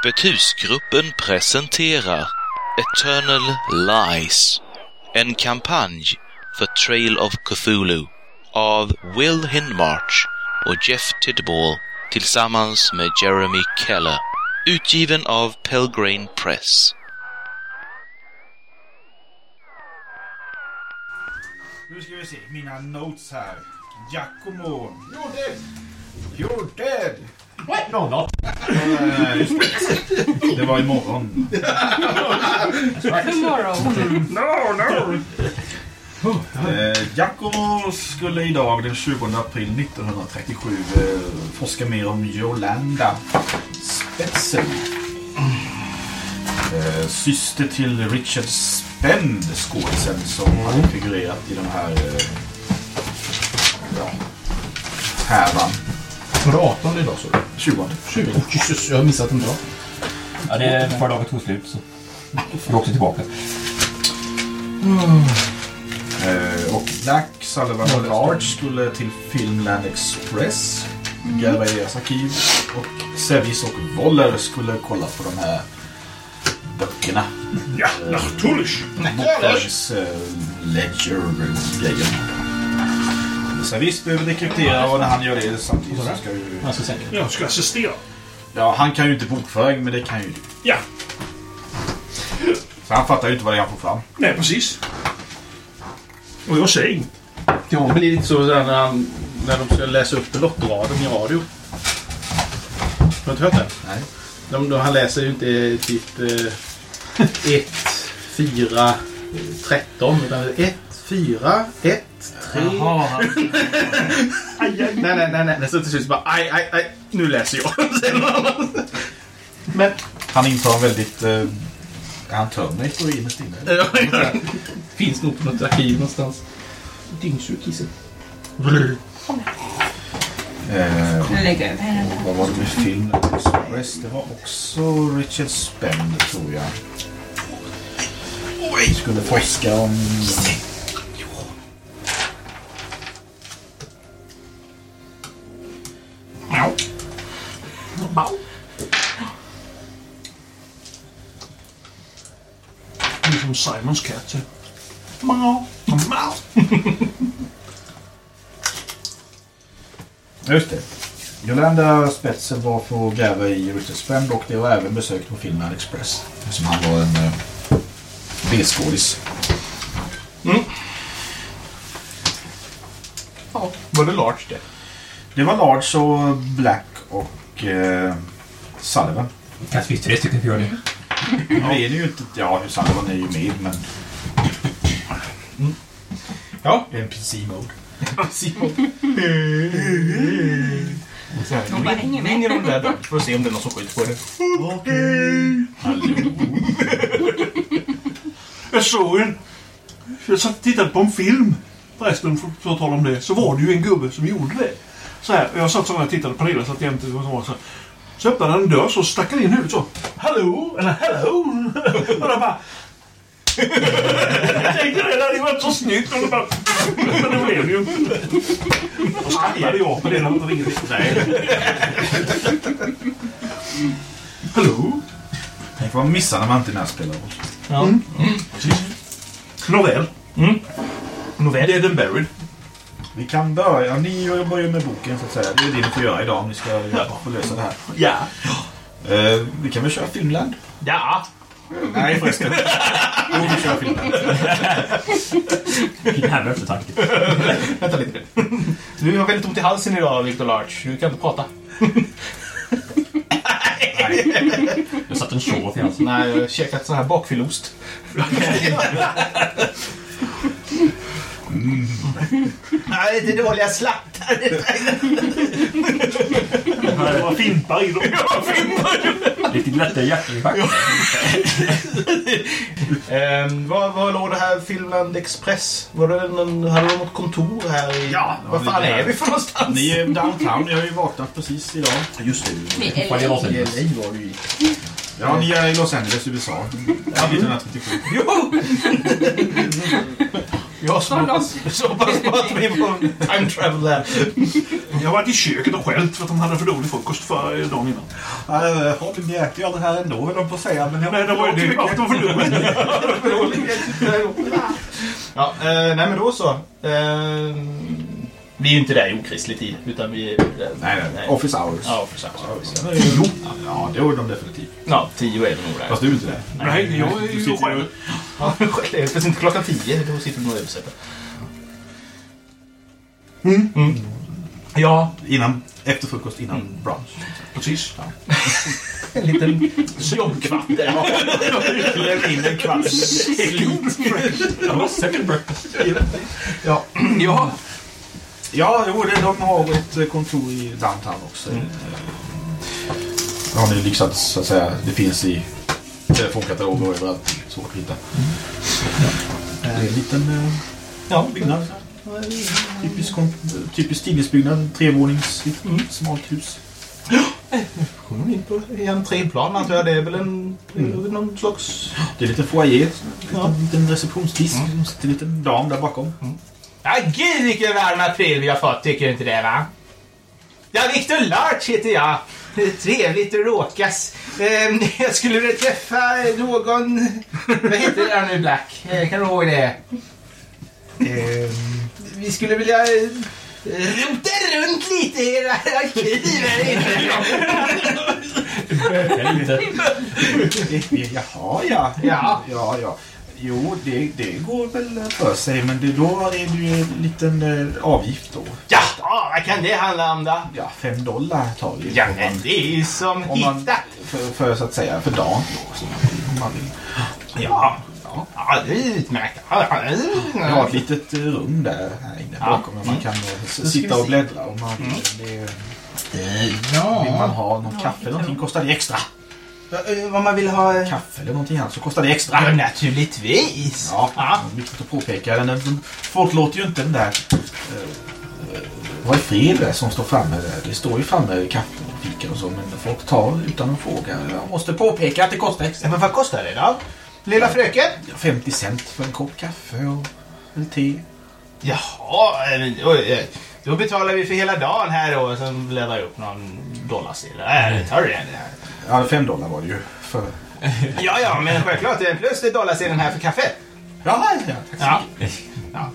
Öppet husgruppen presenterar Eternal Lies, en kampanj för Trail of Cthulhu av Will Hindmarch och Jeff Tidball tillsammans med Jeremy Keller, utgiven av Pelgrane Press. Nu ska vi se, mina notes här. Giacomo. You're dead! You're dead! What? No, not. Eh, just det. var imorgon. Tomorrow. No, no! Eh, Giacomo skulle idag den 20 april 1937 eh, forska mer om Yolanda Spetzel. Eh, syster till Richard Spend, skådisen som hade figurerat i de här eh, ja, härvan. Var det 18 idag så? 20. 20? Oh, Jesus, jag har missat en dag. Ja, det är för dagen tog slut så. Jag åkte tillbaka. Eh, och Black, Sullivan och Large skulle till Filmland Express gräva i deras arkiv. Och Sevis och Woller skulle kolla på de här böckerna. Ja, natürlich. Bokförings eh, ledger-grejen. Sevis behöver dekryptera och när han gör det samtidigt så ska ju... Jag ska sänka. Jag ska assistera. Ja, han kan ju inte bokföring men det kan ju du. Ja, Så han fattar ju inte vad det är han får fram. nej precis. Och jag säger inget. Ja, men det är lite så där när, han, när de ska läsa upp lottraden i radio. Har du inte hört det? Nej. De, de, han läser ju inte typ 1, 4, 13 utan 1, 4, 1, 3. Nej, nej, nej, nej. Så till slut så bara aj, aj, aj. Nu läser jag. Men Han intar en väldigt... Är han Terminator innerst inne? Finns nog på något arkiv någonstans. Dyngsjuk kisse. Eh, över henne. Vad var det med film? Det var också Richard Spend, tror jag. Oj! Skulle forska om... Det är som Simons katt. Mau, mau. Just det. Jolanda Spetzel var på att gräva i Richard Spend och det var även besökt på filmen Express. Eftersom han var en eh, B-skådis. Var det Large det? Det var Large och Black och eh, Sullivan. Kanske finns tre stycken för det. Nu är det ju inte... Ja, Sullivan är ju med, men... Ja. NPC-mode. Hon bara hänger med. Ringer de där då för att se om det är någon som skjuter på det. Jag såg en... Jag satt och tittade på en film. Förresten, för för att tala om det. Så var det ju en gubbe som gjorde det. Så här, jag satt så här och tittade på hela. Satt jämte och så, så, öppnade han en dörr så stack han in huvudet så. Hallå! Eller hello! Och då bara... jag tänkte det, det hade ju varit så snyggt om det bara... Men det blev det ju inte. Och så hajade jag på det när det ringde. Nej. Hallå? Tänk vad man missar när man inte är med och spelar. Ja. Nåväl. Nåväl. Dead and buried. Vi kan börja. Ni börjar med boken så att säga. Det är det ni får göra idag om ni ska få lösa det här. Ja. Eh, vi kan väl köra Filmland? Ja. Nej förresten. Jo, vi kör Filmland. Jävla eftertanke. Vänta lite. Du har väldigt ont i halsen idag, Victor Large. Du kan inte prata. Jag satt en short i halsen. Nej, jag har käkat sån här bakfyllost. Nej, det är dåliga slattar. Det var fimpar i dem. Lite lätta hjärtinfarkt. Ehm, vad, vad låg det här Finland Express? Var det någon, hade de något kontor här i... Ja, Vad fan är vi för någonstans? Ni är downtown. Ni har ju vaknat precis idag. Just det. Vad är LA. LA var du i. Ja, ni är i Los Angeles, USA. 1937. Jo! Jag så pass, så pass på att vi var time travel där. Jag varit i köket och skällt för att de hade för dålig frukost för dagen innan. Ja, ni äter ju aldrig här ändå, höll de på att säga. Men jag Nej, det var ju det. Att de för dålig. Ja, eh, nej men då så. Eh, vi är ju inte där i okristlig tid, utan vi är... Nej, nej. Office hours. Ja, för sant. Jo. Ja, det är de definitivt. Ja, tio är det nog där. Fast du är inte det. Nej, jag är ju själv. Ja, det är precis inte klockan tio, då sitter du och översätter. Mm. Ja, Innan, efter frukost, innan brunch. Precis. en liten jobbkvart där. Kläm in en kvart. Ja, second breakfast. Ja. ja. Ja, jo, det, de har ett eh, kontor i downtown också. Mm. Har ni lyckats, så att säga, det finns i telefonkataloger och överallt. Svårt att hitta. Det är en liten eh, Ja, byggnad. Typisk, typisk tidningsbyggnad. Trevånings, litet smalt hus. kommer in på i entréplan antar jag. Det är väl en, någon slags... Det är lite foyer. Ja. En liten receptionsdisk. Det sitter en liten dam där bakom. Ja, gud vilken varm april vi har fått, tycker du inte det va? Ja, Victor Larch heter jag. Det är Trevligt att råkas. Ehm, jag skulle vilja träffa någon... Vad heter det där nu, Black? Eh, Kan du ihåg det? Ehm, vi skulle vilja eh, rota runt lite i era arkiv här inne. Böka lite. Jaha, ja. Ja. Ja, ja. Jo, det, det går väl för sig. Men det, då är det ju en liten eh, avgift då. Ja, vad kan det handla om då? Ja, fem dollar tar vi. Ja, om men det är ju som om man, hitta. för, för så att säga, för dagen då. Så om man vill. Ja. Ja. Ja, det är utmärkt. Ja, ja, det är- Vi har ett litet eh, rum där här inne Ja. bakom. där Man kan eh, s- ska sitta och bläddra om man vill. Det, Ja. vill man ha någon kaffe eller någonting kostar det extra. Eh, Vad man vill ha... Kaffe eller någonting annat så kostar det extra. Ja, naturligtvis. Ja, Ja. viktigt att påpeka. Den, den, folk låter ju inte den där... Uh, vad är fred där som står framme där? Det står ju framme kaffe och fika och så, men folk tar utan att fråga. Jag måste påpeka att det kostar extra. Men vad kostar det då? Lilla fröken? 50 cent för en kopp kaffe och en te. Jaha, eh, oj, eh, då betalar vi för hela dagen här och Sen bläddrar jag upp någon dollarsedel. Nej, det tar du den här. Ja, 5 dollar var det ju. För... Ja, ja, men självklart. Plus det dollarsedeln här för kaffe. Ja, ja, tack. Ja. ja.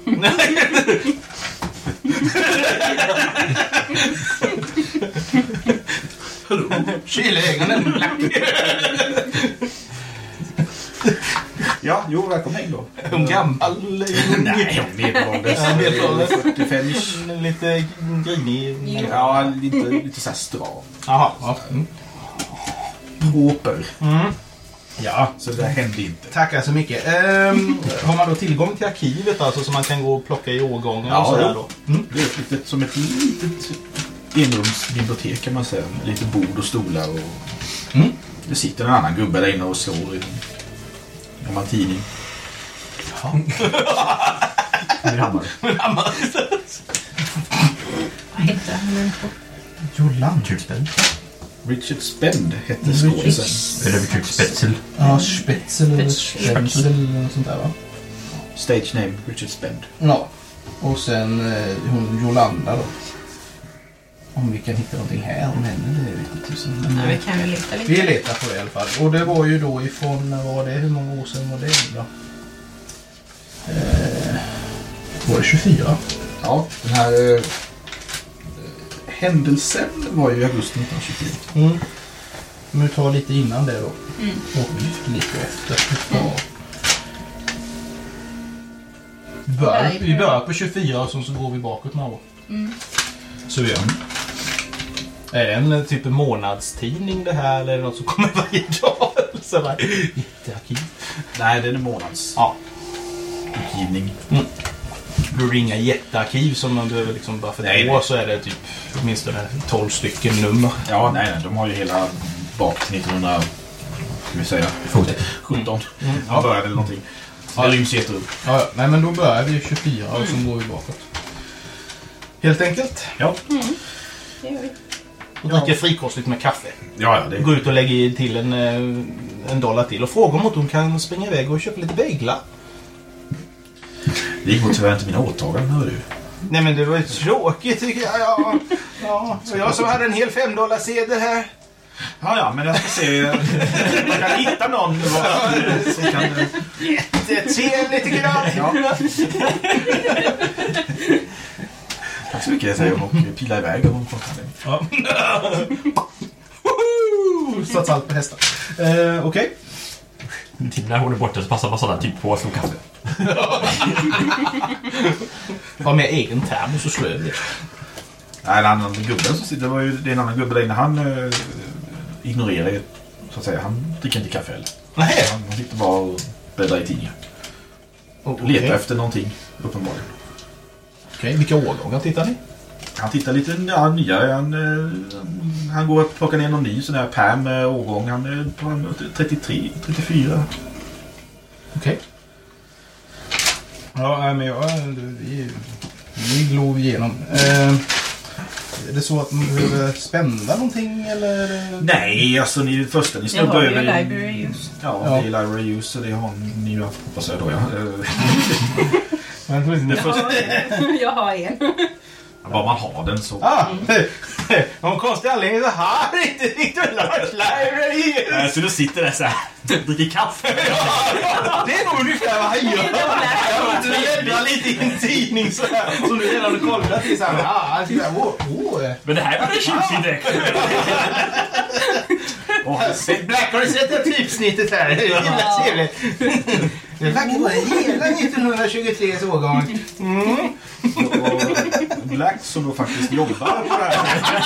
Kylägaren Black. Ja, jo, välkommen in då. En gammal... Nej, medelålders. Medelålders. 45-ish. Lite grinig. Ja, lite, lite såhär stram. Jaha. Ja. Mm. Proper. ja. Så det hände inte. Tackar så mycket. Ehm, har man då tillgång till arkivet alltså så man kan gå och plocka i årgångar Ja, och sådär då? Mm. Det är ett litet, som ett litet enrumsbibliotek kan man säga. Lite bord och stolar och... Mm. Det sitter en annan gubbe där inne och slår i gammal tidning. Med hammare. Vad heter han? Richard Spend. Richard Spend hette skådisen. Eller Richard Spetzel. Ja, Spetzel eller. Spetzel eller sånt där va? Stage name Richard Spend. Ja. Och sen eh, hon Jolanda då. Om vi kan hitta någonting här om henne, det vet inte tusen. Men, Ja, vi eh, kan väl leta lite. vi letar på det i alla fall. Och det var ju då ifrån, när var det? Hur många år sedan var det då? Eh, var det 24? Ja, den här eh, händelsen var ju i augusti 1924. Mm. Om vi tar lite innan det då. Mm. Och lite efter. Ja. Vi börjar, vi börjar på 24 och så går vi bakåt några år. Mm. Så vi gör. Är det en eh, typ en månadstidning det här eller är det något som kommer varje dag? Så bara, jättearkiv. Nej, det är en månads Ja. utgivning. Du ringer jättearkiv som man behöver liksom bara för Nej, nej. så är det typ åtminstone 12 stycken nummer. Ja, nej, nej. De har ju hela bak 1900... Ska vi säga? 17. Ja, började eller någonting. Så det ryms rum. Ja, ja. Nej men då börjar vi 24 och så går vi bakåt. Helt enkelt. Ja, Det gör vi. Och dricker frikostigt med kaffe. ja, ja det Gå ut och lägger till en, eh, en dollar till och fråga om att hon kan springa iväg och köpa lite baglar. Det går tyvärr inte mina åtaganden, hör du. Nej men det var ju tråkigt tycker jag. Ja, ja. Och jag som hade en hel femdollarsedel här. Ja, ja, men jag ska se. Man kan hitta någon var- som kan... Jättetrevligt tycker jag. Ja. Tack så mycket, säger hon och pilar iväg. Och hon får- Woho! Satsa allt på hästar. Eh, Okej. Till när hon är borta så passar bara sådana typ på att slå kaffe. Ha med egen termos och slöv. Nej, en annan gubben som sitter, det var ju det är en annan gubbe där inne. Han eh, ignorerar ju, så att säga. Han dricker inte kaffe heller. Nej. Han, sitter bara och bläddrar i tidningar. Okej. Letar efter någonting, uppenbarligen. Okej, vilka årgångar tittar ni? Han tittar lite ja, nyare. Han, eh, han går och plockar ner någon ny sån här Pam eh, årgång. Han är på en 33, 34. Okej. Ja, men jag... du, Vi, vi glor igenom. Eh, är det så att man behöver spända någonting eller? Nej, alltså ni är det första ni Jag snubbar har ju över. library use. Ja, Ja. det är library use så det har ni ju haft hoppas jag då ja. Eh, Det första, Jag har en. bara man har den så. ah! Av en konstig anledning så har inte Victor Lars. Äh, Så du sitter där så här, dricker kaffe. Det är nog ungefär vad han gör. Jag bläddrar lite i en tidning så här. Som du redan har kollat i. Så här, ah, han tittar, oh, oh. Men det här var en tjusig dräkt! Och Black har du sett det typsnittet här? Det är himla trevligt. Det verkar vara hela 1923 årgång. Och Black som då faktiskt jobbar på det här.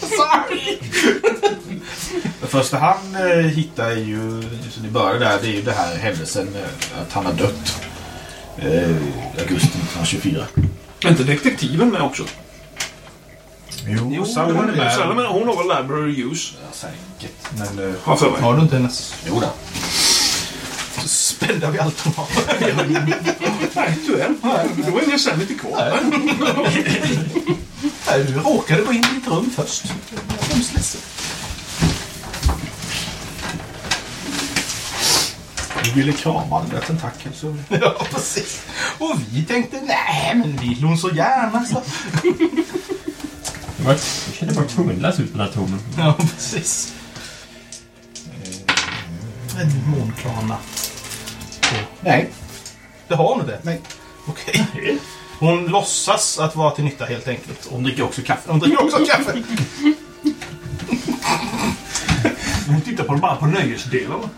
Sorry! Det första han eh, hittar är ju, som ni började där, det är ju det här händelsen eh, att han har dött. Eh, augusti 1924. Är inte detektiven med också? Jo, Hon, Salomon är med. Salomon, hon har väl library use? Ja, säkert. Men, eh, Har för mig. Har du inte hennes? jo då. Så spände vi allt hon har. Nej, tyvärr. Då är sanity kvar. Nej, Du råkade gå in i ditt rum först. Jag är hemskt ledsen. Du ville krama den där tentakeln så... Ja, precis. Och vi tänkte, nej men vill hon så gärna så. Jag kände bara tvungen att läsa ut den här tonen. Ja, precis. En månklar natt. Nej. Det har hon inte? Nej. Okej. Hon låtsas att vara till nytta helt enkelt. Hon dricker också kaffe. Hon dricker också kaffe. Hon tittar på bara på nöjesdelarna.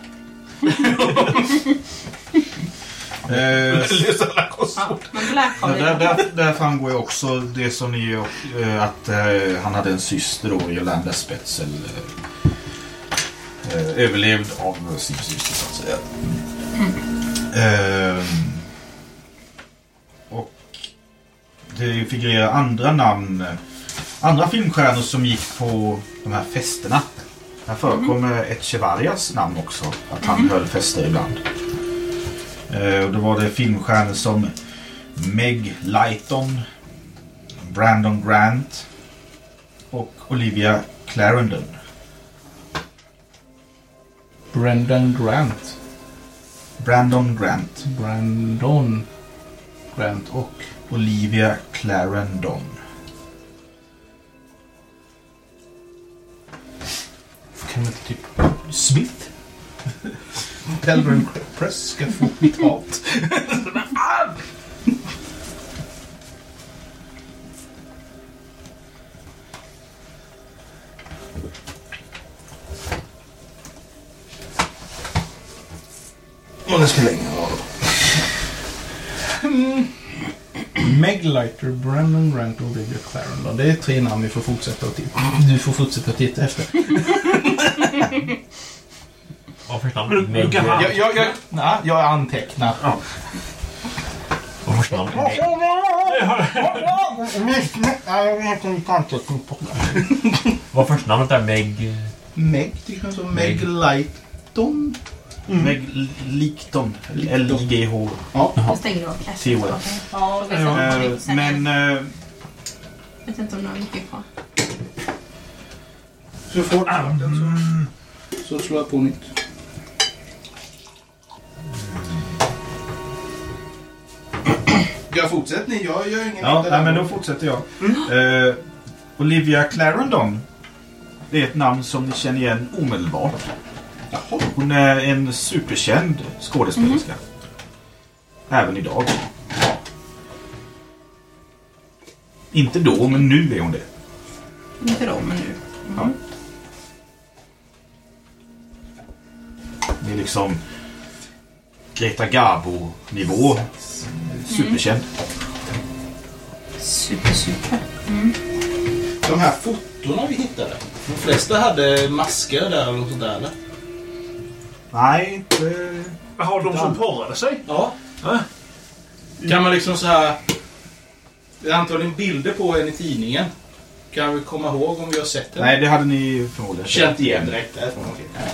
Eh, Lösa korsord. Där, där, där framgår ju också det som ni... eh, Att eh, han hade en syster då, Jolanda Spetzel. Eh, eh, överlevd av sin syster så att säga. Eh, och det figurerar andra namn. Andra filmstjärnor som gick på de här festerna. Här förekommer Echevarrias namn också. Att han höll fester ibland. Eh, och då var det filmstjärnor som Meg Lighton, Brandon Grant och Olivia Clarendon. Brendan Grant. Brandon Grant, Brandon Grant och... Olivia Clarendon. Kan vi inte typ... Smith? Pelgrim Press ska få betalt. Och det spelar ingen roll. Mm. Meg Lighter, Brandon Rank och Olivia Clarendon. Det är tre namn vi får fortsätta att titta. Du får fortsätta att titta efter. Vad första namnet? Meg... Jag, jag, jag, nej, jag antecknar. Vad första namnet? Meg... Jag heter inte anteckning på. Vad första namnet är Meg... Meg, tycker jag så. Meg Lighton. Meg Likton. L-I-G-H. Ja. Jag stänger av cashen. Eh, Men... igen. eh, Jag vet inte om du har mycket kvar. Så får den så, så slår jag på nytt. Jag fortsätter ni? Jag gör ingen Ja, nej, men då fortsätter jag. Eh, Olivia Clarendon. Det är ett namn som ni känner igen omedelbart. Jaha. Hon är en superkänd skådespelerska. Även idag. Inte då, men nu är hon det. Inte då, men nu. Ja. Det är liksom Greta Garbo-nivå. Superkänd. Super, super. De här fotona vi hittade. De flesta hade masker där eller något sånt där eller? Nej, inte... Jaha, de som parade sig? Ja. Ja. Kan man liksom så här... Det är antagligen bilder på en i tidningen. Kan vi komma ihåg om vi har sett den? Nej, det hade ni förmodligen Känt igen direkt därifrån. okej.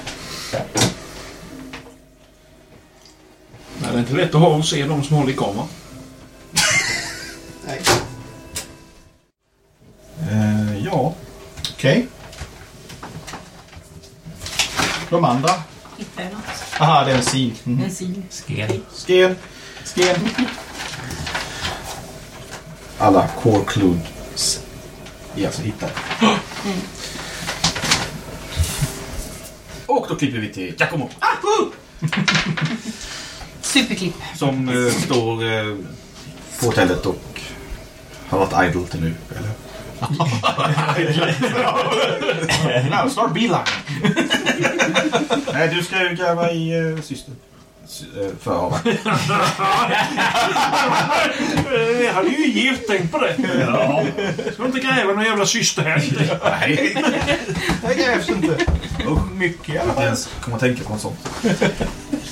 Det är inte lätt att ha och se de som håller i kameran. Nej. Eh, ja. Okej. De andra? Hittar jag något? Aha, det är en sil. Mhm. En sil. Sken. Sken. Sten. Alla core clues är alltså hittade. Och då klipper vi till Giacomo. Superklipp. Som eh, står eh, på hotellet och har varit idle till nu. Eller? Now start beeline. Nej, du ska ju gräva i eh, syster. Sy- eh, Förhavet. Jag hade ju gift tänkt på det. Ja. Ska inte gräva någon jävla syster här. Nej, Det krävs inte. usch. Mycket i alla Inte fall. ens komma att tänka på en sån.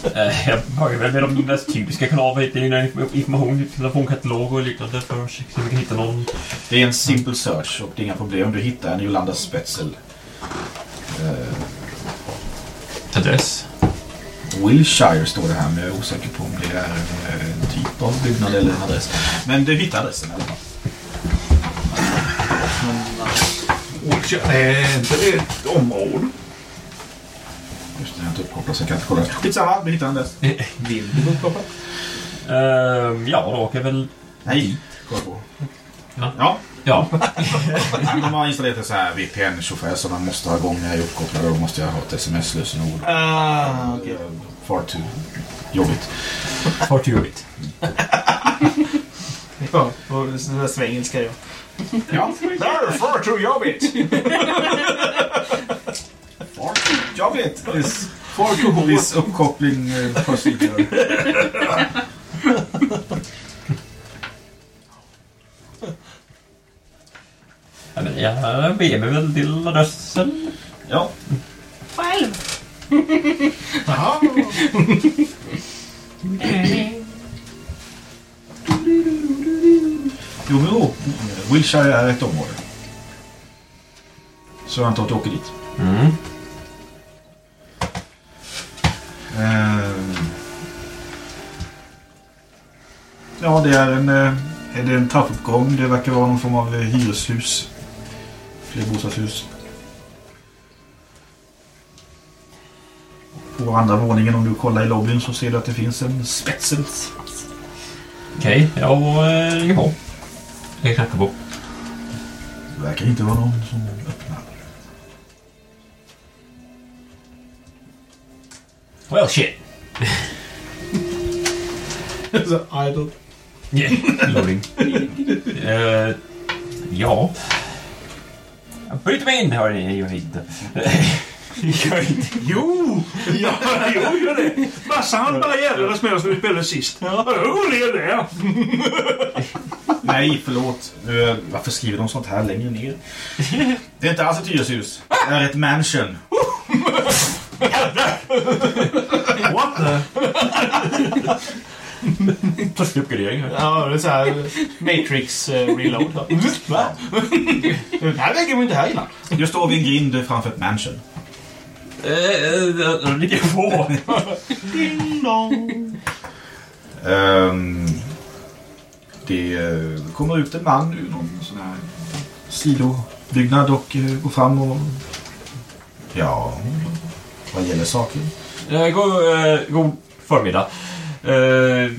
Eh, Jag börjar väl med de mest typiska kanalerna. Hitta in information, telefonkatalog och liknande för att se om vi kan hitta någon. Det är en simple search och det är inga problem. Du hittar en Jolanda Spetzel. Eh, Adress. Wilshire står det här men jag är osäker på om det är eh, en typ av byggnad eller en adress. Men du hittar adressen i alla fall. Är inte det ett område? Just det, jag har inte uppkopplat så jag kan inte kolla. Skitsamma, du hittar en adress. Vill du uppkoppla? Ehm, ja, då åker jag väl... Nej, kolla på. Ja. Ja, Ja. de har installerat en sån här VPN-chaufför som man måste ha igång när jag är uppkopplad. Då måste jag ha ett sms-lösenord. Ah, okej. Eh, Far too jobbigt. Far too jobbigt. Ja, och det där svengelska ja. Ja, far too jobbigt. Far too hårt. this uppkoppling eh, procedure. Ja, men jag beger mig väl till adressen. Ja, Själv. Jaha. jo men jo. Wilshire är ett område. Så jag antar att du åker dit. Mm. Ja, det är en, eh, är det en trappuppgång. Det verkar vara någon form av eh, hyreshus. Flerbostadshus. På andra våningen om du kollar i lobbyn så ser du att det finns en spetsel. Okej, ja, eh, lägger på. Jag knackar på. Det verkar inte vara någon som Well shit. Så idle. Yeah. Loading. Eh, ja. Jag bryter mig in. Hör ni, jag inte. Jag är inte. Jo! Ja, jo, gör det. Massa han bara jävlades med oss när vi spelade sist. Ja, det roligt det. Nej, förlåt. Eh, Varför skriver de sånt här längre ner? Det är inte alls ett hyreshus. Det är ett mansion. What the? Plötslig uppgradering. Ja, det är så här Matrix eh, reload. Va? Den här väggen var inte här innan. Nu står vi en grind framför ett mansion. Eh, ligger på. Ehm, det eh, kommer ut en man ur någon sån här sidobyggnad och eh, går fram och... Ja, vad gäller saken? Eh, god, eh, god förmiddag. Eh,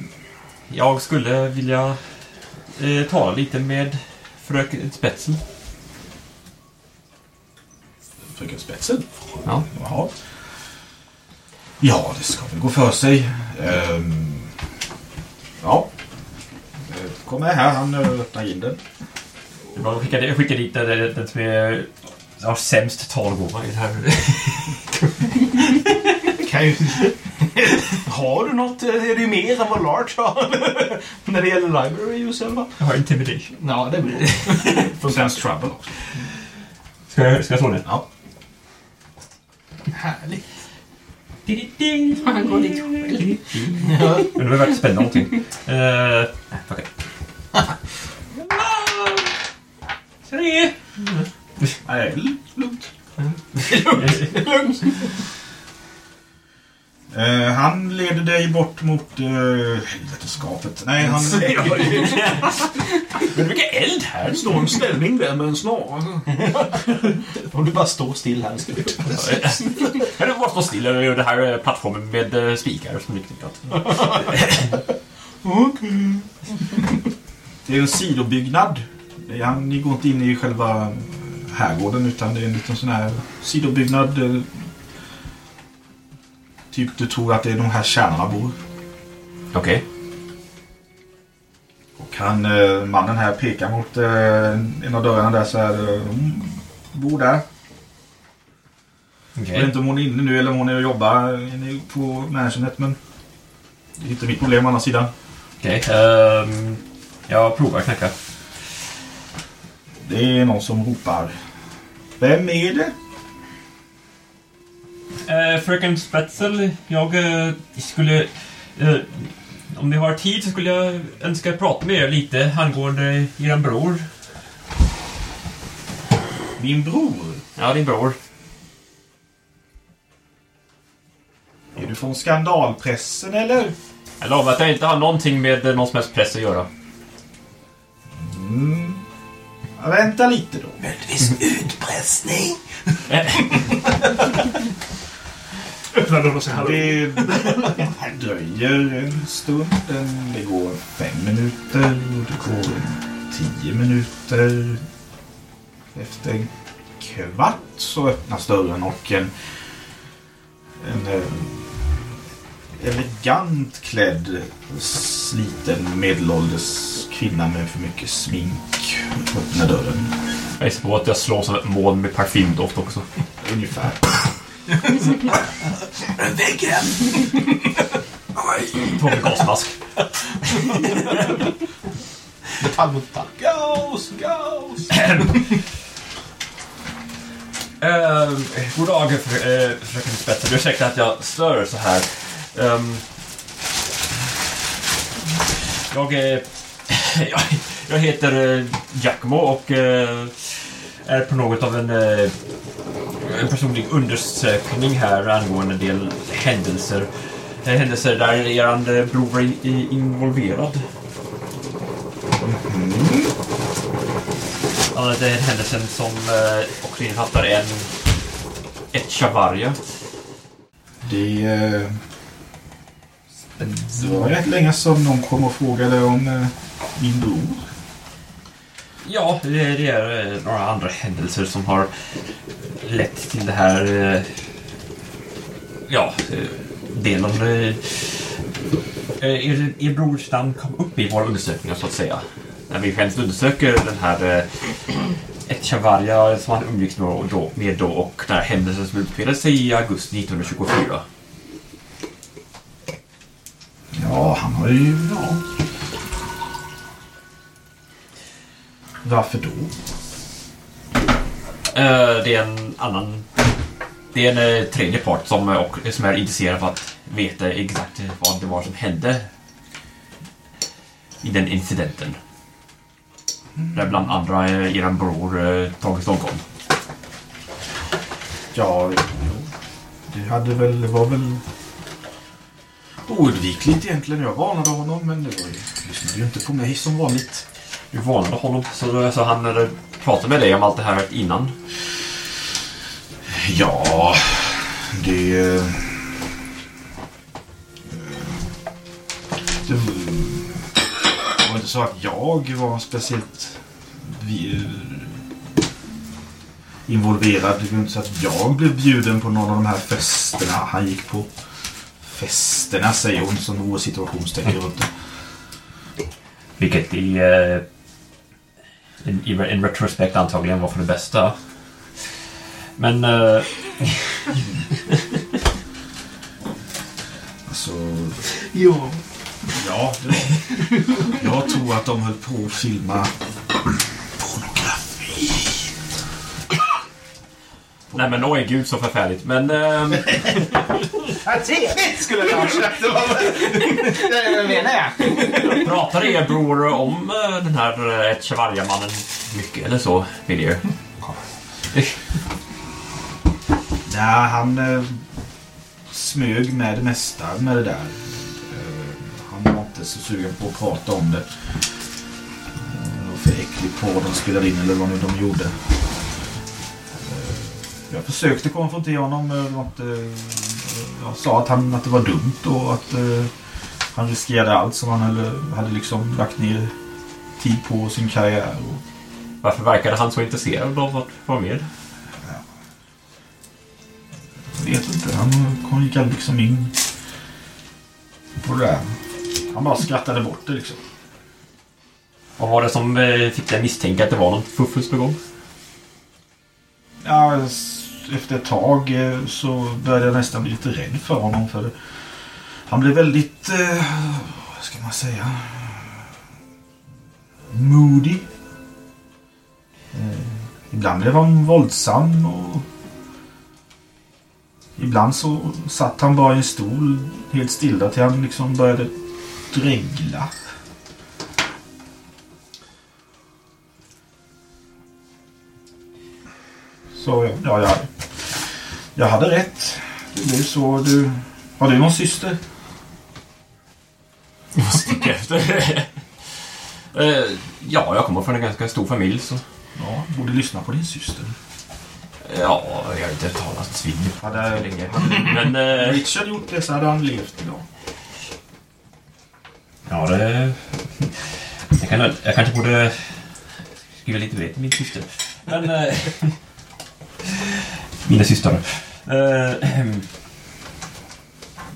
jag skulle vilja eh, tala lite med fröken Spetzel. Fröken Spetzel? Ja. Jaha. Ja, det ska väl gå för sig. Ehm, ja. Kom med här, han öppnar grinden. Jag skickar, jag skickar dit den, den som är, har sämst talgåva i det här. Ju... Har du något? Är det mer än vad Large har? När det gäller library use eller vad? Jag har intimidation. Ja, det är bra. Från Sense Trouble också. Ska jag, ska jag slå det? Ja. Härligt. Han går dit själv. Men det var väldigt spännande någonting. Uh, okej. Tre! Nej, lugnt. Eh, han leder dig bort mot uh, helveteskapet. Nej, han... Är mycket eld här. Det står en ställning där med en snara. Om du bara står still här. Kan du bara stå still och göra det här eh, plattformen med eh, spikar som riktigt gott. Det är en sidobyggnad. Han, ni går inte in i själva herrgården utan det är en liten sån här sidobyggnad. Eh, Typ du tror att det är de här kärnorna bor. Okej. Och han, eh, mannen här pekar mot eh, en av dörrarna där så är det, de bor där. Jag vet inte om hon är inne nu eller om hon är och jobbar inne på mansionet men det är inte mitt problem å andra sidan. Okej. ehm, jag provar knacka. Det är någon som ropar. Vem är det? Uh, Fröken Spetzel, jag eh, skulle... eh, om ni har tid så skulle jag önska prata med er lite angående er bror. Min bror. Ja, din bror. Är du från skandalpressen eller? Jag lovar att jag inte har någonting med eh, någon som helst press att göra. Mm. Ja, vänta lite då. Möjligtvis utpressning? Öppna dörren och säger hallå. Det dröjer en stund. en- Det går fem minuter det går tio minuter. Efter en kvart så öppnas dörren och en, en eh, elegant klädd sliten medelålders kvinna med för mycket smink öppnar dörren. Jag gissar på att jag slår som ett moln med parfymdoft också. Ungefär. Väggen! Med gasmask. Metall mot metall. Ghost, ghost! Uh, god dag, fr- eh, fröken Spetzel. Ursäkta att jag stör så här. Ehm, jag, eh, jag, jag heter uh, Giacomo och eh, är på något av en, en personlig undersökning här angående en del händelser. Eh, händelser där er bror var involverad. Ja, det är händelsen som eh, också innefattar en... Ett Chavarja. Det, eh, det var rätt länge som någon kom och frågade om eh, min bror. Ja, det, det är eh, några andra händelser som har eh, lett till det här... Eh, ja, delen... Er, er brors namn kom upp i våra undersökningar så att säga. När vi främst undersöker den här eh, som han umgicks med då, med då och den här händelsen som utspelade sig i augusti 1924. Ja, han har ju... Ja. Varför då? Eh, det är en annan... Det är en eh, tredje part som, eh, och, som är intresserad av att veta exakt vad det var som hände i den incidenten. Där bland andra eh, eran bror eh, tagits omgång. Ja, jo. det hade väl, det var väl oundvikligt egentligen. Jag varnade honom men det var ju, lyssnade ju inte på mig som vanligt. Du varnade honom så, så han eh, pratade med dig om allt det här innan. Ja, det... eh, Det var inte så att jag var speciellt vi- involverad. Det var inte så att jag blev bjuden på någon av de här festerna han gick på. Festerna säger hon som vore situationstecken runt det. Vilket i, in, i en retrospekt antagligen var för det bästa. Men eh, Alltså, Ja. ja, det var, jag tror att de höll på att filma Nej men oj gud så förfärligt. Men ehm, trevligt skulle jag ha sagt. Det menar jag. pratar er bror om eh, den här Echevarria-mannen mycket eller så, Birger? Nej, han eh, smög med det mesta med det där. Eh, han var inte så sugen på att prata om det. Det var för äckligt på de spelade in eller vad nu de gjorde. Jag försökte konfrontera honom. var inte, eh, jag sa att, han, att det var dumt och att eh, han riskerade allt som han hade, hade liksom lagt ner tid på sin karriär. Och, Varför verkade han så intresserad av att vara med? Jag vet inte. Han kom gick aldrig liksom in på det där. Han bara skrattade bort det liksom. Vad var det som eh, fick dig misstänka att det var något fuffens på gång? Ja, efter ett tag eh, så började jag nästan bli lite rädd för honom. För han blev väldigt, eh, vad ska man säga, moody. Eh, ibland blev han våldsam och ibland så satt han bara i en stol helt stilla till han liksom började dregla. Så ja, jag, jag hade rätt. Det blev så. Du, har du någon syster? Jag måste tänka efter. Eh, ja, jag kommer från en ganska stor familj så... Ja, borde lyssna på din syster. Ja, jag har inte talat svin Hade- länge. Men... Eh, Richard gjort det så hade han levt idag. ja, det... Jag, kan, jag kanske borde skriva lite brev till min syster. Men... Eh, mina systrar.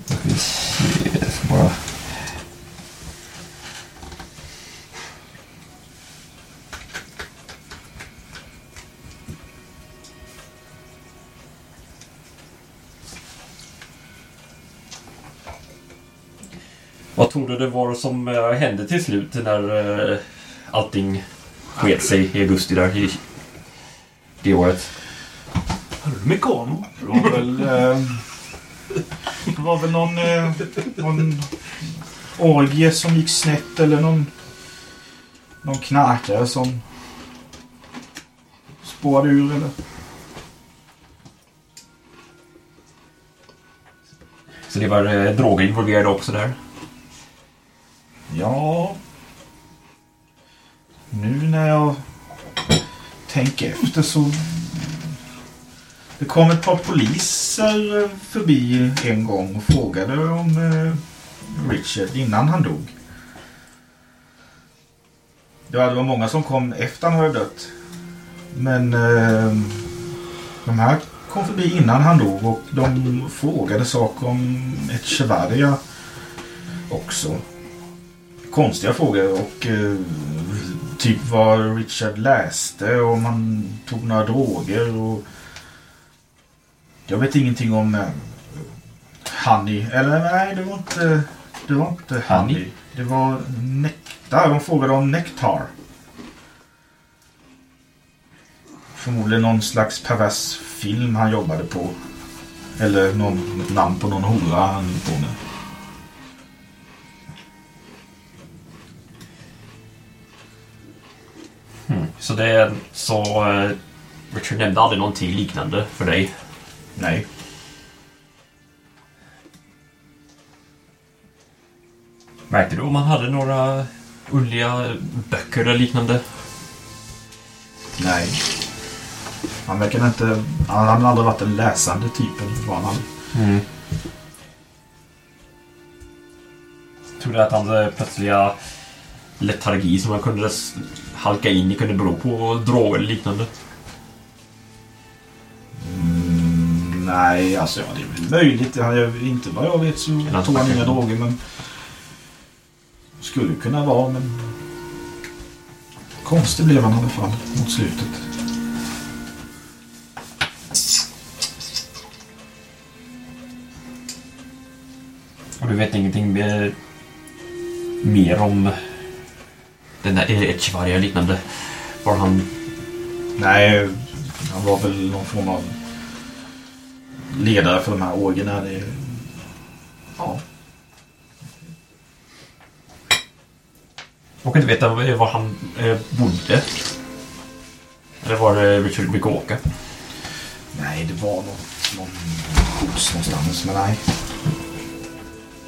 Då ska vi se, jag ska bara... Vad tror du det var som eh, hände till slut när eh, allting sket sig i augusti där i det året? Hade du mekano? Det var väl... Eh, det var väl någon, eh, någon orgie som gick snett eller någon, någon knarkare som spårade ur eller... Så det var eh, droger involverade också där? Ja... Nu när jag tänker efter så... Det kom ett par poliser eh, förbi en gång och frågade om eh, Richard innan han dog. Ja, det var många som kom efter han hade dött. Men eh, de här kom förbi innan han dog och de frågade saker om Echevarria också konstiga frågor och eh, typ vad Richard läste och om han tog några droger och jag vet ingenting om eh, Honey. Eller nej, det var inte det var inte Honey. Honey? Det var Nektar. De frågade om Nektar. Förmodligen någon slags pervers film han jobbade på. Eller någon, namn på någon hora han höll på med. Så det är så... eh, Richard nämnde aldrig någonting liknande för dig. Nej. Märkte du om han hade några underliga böcker eller liknande? Nej. Han verkar inte... Han har aldrig varit en läsande typ. Eller vad han. Mm. Tror du att hans plötsliga letargi som han kunde halka in i kunde bero på droger eller liknande? Mm, nej, alltså ja, det är väl möjligt. Han gör inte vad jag vet så tog han inga droger. Men... Skulle kunna vara, men... Konstig blev han i alla fall mot slutet. Och du vet ingenting mer, mer om den där Echevarria och liknande? Var han... Nej, han var väl någon form av ledare för de här ågerna. Det... Ja. Och inte veta var han eh, bodde? Eller var det Richard brukade åka? Nej, det var något, någon gods någonstans, men nej.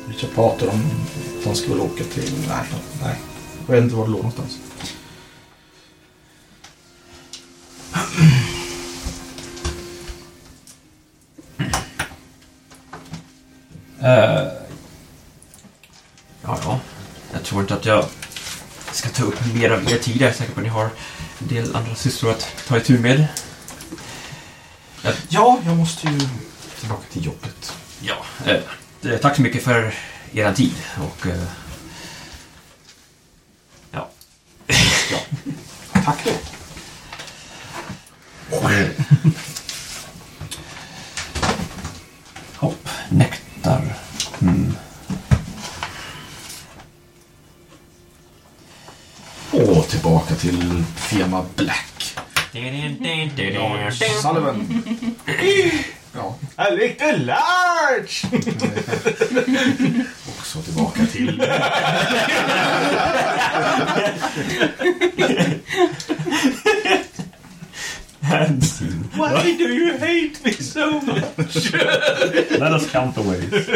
Richard pratade om att han skulle åka till... Nej, nej. Jag vet inte var det låg någonstans. Eh, ja, ja. Jag tror inte att jag ska ta upp mer av er tid. Jag är säker på att ni har en del andra sysslor att ta itu med. Ja, jag måste ju tillbaka till jobbet. Ja, eh, eh, tack så mycket för er tid. Och, eh, ja. Tack då. Eh, Hopp, nektar. Mm. Och tillbaka till firma Black. Sullivan. Ja, A little large! också tillbaka till... Why do you hate me so much? Let us count the ways.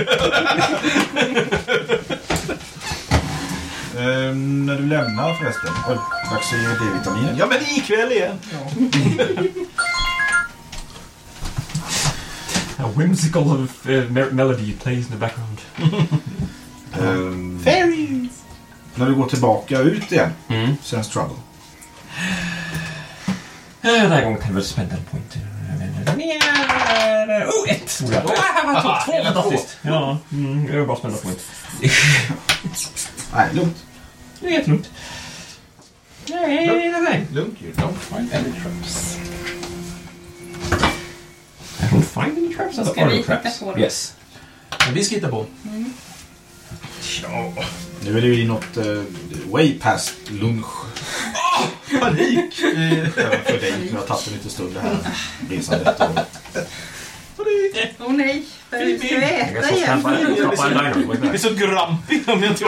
Ehm, när du lämnar förresten. Oj, dags att ge D-vitamin. Ja, men ikväll igen. A whimsical uh, me- melody plays in the background. Ehm, Fairies! när du går tillbaka ut igen. Mm. Sense trouble. Den här gången kan vi väl spända en point. Oh, ett! Två, fantastiskt. Ja, mm, jag är bara spända point. Nej, lugnt. Det är jättelugnt. Nej, nej, nej. Lugnt, you don't find any traps. I don't find any traps. Ska are vi the hitta traps. Yes. Men vi ska hitta på. Nu är det ju något uh, way past lunch. Panik! Även för dig. Du har tagit en liten stund det här resandet. Och... Åh nej, ska vi Jag äta igen? Jag är back. så grumpy om jag inte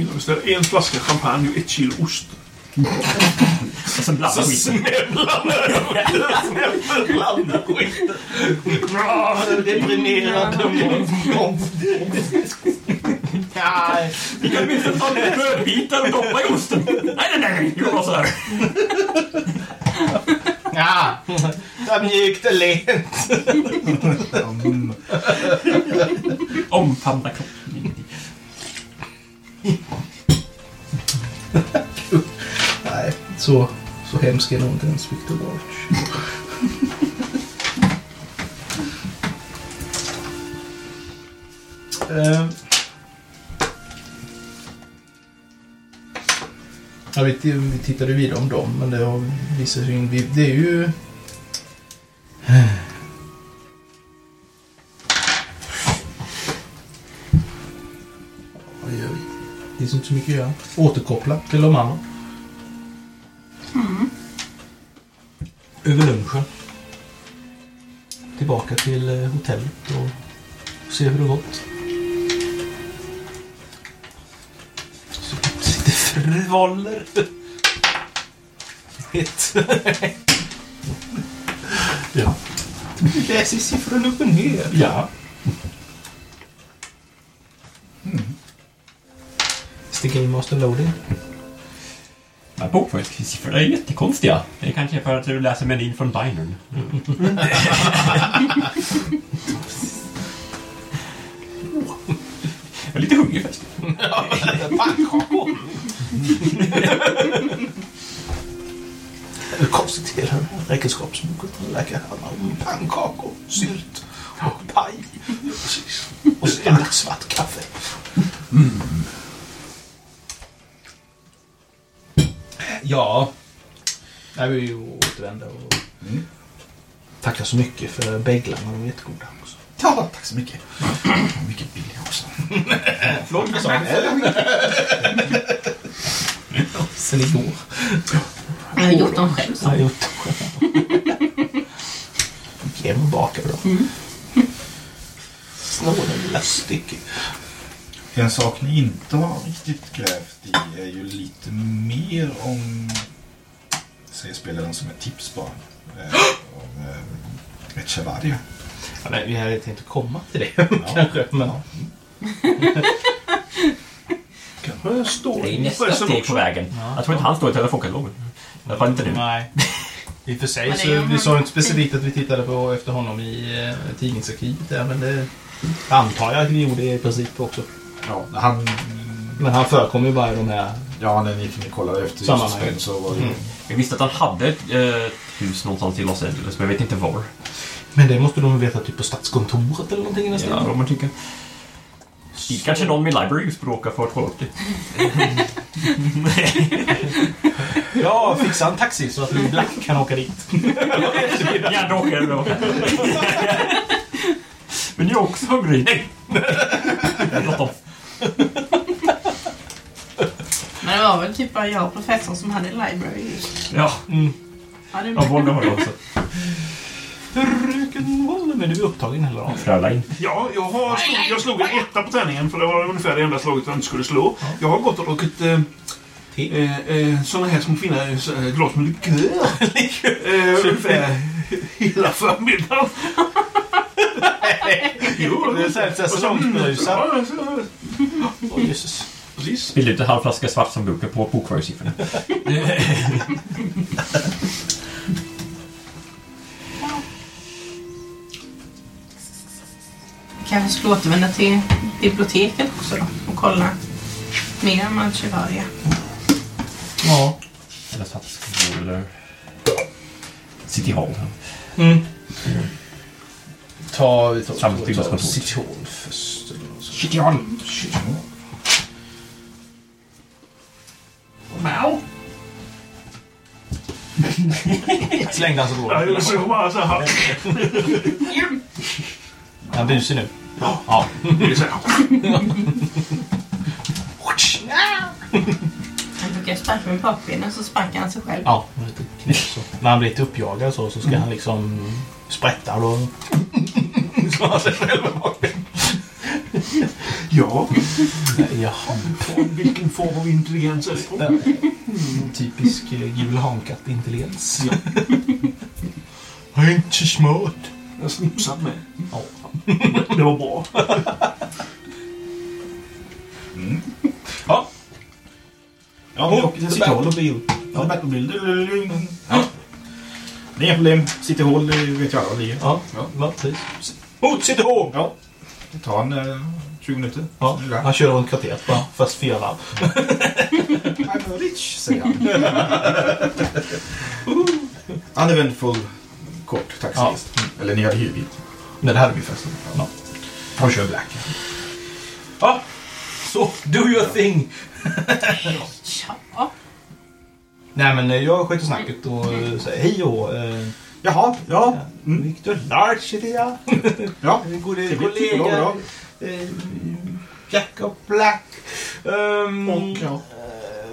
in och beställa en flaska champagne och ett kilo ost. Och sen blanda skiten. Blanda skiten. Deprimerande mån. Ja, Vi kan minst ta brödbitar och doppa i osten. Nej, nej, nej. Det går bra så här. ja. Är mjukt och lent. Omfamna kroppen. Så, så hemsk är nog inte ens Victor Larch. Eh. Ja, vi, vi tittade vidare om dem, men det har visat sig Det är ju... Vad gör vi? Det finns inte så mycket att göra. Återkoppla till de andra. Över lunchen. Tillbaka till eh, hotellet och se hur det gått. Så Lite frivoller. Ja. Läser siffrorna upp och ner. Ja. It's the game master loading. Bokföringssiffrorna är jättekonstiga. Det är kanske för att du läser menyn från dinern. Jag är lite hungrig förresten. Pannkakor! Här räkenskapsboken. Verkar handla om pannkakor, sylt och paj. Och så endast svart kaffe. Ja. Jag vill ju återvända och tacka så mycket för bägglarna. De var jättegoda också. Ja, tack så mycket. Mycket billiga också. Förlåt, vad sa Sen igår. Jag har gjort dem själv. Jag har gjort dem själv. Hembakade dem. Snåla lilla stycke. En sak ni inte har riktigt grävt i är ju lite mer om, säger spelaren som ett tips bara, eh, om eh, Echevarria. Ja, nej, vi hade tänkt att komma till det kanske. Men... Kanske står Det är nästa steg också. på vägen. Jag tror inte han står i telefonkatalogen. I alla fall inte nu. Nej. I och för sig Men det är så ju- vi sa inte specifikt att vi tittade på efter honom i eh, tidningsarkivet där, men det antar jag att vi gjorde i princip också. Ja, han, Men han förekommer ju bara i de här... ja, när ni, kollade efter just Sammanhang. Sven så var det. Mm. Jag visste att han hade ett eh, hus någonstans i Los Angeles, men jag vet inte var. Men det måste de veta typ på Stadskontoret eller någonting nästan. Ja, om man tycker. Dit kanske någon med library bråkar för att kolla upp det. Ja, fixa en taxi så att vi Black kan åka dit. Gärna åker då. Men jag är också hungrig. Nej! Men det var väl typ bara jag och professorn som hade library just. Ja, Ja, det ja Volvo har det också. Fröken Wolle, men du är upptagen hela dagen. Frölein. Ja, jag, har slog, jag slog en etta på tärningen för det var ungefär det enda slaget jag inte skulle slå. Jag har gått och druckit eh, eh, eh, sådana här små fina eh, eh, glas med likör. eh, ungefär hela förmiddagen. jo, Det är så här så- säsongsberusad. Ja, så- Åh, jösses. Precis. Spillde ut en halv flaska svart som bunker på bokföringssiffrorna. Kanske skulle återvända till biblioteket också då och kolla mer om Alcivaria. Ja. Eller Stadskontor eller City Hall. Mm. Ta, vi tar, Samma ta, byggnadskontor. City Hall eller något sånt. City Hall! City Hall. Slängde han så Ja, går jag såg bara så här. Han busig nu. Ja. Är här. Han brukar sparka med bakbenen så sparkar han sig själv. Ja, lite knäpp så. När han blir lite uppjagad så, så ska han liksom sprätta och då... Så han sig själv med bakbenen. Ja, Ja, vilken form av intelligens är det? typisk eh, gul hankatt-intelligens. Ja. Jag är inte smart. Jag snipsade med. Ja. Det var bra. Ja. Ja, vi åker till City Hall. Batmobile. Ja. Det är inga problem. City Hall, det vet jag alla var ligger. Ja, Ja. ja precis. Mot City Hall! Ja. Det tar en eh, 20 minuter. Ja, är där. han kör runt kvarteret bara. Först fyra varv. I'm rich, säger han. Uneventful kort taxiresa. Eller ni hade hyrbil. Nej, det hade vi förresten. Ja. Han kör Black. Ja, så do your thing. Ja. Nej, men eh, jag sköter snacket och eh, säger hej och... Eh, Jaha, ja. mm. Victor Larch heter jag. Ja, Gode Trevligt. kollega. Eh, Jack och Black. Um, Och, ja.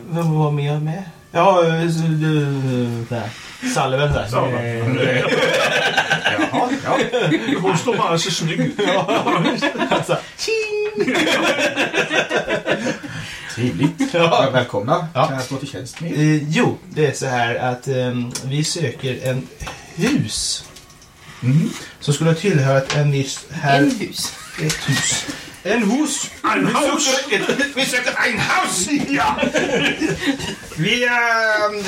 Vem var mer med? Ja, eh, så, eh, där. Salven där. Salven. Jaha, ja. Hon står bara så snygg. Alltså, tjing! Trevligt. Ja. Välkomna. Ja. Kan jag stå till tjänst med? Eh, jo, det är så här att ehm, vi söker en hus Mm. som skulle ha tillhört en viss herr... En hus. Ett hus. En hus! En Vi hus. söker ett- Vi söker ein Haus! Ja! Vi, äh,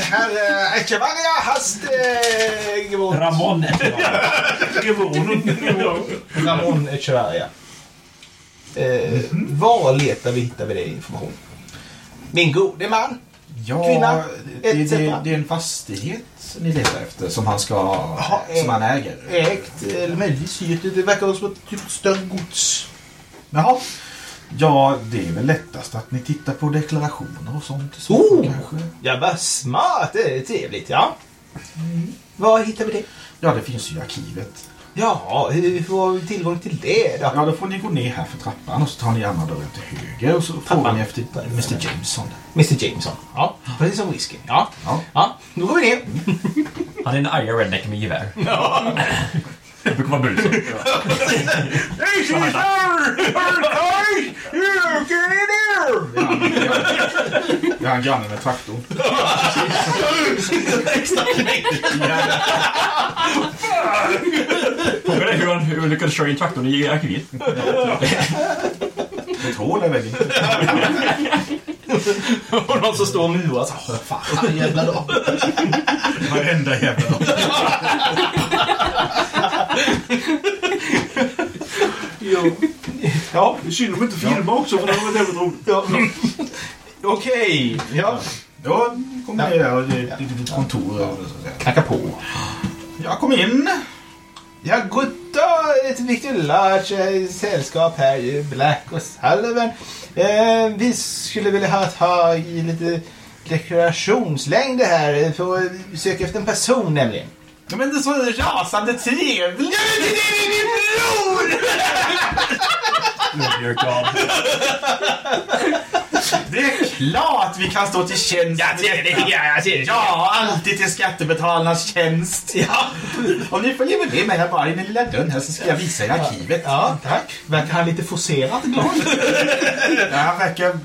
herr äh, Echevarria hast äh, gewohnt. Ramon Ramon Echevarria. Eh, var letar vi, hittar vi det information? Min gode man. Ja, Kvinna, det, det, det är en fastighet ni letar efter som han ska Ja, som han äger. Ägt, eller möjligtvis hyrt. Det verkar som ett typ större gods. Jaha. Ja, det är väl lättast att ni tittar på deklarationer och sånt. så Oh! kanske. Ja, vad smart. Det är trevligt, ja. Var hittar vi det? Ja, det finns ju i arkivet. Ja, hur får vi tillgång till det då? Ja, då får ni gå ner här för trappan och så tar ni andra dörren till höger och så frågar ni efter Mr Jameson. Mr Jameson. Ja, precis som whisky. Ja, Ja. ja. Då går vi ner. Han är en arga redneck med gevär. Det brukar vara brus. Hej Caesar! Hej! Get in here! Det är han grannen med traktorn. Extra knäckt. Frågan är hur han hur han lyckades köra in traktorn i arkivet. Ett hål i väggen. Och någon som står och murar så. "Åh, Fan, jävla dag. Varenda jävla dag. Jo. Ja, Det är synd om inte filma också för det var väldigt roligt. ja. Okej. Ja. Ja, kom ner och det är ett litet kontor. och så att säga. Knacka på. Ja, kom in. Ja, god dag! Ett Victor Large sällskap här i Black och Sullivan. Eh, vi skulle vilja ha, ha i lite deklarationslängd här för att söka efter en person nämligen. Ja, men det är så rasande trevligt. Ja, men det är min bror! Det är klart vi kan stå till tjänst. Jag ser det, ja, jag ser det. Ja, alltid till skattebetalarnas tjänst. Ja. Om ni följer med mig här bara i den lilla dörren här så ska jag visa er arkivet. Ja, tack. Verkar han lite forcerat glad? Ja, han verkar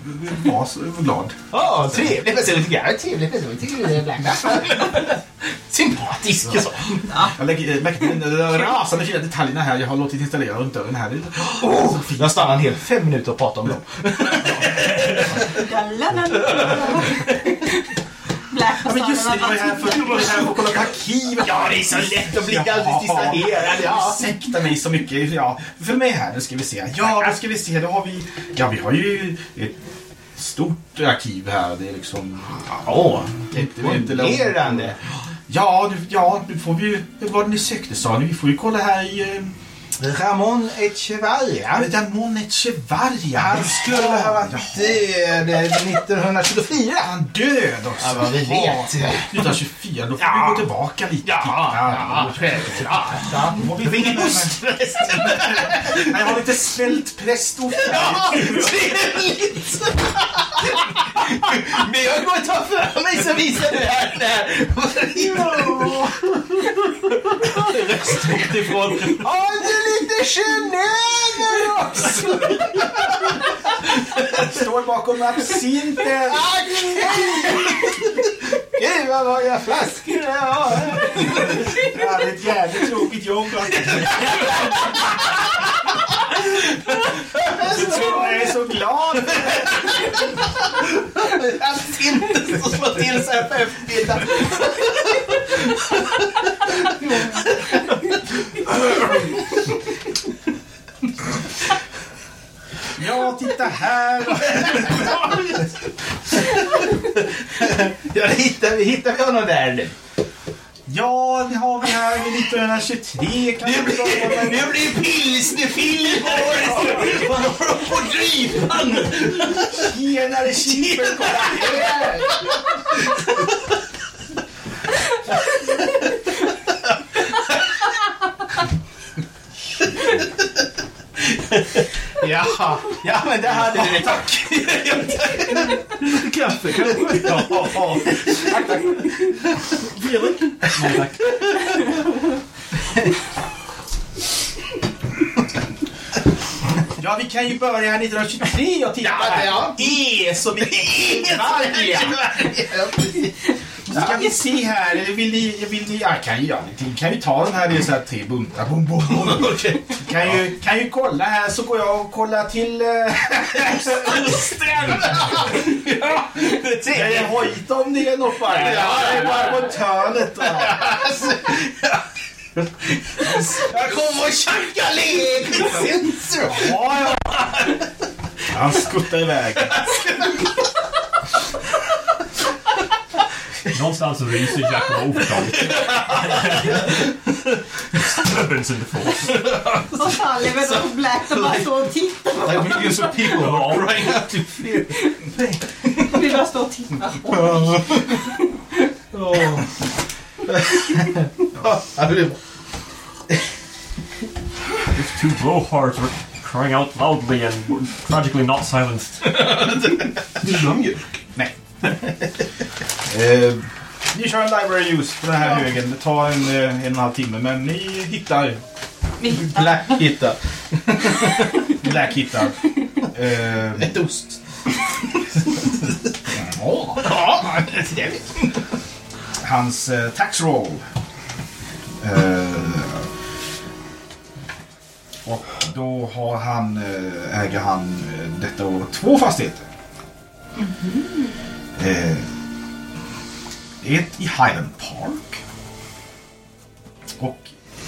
vara så glad. Ja, trevlig person tycker jag. Trevlig person. Sympatisk så. Jag lägger märke till de rasande fina detaljerna här. Jag har låtit installera runt dörren här. Oh, jag stannar en hel fem minuter och pratar om dem. Ja, men just det, ni var ju här för, ni var här för att kolla på arkivet. Ja, det är så lätt att bli alldeles distraherad. Ja. Ursäkta mig så mycket. Ja, följ med här, nu ska vi se. Ja, nu ska vi se. Då har vi... Ja, vi har ju ett stort arkiv här. Det är liksom... Åh, inte, det är inte långt. imponerande. Ja, nu, ja, nu får vi ju... Vad var det ni sökte sa ni? Vi får ju kolla här i... Eh, Ramon Echevarria. Ramon Echevarria. Han skulle ha varit död 1924. Han död också. Ja, vad vi vet. 1924, då får Ja. vi gå tillbaka lite. Ja, ja, självklart. Ja. Det finna ingen ost jag har lite svält prästost här. Ja, trevligt! Men jag går och tar för mig så visar du här. där. Röst utifrån. Har du lite genever också? Står bakom absinten. Gud vad många flaskor jag har. Ja, det är ett jävligt tråkigt jobb. Jag är så glad. Att inte så slå till så här på eftermiddagen. Ja, titta här. Ja, det hittar vi, hittar vi honom där nu. Ja, det har vi här 1923. Kan Nu blir, nu blir pilsnerfilm på på drypan. Tjenare Kippen, kolla här. Ja, ja men det hade du. Tack. Kaffe kanske? Ja. Fredrik? Nej, tack. Ja, vi kan ju börja 1923 och titta. Ja, ja. E som i Evalja. Ska vi se här. Vill ni, vill ni, ja, kan, ju- ja, ni kan ju ta den här. Det är så här tre buntar. Bum, bum, bum. kan, ju, kan ju kolla här så går jag och kollar till uh, Östrand. ja, det är hojt om det är något bara. Ja, det är bara på hörnet. Jag kommer och tjackar lek. Ja, ja. Han skuttar iväg. Någonstans så ryser Jack av oförklarligt. Disturbance in the force. Och Sullivan och Black de bara står och tittar. Millions of people are crying out to fear. Vi bara står och tittar. If two blowhards were crying out loudly and tragically not silenced. Vill du ha mjölk? Nej. Eh, ni kör en library use på den här högen. Det tar en, eh, en och en halv timme, men ni hittar. Black hittar. Black hittar. Eh, Ett ost. ja, Ja, det vet hans eh, tax roll. Eh, och då har han, eh, äger han eh, detta år två fastigheter. Eh, ett i Highland Park. Och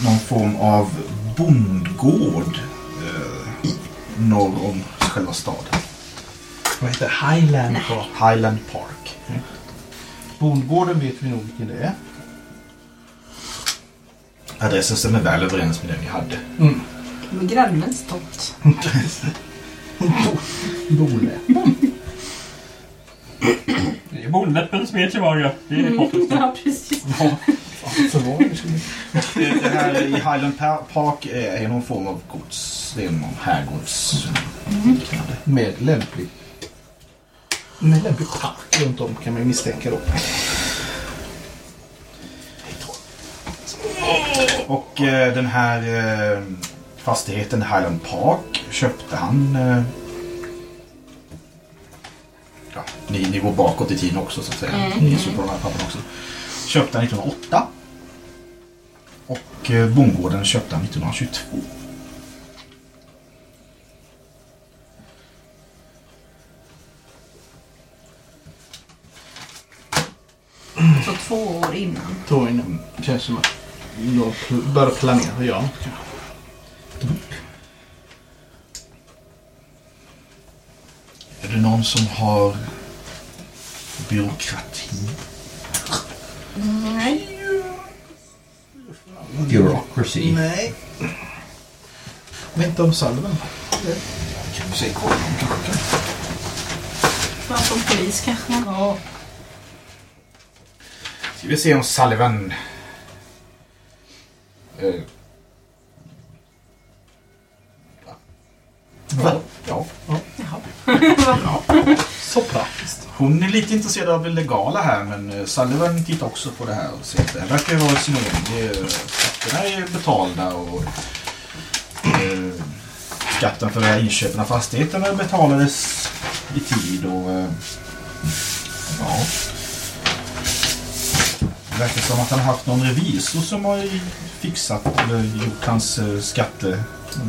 någon form av bondgård eh, norr om själva staden. Vad heter Highland Park? Highland Park. Bondgården vet vi nog vilken det är. Adressen stämmer väl överens med den vi hade. Med grannens tomt. Bole. Det är Bondläppen som till varje. Det är hopplöst. Ja, precis. Det här i Highland Pa- Park är någon form av gods. Det är någon herrgårds... liknande. Med lämplig... Med lämplig park runt om kan man ju misstänka då. Och eh, den här eh, fastigheten Highland Park köpte han... Eh, ja, ni, ni går bakåt i tiden också så att säga. Ni ser på de här papperna också. Köpte han 1908. Och eh, bondgården köpte han 1922. Så två år innan. Tror jag det känns som att pl- börjar planera och göra något kanske. Är det någon som har byråkrati? Nej. Bureaucracy. Nej. Vänta om Sullivan. Kan vi se kolla om klockan? Bara som polis kanske. Ja. Ska vi se om Sullivan... Eh, Va? ja. Så praktiskt. Hon är lite intresserad av det legala här men eh, Sullivan tittar också på det här och säger att det verkar ju vara ett. Det är- Skatterna är betalda och eh, skatten för de här inköpen av fastigheterna betalades i tid och eh, ja. Det verkar som att han har haft någon revisor som har fixat eller gjort hans eh, skatte... Ja,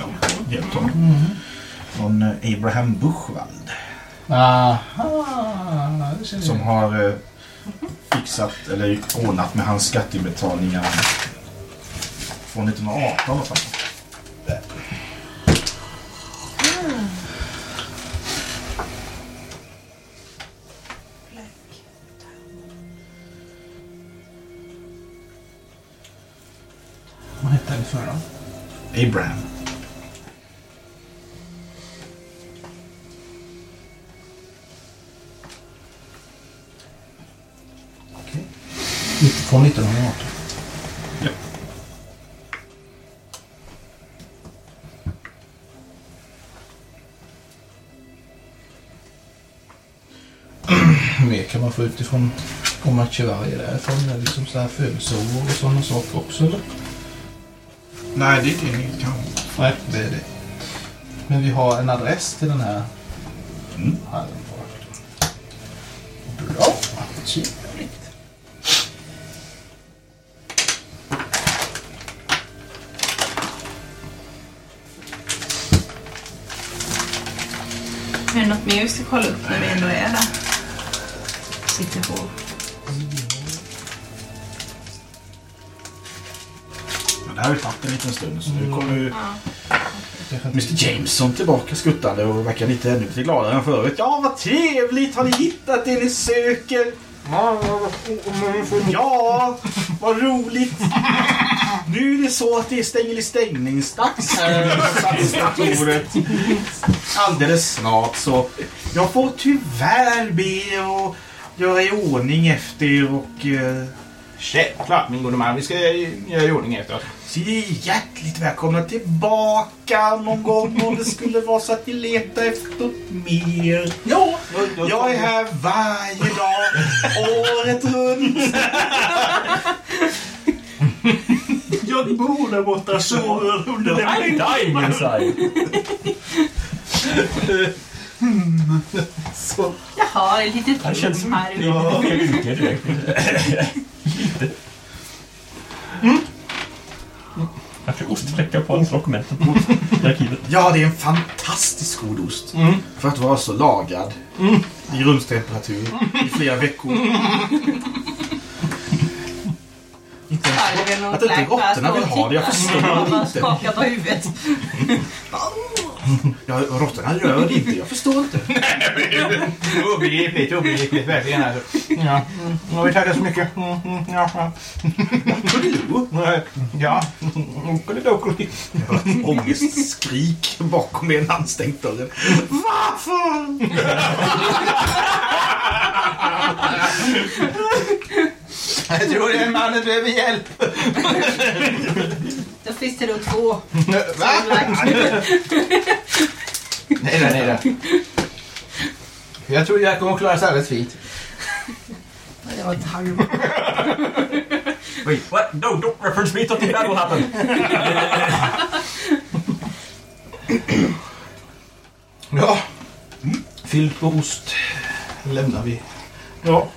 honom. Någon eh, Abraham Buchwald. Aha, Som har eh, fixat eller ordnat med hans skattebetalningar från 1918 i alla fall. Vad hette det förra? Abraham. från 1918. Ja. Mer kan man få utifrån om Machivari därifrån? Är liksom så här födelseår och sådana saker också eller? Nej, det är det inget kanske. Nej, det är det. Men vi har en adress till den här mm. hallen. Bra. Tjena. Mer vi ska kolla upp när vi ändå är där? Sitter på. Ja, det här har ju tagit en liten stund så nu kommer ju. Mr Jameson tillbaka skuttande och verkar lite ännu lite gladare än förut. Ja, vad trevligt! Har ni hittat det ni söker? Ja, vad roligt! Nu är det så att det är stängel i stängningsdags här på stadskontoret. Alldeles snart så jag får tyvärr be och göra i ordning efter er och eh, Självklart min gode man. Vi ska göra i ordning efteråt. så ni är hjärtligt välkomna tillbaka någon gång om det skulle vara så att ni letar efter mer. Ja, Jag är här varje dag, året runt. Jag bor där borta sover under den I'm dying inside. Jaha, ett litet Det känns som här ja. fel yrke direkt. Kanske ostfläckar på hans dokumenten i arkivet. Ja, det är en fantastisk god ost. För att vara så lagad. I rumstemperatur i flera veckor. Inte att inte råttorna vill ha det, jag förstår inte. skakar på huvudet. Ja, råttorna rör det inte, jag förstår inte. Obegripligt, obegripligt verkligen alltså. Ja, mm. Ja, vi tackar så mycket. Mm, mm, ja, ja. Jag hör ett ångestskrik bakom er när han stängt dörren. Varför? Jag tror den mannen behöver hjälp. Då finns det då två. Va? Nej, nej, nej. nej. Jag tror jag kommer klara sig alldeles fint. Det var halv. Wait, what? No, don't reference me. Something bad will happen. Ja. Fylld på ost lämnar vi. Ja.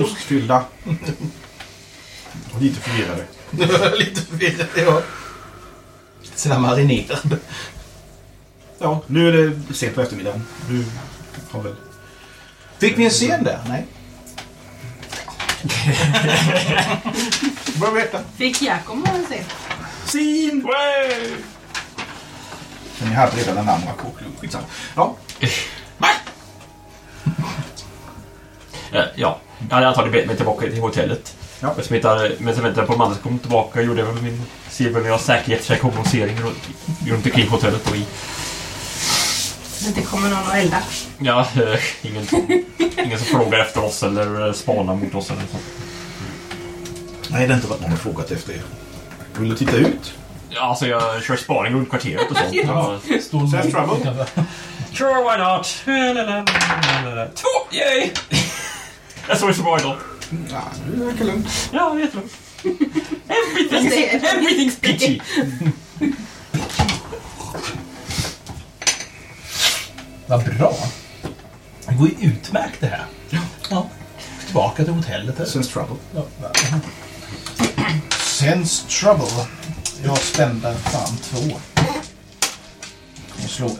Ostfyllda. Och lite förvirrade. Lite förvirrad, ja. Sina marinerade. Ja, nu är det sent på eftermiddagen. Du har väl... Fick vi en scen där? Nej. Bara veta. Fick Jakob en se? Sin! Men ni hade redan den andra kåken. Skitsamma. Ja. Eh, Ja, jag hade antagligen bett mig tillbaka till hotellet. Ja. Jag smittade, men sen väntade jag på att Mandel kom tillbaka och gjorde väl min sedvanliga säkerhetsrekognosering runt, runt omkring hotellet och i. Det inte kommer någon och elda. Ja, eh, ingen, som, ingen som frågar efter oss eller eh, spanar mot oss eller sånt. Nej, det har inte varit någon som frågat efter er. Vill du titta ut? Ja, alltså jag kör spaning runt kvarteret och sånt. Ja. Stor. Sure, why not? Två! Yay! Jag såg så bra idag. Ja, det verkar lugnt. Ja, det är jättelugnt. Everything's, everything's peachy. Vad bra. Det går ju utmärkt det här. Ja. Tillbaka till hotellet. Här. Sense trouble. Sense trouble. Jag spände fan två. Och slår.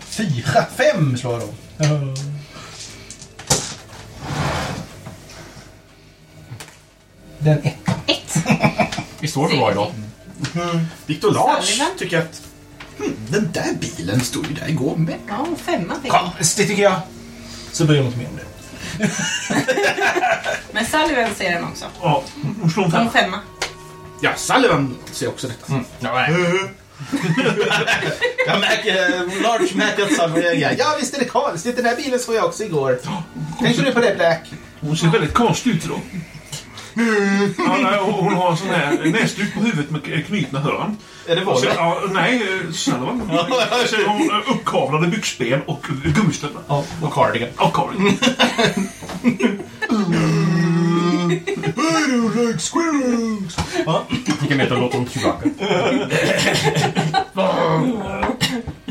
Fyra, fem slår jag då. Den ett. Ett. Vi står så bra idag. Victor Lars Sullivan. tycker att hmm, den där bilen stod ju där igår med. Ja, femma fick Kom, det tycker jag. Så bryr jag mig inte mer om det. Men Sullivan ser den också. Ja, hon slår en Och en femma. femma. Ja, Sullivan ser också detta. Ja, nej. jag märker, Large märker att Salva reagerar. Ja, visst är det konstigt. Den här bilen såg jag också igår. Tänkte du på det, Black? Hon ser väldigt konstig ut idag. Ja, nej, hon har en sån här näsduk på huvudet med knutna hörn. Är det Voller? ja, nej, Sullivan. Hon eh, uppkavlade byxben och gummistövlar. Ja, och Cardigan. Och Karin. Lika med att låta dem Chewbacca.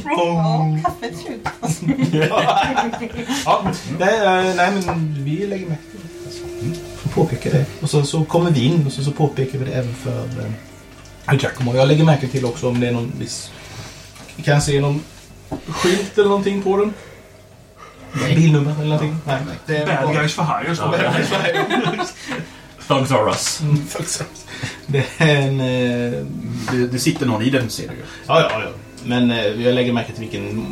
Ja, kaffet är slut. Ja, nej, nej, men vi lägger märke Påpekar det. Och så, så kommer vi in och så, så påpekar vi det även för eh, Giacomo. Jag lägger märke till också om det är någon viss... Kan jag se någon skylt eller någonting på den? Bilnummer eller någonting? Nej, det är Bad guys for hire. står det. Thugs are us. Mm, Det är en... eh, Det, det sitter någon i den ser du ju. Ja, ja, ja. Men eh, jag lägger märke till vilken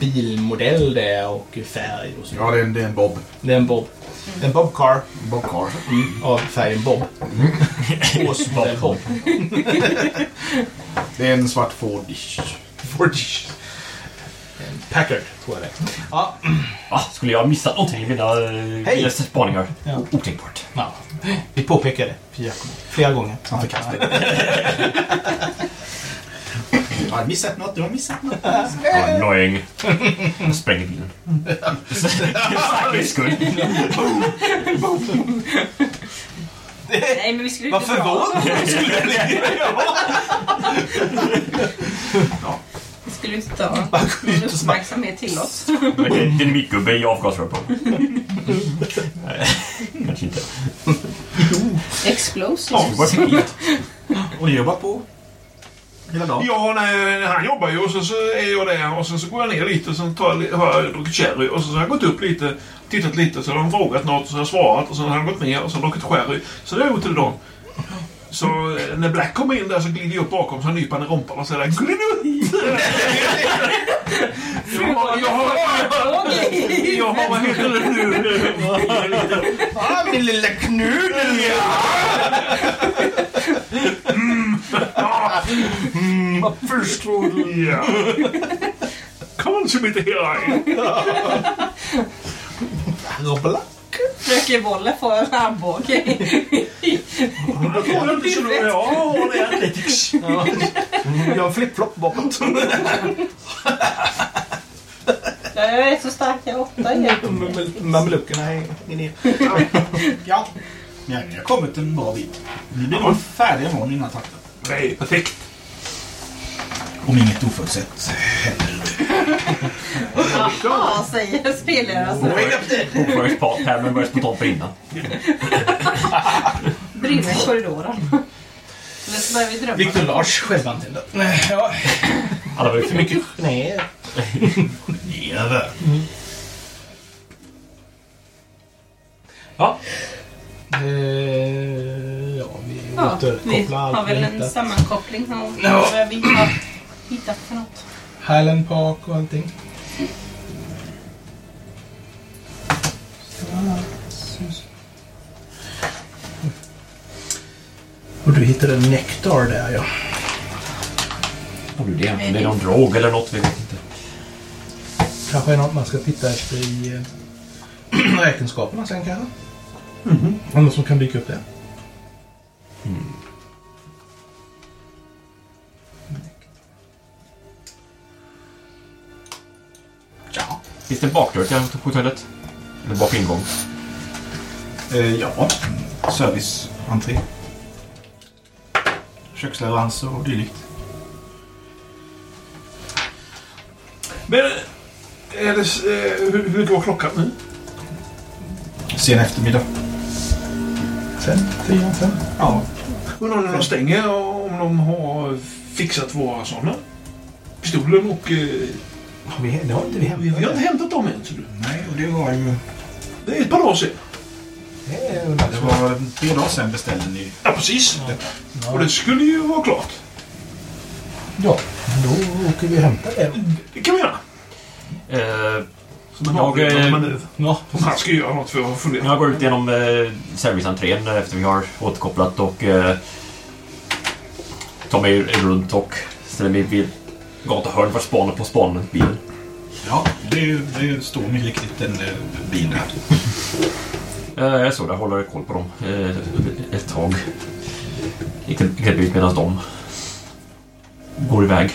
bilmodell det är och färg och så. Ja, det är en, det är en Bob. Det är en Bob. En Bob Car Bob Car. av färgen Bob. Årsmodell Bob. Det är en svart Fordish. Fordish. En Packard, tror jag det är. Ja, Va? Skulle jag ha missat någonting i mina Hej! Hej. spaningar? Ja. Otänkbart. ja. Vi påpekar det. Flera gånger. Han det. Jag har missat något, du har missat något. Annoying. Jag spränger bilen. För säkerhets skull. Nej, men vi skulle Vad inte dra. förvånad skulle jag bli. Vi skulle inte ta någon uppmärksamhet till oss. Dynamitgubbe i avgasrör Nej, Kanske inte. Explosives. Det fint. Och ni jobbar på hela dagen? Ja, nej, han jobbar ju och sen så är jag där och sen så går jag ner lite och sen tar jag, har jag druckit sherry och sen så har jag gått upp lite, tittat lite, så har de frågat något och så har jag svarat och sen har jag gått ner och sen druckit sherry. Så det har jag gjort hela dagen. Så eh, när Black kommer in där så glider jag upp bakom så han nyper han i rumpan och säger Glinutt! jag har... Jag har... Jag har... Vad heter det nu? Ah, min lilla knudel! Vad förstår du? Ja. Kanske lite hela Robbla. Fröken Wolle får en armbåge. Jag har inte så Ja, det är athletics. Jag har flip-flop bakåt. Jag är så stark, jag är åtta igen. Mameluckerna hänger ner. Ja. Ja, ni har kommit en bra bit. Ni blir nog färdiga imorgon innan takten. Nej, perfekt. Om inget oförutsett händer. Jaha, säger spelaren. Så Bokföringspärmen börjar spontant brinna. brinner i korridoren. Eller så börjar vi drömma. Victor Lars självantänder. Ja. Alla var ju För mycket. Över. Ja. Eh, ja, vi Ja, vi återkopplar allt har vi väl har en hittat. sammankoppling av Ja. vad vi har hittat för något. Highland Park och allting. Och du hittade nektar där ja. Har du det? Det är någon drog eller något, vi vet inte. Kanske är något man ska titta efter i eh, räkenskaperna sen kanske. Mm Om något som kan dyka upp där. Ja. Finns det en bakdörr till hotellet? Eller bak ingång? Eh, ja. Service, entré. Köksleveranser och dylikt. Men är det, eh, hur, hur var klockan nu? Sen eftermiddag. Fem, tio, fem. Ja. Undrar när de stänger och om de har fixat våra sådana. Pistolen och... Eh, Har vi, det har inte vi vi, hämtat. vi har inte hämtat dem än. Så du. Nej, och det var ju... Det är ett par dagar sedan. Det är Det var tre dagar sedan beställde ni. Ja, precis. Och det skulle ju vara klart. Ja, då åker vi och hämtar det. Det kan vi göra. Eh, Jag, avbrytande eh. Ja, han ska göra något för att fundera. jag går ut genom eh, serviceentrén efter vi har återkopplat och eh, tar mig runt och ställer mig vid gatuhörn för att spana på spanbilen. Ja, det, det står mycket riktigt en eh, bil där. Eh, så där håller jag koll på dem eh, ett tag. Exempelvis medan de går iväg.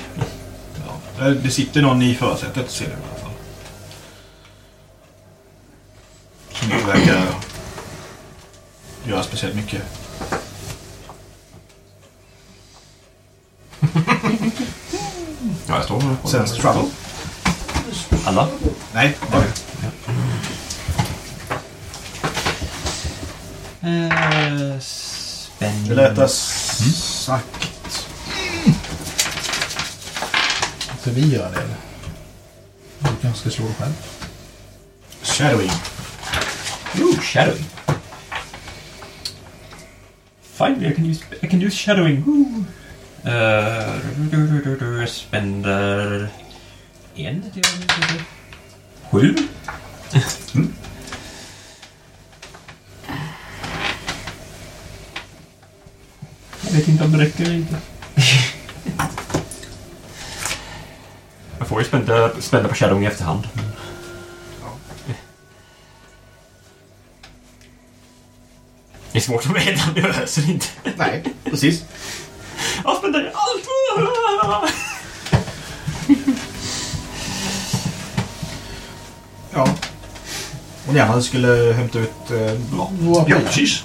Eh, Det sitter någon i förarsätet ser du i alla fall. Som inte verkar göra speciellt mycket. Ja, jag står och Sense trouble. Alla? Nej, det är. Eh. Det lät sagt. Ska vi göra det eller? Du kanske ska slå själv. Shadowing. Ooh, shadowing. Finally, I can use, I can use shadowing. Woo. Uh, spender en. Sju. Hmm? Jag vet inte om det räcker eller inte. Jag får ju spända, spända på shadowing i efterhand. Det är svårt att veta om det öser inte. Nej, precis. Jag spenderar allt! Ja. Och ni andra skulle hämta ut... Eh, Våra Ja, prylar. precis.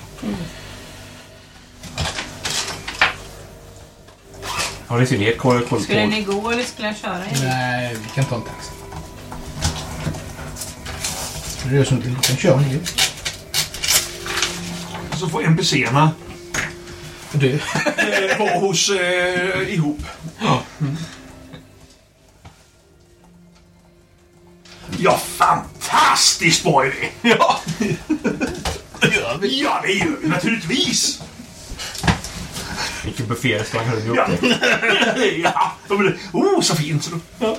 Har ni synnerhet koll koll Skulle på... ni gå eller skulle jag köra er? Nej, vi kan ta en taxi. Det är som du kan köra ni vill. Så får NPCerna Du. eh, vara hos eh, ihop. Ja, fantastiskt bra idé! Ja, gör vi. ja det gör vi naturligtvis! Vilken bufférestaurang har du Ja, gjort det? ja. ja men det- oh, så fint! Ja.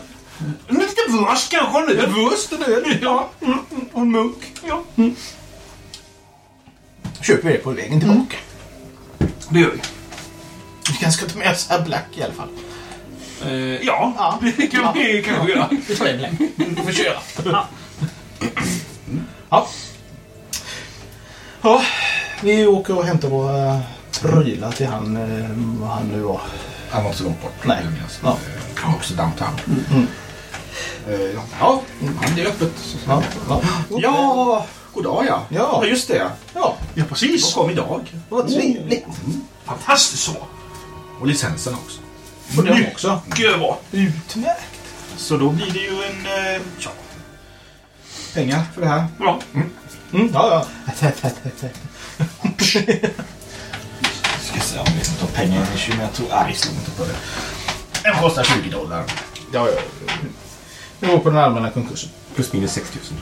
Lite wurst kanske nu. Wurst och öl. Ja, mm, mm, och en munk. Ja, Köper vi det på vägen tillbaka. det gör vi. Vi kanske ska ta med oss Herr Black i alla fall. Eh, ja, Ja. det kan vi kanske göra. Vi tar en Black. Du får köra. Ja. Ja, vi åker och hämtar våra prylar till han, eh, vad han nu var. Han var inte så långt bort. Nej. Ja. Ja. Också downtown. Mm. Eh, ja. ja, han är öppet. Ja, ja. Ja, god dag ja. Ja. just det. ja. Ja, precis. De kom idag. vad trevligt. Fantastiskt så. Och licensen också. Och de också. Mycket bra. Utmärkt. Så då blir det ju en... Eh, ja, pengar för det här. Ja. Mm, ja, ja. Ska se om vi tar pengar i men jag tror... Nej, vi slår inte på det. Den kostar 20 dollar. ja, ja. Vi går på den allmänna konkursen. Plus minus 6 000.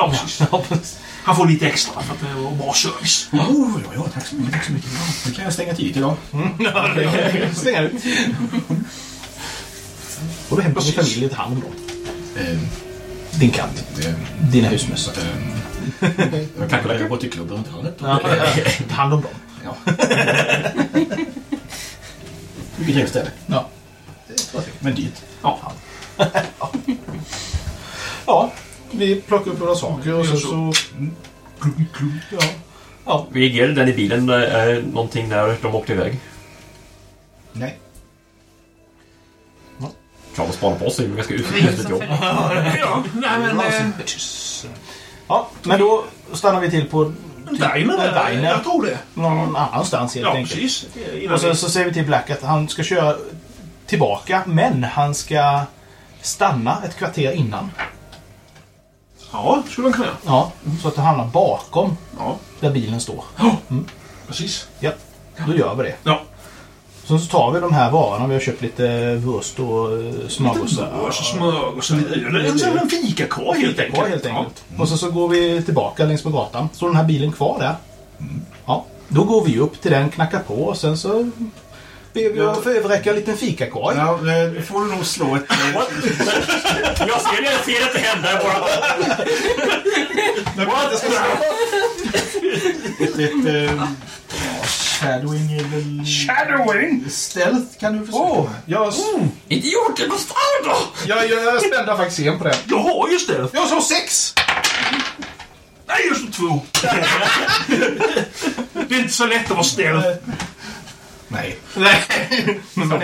Ja, precis. Han får lite extra för att det var bra service. Oh, ja, ja, tack så mycket. Tack så mycket. Ja, nu kan jag stänga tidigt idag. Stänga ut. Och då hämtar vi familjen till hand då. Eh, Din katt. eh, Dina husmöss. eh, jag kanske lägger bort till klubben runt hörnet. Ja, ta hand om dem. Ja. Mycket trevligt ställe. Ja. Men dyrt. Ja. Ja, vi plockar upp några saker och Gör så... så ja. Reagerade den i bilen äh, någonting när de åkte iväg? Nej. Charles spanade på sig. Det ganska Det var ingen uselt jobb. Ja, nej men... Eh, ja, men då stannar vi till på diner, En där, diner. jag tror det. någon annanstans helt Ja, enkelt. precis. Innan Och så, vi- så säger vi till Black att han ska köra tillbaka, men han ska stanna ett kvarter innan. Ja, skulle man kunna göra. Ja, så att han hamnar bakom Ja, där bilen står. precis. Ja, då gör vi det. Ja. Sen så tar vi de här varorna. Vi har köpt lite wurst och eh, smörgåsar. Och så smörgås och lite öl. En sån här fikakorv helt enkelt. Kvar helt enkelt. Och så, så går vi tillbaka längs med gatan. Så den här bilen kvar där. Ja, då går vi upp till den, knackar på och sen så ber vi att få överräcka en liten fikakorg. Ja, då får du nog slå ett... Jag ser det, jag ser det inte hända. Jag bara... ett, ett eh, ja, shadowing är väl... Shadowing! Stealth kan du försöka Åh, med. jag, Idioter, vad fan då? jag, jag spände faktiskt en på den. Jag har ju stealth. Jag sa sex! Nej, just det, två. det är inte så lätt att vara stealth. Nej. Nej. Men man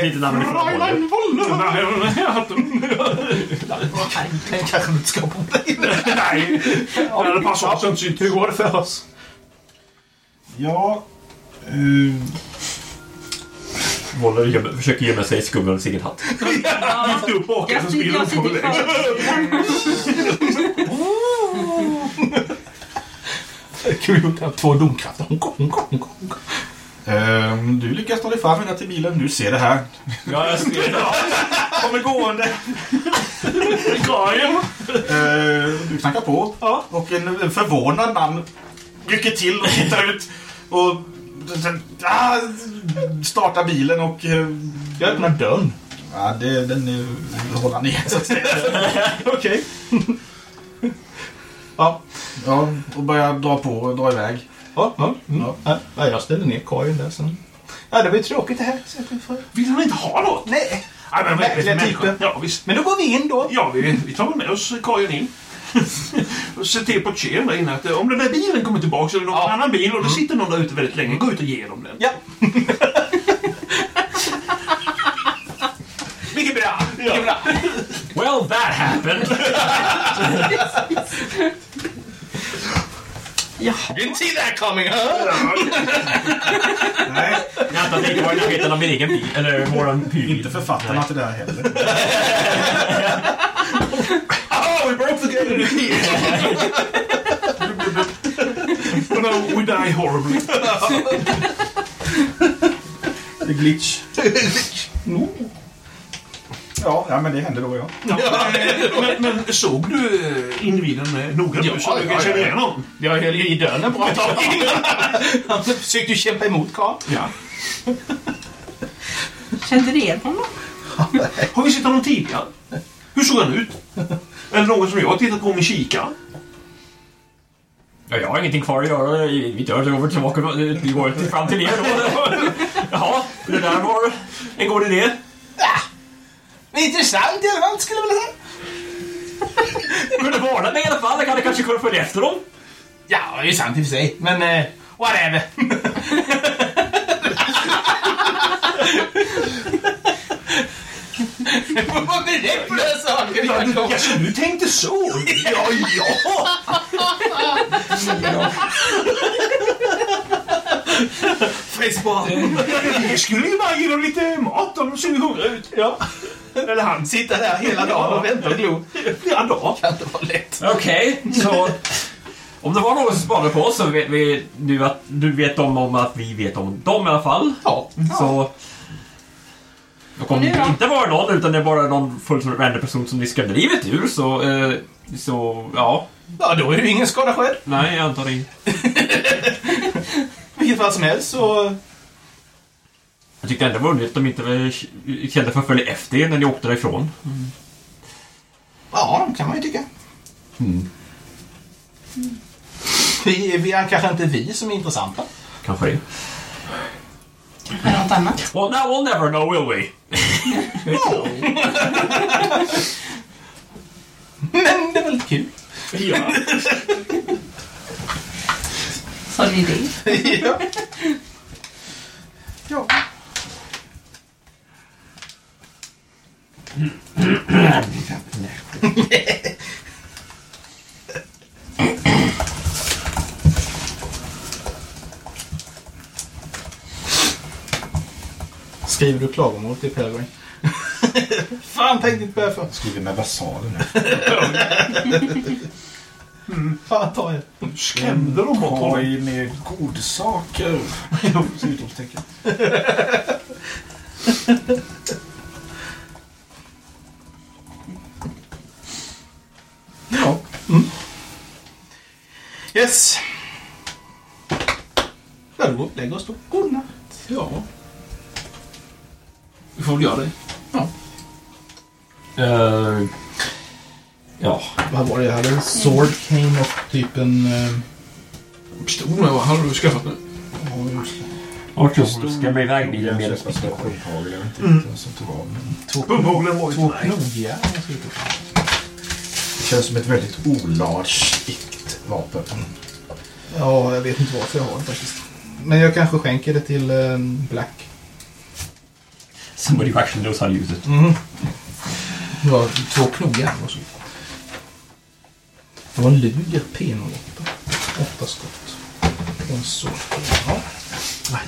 Som inte. Nej, jag hade- Den kanske du inte ska på dig. Nej, det hade passat så inte Hur går det för oss? Ja... Uh, Woller gömmer, försöker gömma sig i skummen under sin egen hatt. lyfte upp hakan så springer Jag upp på kvar. Kul. Jag har Två domkrafter. Ehm, du lyckas ta dig fram ända till bilen. Du ser det här. Ja, jag ser det. Kommer gående. Grajen. Uh, du knackar på. Och en, en förvånad man rycker till och tittar ut. Och sen, ah, startar bilen och... eh, Jag öppnar dörren. ja, det, den är, håller ner så att säga. Okej. Ja. Ja, och börjar dra på och dra iväg. Ja, ja. Mm. Ja. ja. ja. Jag ställer ner korgen där sen. Ja, det var ju tråkigt det här. Så att vi får... Vill han inte ha något? Nej. Nej, men människa? typer. Ja, visst. Men då går vi in då. Ja, vi, vi tar med oss korgen in. och se till på kön där inne att eh, om den där bilen kommer tillbaka eller någon Ja. annan bil och det sitter någon där ute väldigt länge, gå ut och ge dem den. Ja. Mycket bra. Mycket bra. Well, that happened. Didn't see that coming, huh? Nej, Jag antar att det inte var i närheten av min egen bil. Eller våran bil. inte författarna till det här heller. Oh, we broke the game. Oh, no, we die horribly. Det är glitch. Ja, ja, men det hände då ja. Ja, men, men såg du eh, individen eh, noga Ja, så du kan känna ja. igen honom? Jag höll ju i dörren ett bra tag innan. Han försökte ju kämpa emot Karl. Ja. Kände du igen honom? Har vi sett honom tidigare? Hur såg han ut? Eller någon som jag har tittat på med kikare? Ja, jag har ingenting kvar att göra. Vi dör så går vi tillbaka. Vi går till- fram till er då. Jaha, det där var en god idé. Men intressant i alla fall, skulle jag vilja säga. Kunde varna mig i alla fall. Jag hade kanske kunnat följa efter dem. Ja, det är sant i och för sig. Men, eh, whatever. Du får vara beredd på den här saken. Ja, du, alltså, du tänkte så? Ja, ja! Friskbar. Vi skulle ju bara ge dem lite mat om de ser hungriga ut. Ja. Eller han. Sitta där hela dagen och vänta och glo. Flera dagar. Kan inte vara lätt. Okej, så... Om det var någon som spanade på oss så vet vi nu att du vet om, om att vi vet om dem i alla fall. Ja. Så... Och om Nu det då? inte var någon utan det är bara någon fullständigt random person som vi skrämde livet ur så... Eh, så, ja. Ja, då är det ju ingen skada skedd. Nej, jag antar inte. Vilket fall som helst så... Jag tyckte ändå det var underligt att de inte var- kände för att följa efter er när ni åkte därifrån. Ja, kan man ju tycka. Vi, vi är kanske inte vi som är intressanta. Kanske det. Är det något annat? Well, now we'll never know, will we? Men det är väldigt kul. Ja. Sa ni det? ja. Ja. Skriver du klagomål till Pelgrim? Fan, tänkte inte börja för. Skriver med versaler nu. Fan, ta er. Skrämde de bort honom? Koj med godsaker. Utropstecken. Ja. Yes. Ja, då lägger oss då. Godnatt. Ja. Vi får väl göra det. Eh, ja. Vad var det jag hade? En sword cane och typ en... Uh... Pistol med, vad hade du skaffat nu? Arthur ska med iväg bilen med... Sköldhagel, jag vet inte vad som tog av. men Pumphåglen var ju Två knogjärn. Det känns som ett väldigt olartigt vapen. Ja, jag vet inte varför jag har det faktiskt. Men jag kanske skänker det till eh, Black. Somebody who actually knows how to use it. Du har två knogar. Varsågod. Det var en Luger P08. Åtta skott. Och en så. Ja.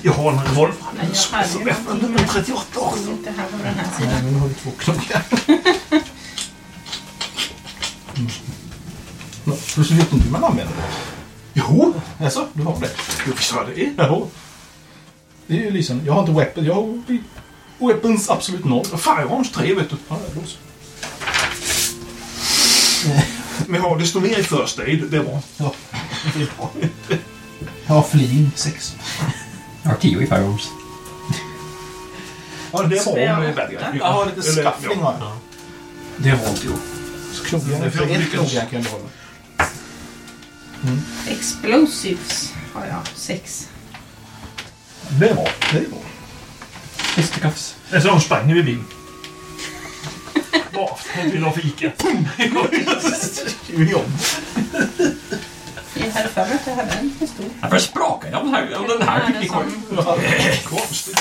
Jag har en revolver. Nej, jag hade ju men 38 jag tror inte här på den här Nej, men nu har vi två knogar. Mm. Du vet inte hur man använder det? Jo, Jaså, du har det? jag visst har det. Jaha. Det är ju lysande. Jag har inte weapon. Jag har weapons absolut noll. Firearms 3 vet du. Ja, har desto mer i first aid, det är bra. Ja, det är bra. Jag har fleeing 6. Jag har tio i Firearms. Ja, det är bra med bad guy. Jag har lite Eller, skaffling har jag. Det har inte jag. Så knogjärn. Det är för ett knogjärn kan jag behålla. Explosives har jag. Sex. Det är bra. Det är bra. Fisticuffs. En sån sprang vid bilen. Bara för att vi vill ha fika. Är jobb. Jag hade för mig att jag hade en pistol. Varför sprakar jag om den här, om den här är som- Konstigt.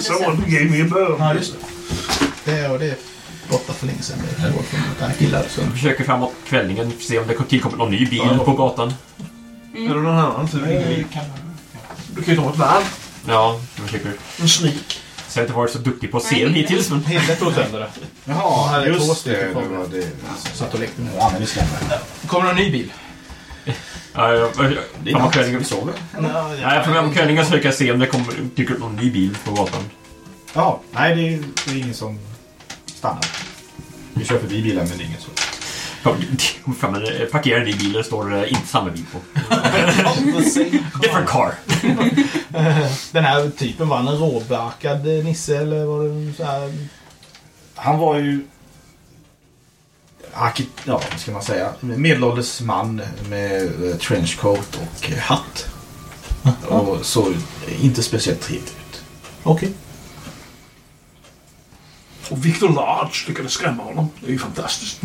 Someone gave me a burn. Ja, just det. Det är, och det är borta för länge sedan. Det från att han killade. Så. Jag försöker framåt kvällningen för att se om det tillkommer någon ny bil på gatan. Är det någon annan tur? Du kan ju ta ett värv. Ja, jag försöker. En sneak. Så jag har inte varit så duktig på att se den hittills, men... Tog sönder det. Jaha, hade två just det. stycken Det kvar. var det. Satt och lekte med det. Det stämmer. Kommer det en ny bil? Ja, jag, jag, Det är framåt kvällningen. Sover. Ja, jag framåt kvällningen försöker jag se om det kommer, dyker upp någon ny bil på gatan. Ja, nej det är, det är ingen som stannar. Vi kör förbi bilen men det är inget så. Parkerar en ny bil och det står eh, inte samma bil på. Different car. Den här typen var han en råbarkad nisse eller var det så här... Han var ju... Ja, vad ska man säga? Medelålders man med eh, trenchcoat och eh, hatt. Och såg inte speciellt trevlig ut. Okej. Och Victor Large lyckades skrämma honom. Det är ju fantastiskt.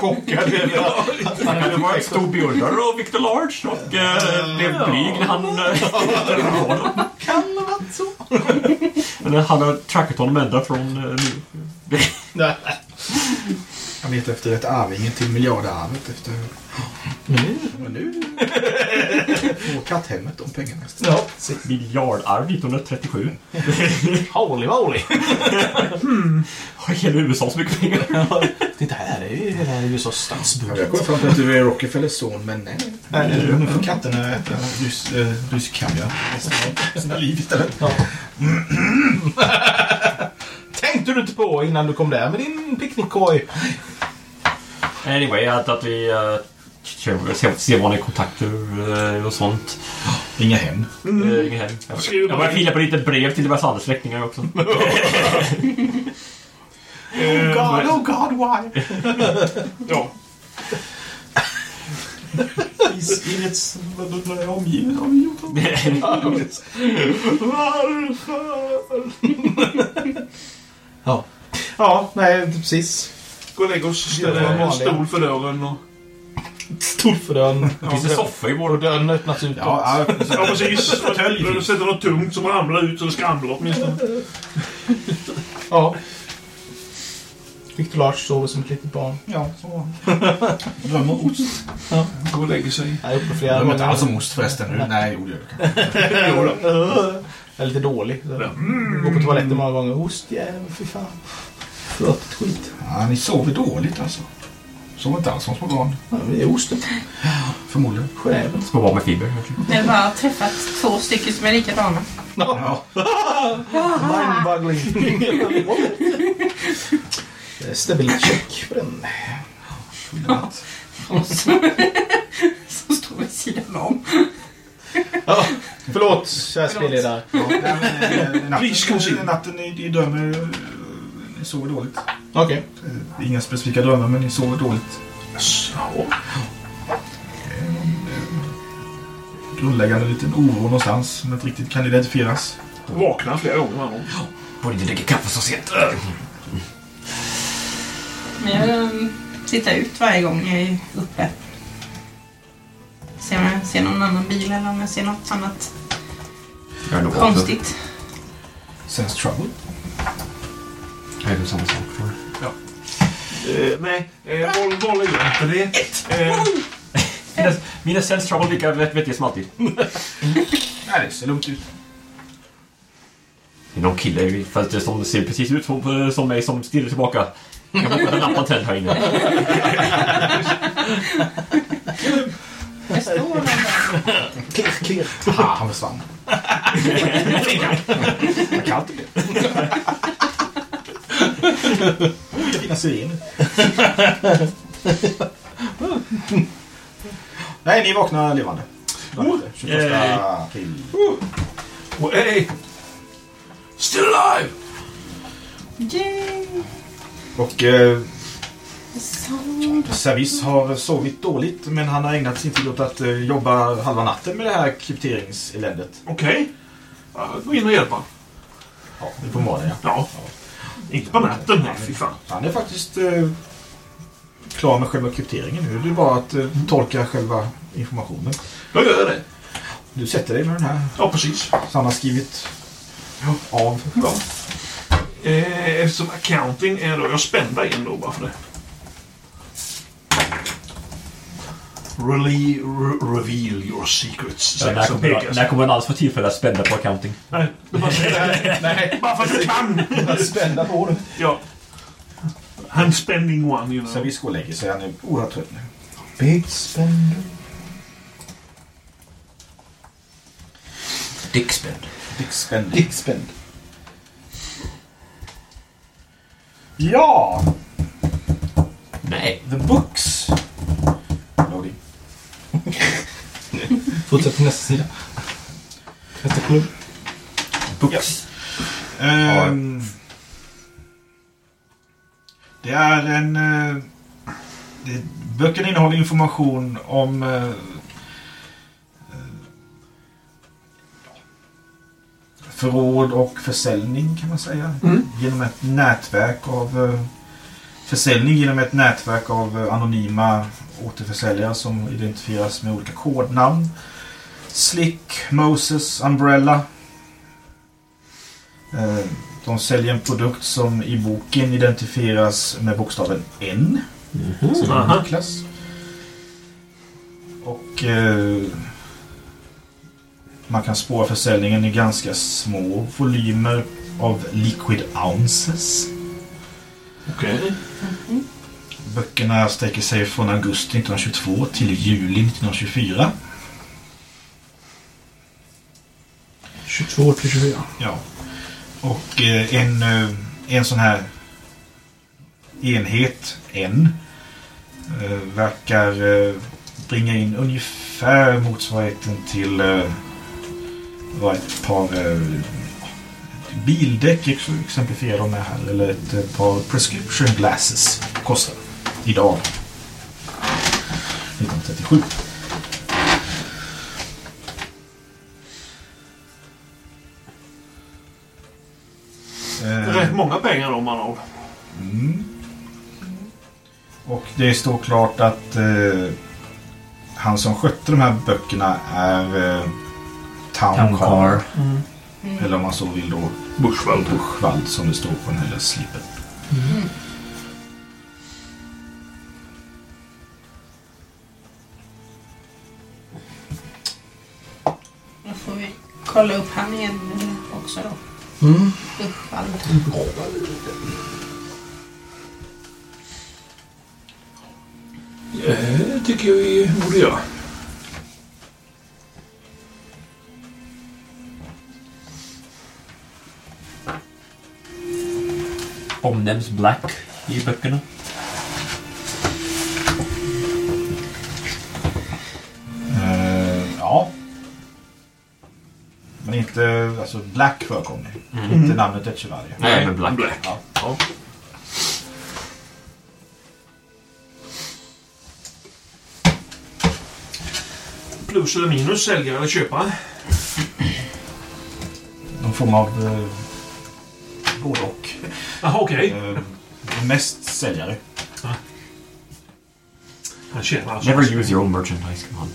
Chockad över Han hade varit stor beundrare av Victor Large och eh, blev blyg när han... Eh, Kan det vara så? men han har trackat honom ända från... Eh, nu. Nej. Han letar efter ett arvinge till miljardarvet efter... Nu... Men nu... Får katthemmet de pengarna istället. Ja. Miljardarv 1937. Holy moly. Har hela USA så mycket pengar? Titta här, det är ju hela USAs statsbudget. jag kom fram till att du är Rockefellers son, men nej. Nej, det är Nu får katterna äta rysk, rysk kaviar resten av sina liv istället. Ja. Tänkte du inte på innan du kom där med din picknickkorg? Anyway, att, att vi... Uh, ser, ser ni kontakter uh, och sånt. Ringa hem. Mm. Uh, ringa hem. Jag, jag börjar fila på lite brev till diverse andra släktingar också. Oh God, oh God, why? Ja. Inget omgivet av idioter. Ja. Ja, nej, precis. Gå och lägg oss. Ställa Ja, en stol för dörren. Och... Stol för dörren. Det finns en soffa i Och vår... dörren öppnas utåt. Ja, ja, Ja, precis. Fåtölj Du sätter något tungt som ramlar ut så det skramlar åtminstone. ja. Victor Lars sover som ett litet barn. ja, så var det. Drömmer om ost. Gå och lägger sig. Jag är uppe flera Drömmer inte alls om ost förresten. Nu. Nej, jag det kanske. Jag är lite dålig. Så. Går på toaletten många gånger. Ostjävel, fy fan. Flörtigt skit. Ja, ni sover dåligt alltså. Sover inte alls som små barn. Ja, det är osten. Förmodligen. Sjäveln. Små barn med fiber. Eller bara träffat två stycken som är likadana. Ja. Mindboggling. Stability check på den. Som står vid sidan om. Ja, förlåt, kära spelledare. Please continue. Natten, natten ni, ni drömmer... eh, Ni sover dåligt. Okej. Eh, Inga specifika drömmar, men ni sover dåligt. Så. Grundläggande liten oro någonstans som inte riktigt kan identifieras. Vaknar flera gånger med honom. Borde inte dricka kaffe så sent. Men jag tittar ut varje gång jag är uppe. Se om jag ser någon annan bil eller om jag ser något annat Jag är nog konstigt. Sense trouble. Är nog samma sak tror jag. Eh, nej, eh, Vol- Voll är ju inte det. Eh, Mina, mina sense trouble lika vet, vet jag som alltid. Nej, det ser lugnt ut. Det är någon kille i fönstret som ser precis ut som, som mig som stirrar tillbaka. Jag att lampan tänd här inne. Det står någon där. Klirr, klirr. Aha, han försvann. Vad kallt det blev. Det sirener. Nej, ni vaknar levande. Oh, 21 yay. april. och hey! Still alive! Yay! Och eh, Servis har sovit dåligt men han har ägnat sin tid åt att eh, jobba halva natten med det här krypteringseländet. Okej. Ja, Gå in och hjälpa. Ja, det får morgonen ja. Ja. Inte på natten, nej fy fan. Han är faktiskt eh, klar med själva krypteringen nu. Det är bara att eh, tolka själva informationen. Jag gör det. Du sätter dig med den här Ja, precis. som han har skrivit av. Ja. Eh, eftersom accounting är då... Jag spända in då bara för det. Rele, re, reveal your secrets. Ja, när, kommer, när kommer man alls få tillfälle att spända på accounting? Nej, bara. Nej, för att du kan! spända på det. Ja. Handspending one, you know. Servis går och lägger sig. Han är oerhört trött nu. Big spender. Dick spend. Dick spend. Dick spend. Ja, Nej. the books. Loading. Fortsätt till nästa sida. Nästa kolumn. Books. Ehm, det är en... eh, det, böckerna innehåller information om... eh, eh, förråd och försäljning kan man säga. Genom ett nätverk av... eh, försäljning genom ett nätverk av eh, anonyma återförsäljare som identifieras med olika kodnamn. Slick, Moses, Umbrella. Eh, De säljer en produkt som i boken identifieras med bokstaven N. Som är Aha. Niklas. Och eh, man kan spåra försäljningen i ganska små volymer av liquid ounces. Okej. Böckerna sträcker sig från augusti 1922 till juli 1924. 22 till 24. Ja. Och eh, en, eh, en sån här enhet, en, eh, verkar bringa in ungefär motsvarigheten till vad ett par bildäck ex- exemplifierar de med här. Eller ett par prescription glasses kostar idag. 1937. Eh, Rätt många pengar om man har. Mm. Och det står klart att eh, han som skötte de här böckerna är eh, Town, Town Car. car. Eller om man så vill då Bushwald. Bushwald som det står på den här slippen. Då kolla upp han igen också då. Mm. Buchwald. Det tycker jag vi borde göra. Omnämns Black i böckerna. Alltså Black förekommer. Inte namnet Echevarria. Nej, men Black. Black. Ja. Ja. Plus eller minus, säljare eller köpare? Någon form av eh, både och. Jaha, okej. Eh, mest säljare. Han tjänar alltså. Never use your own merchandise, come on.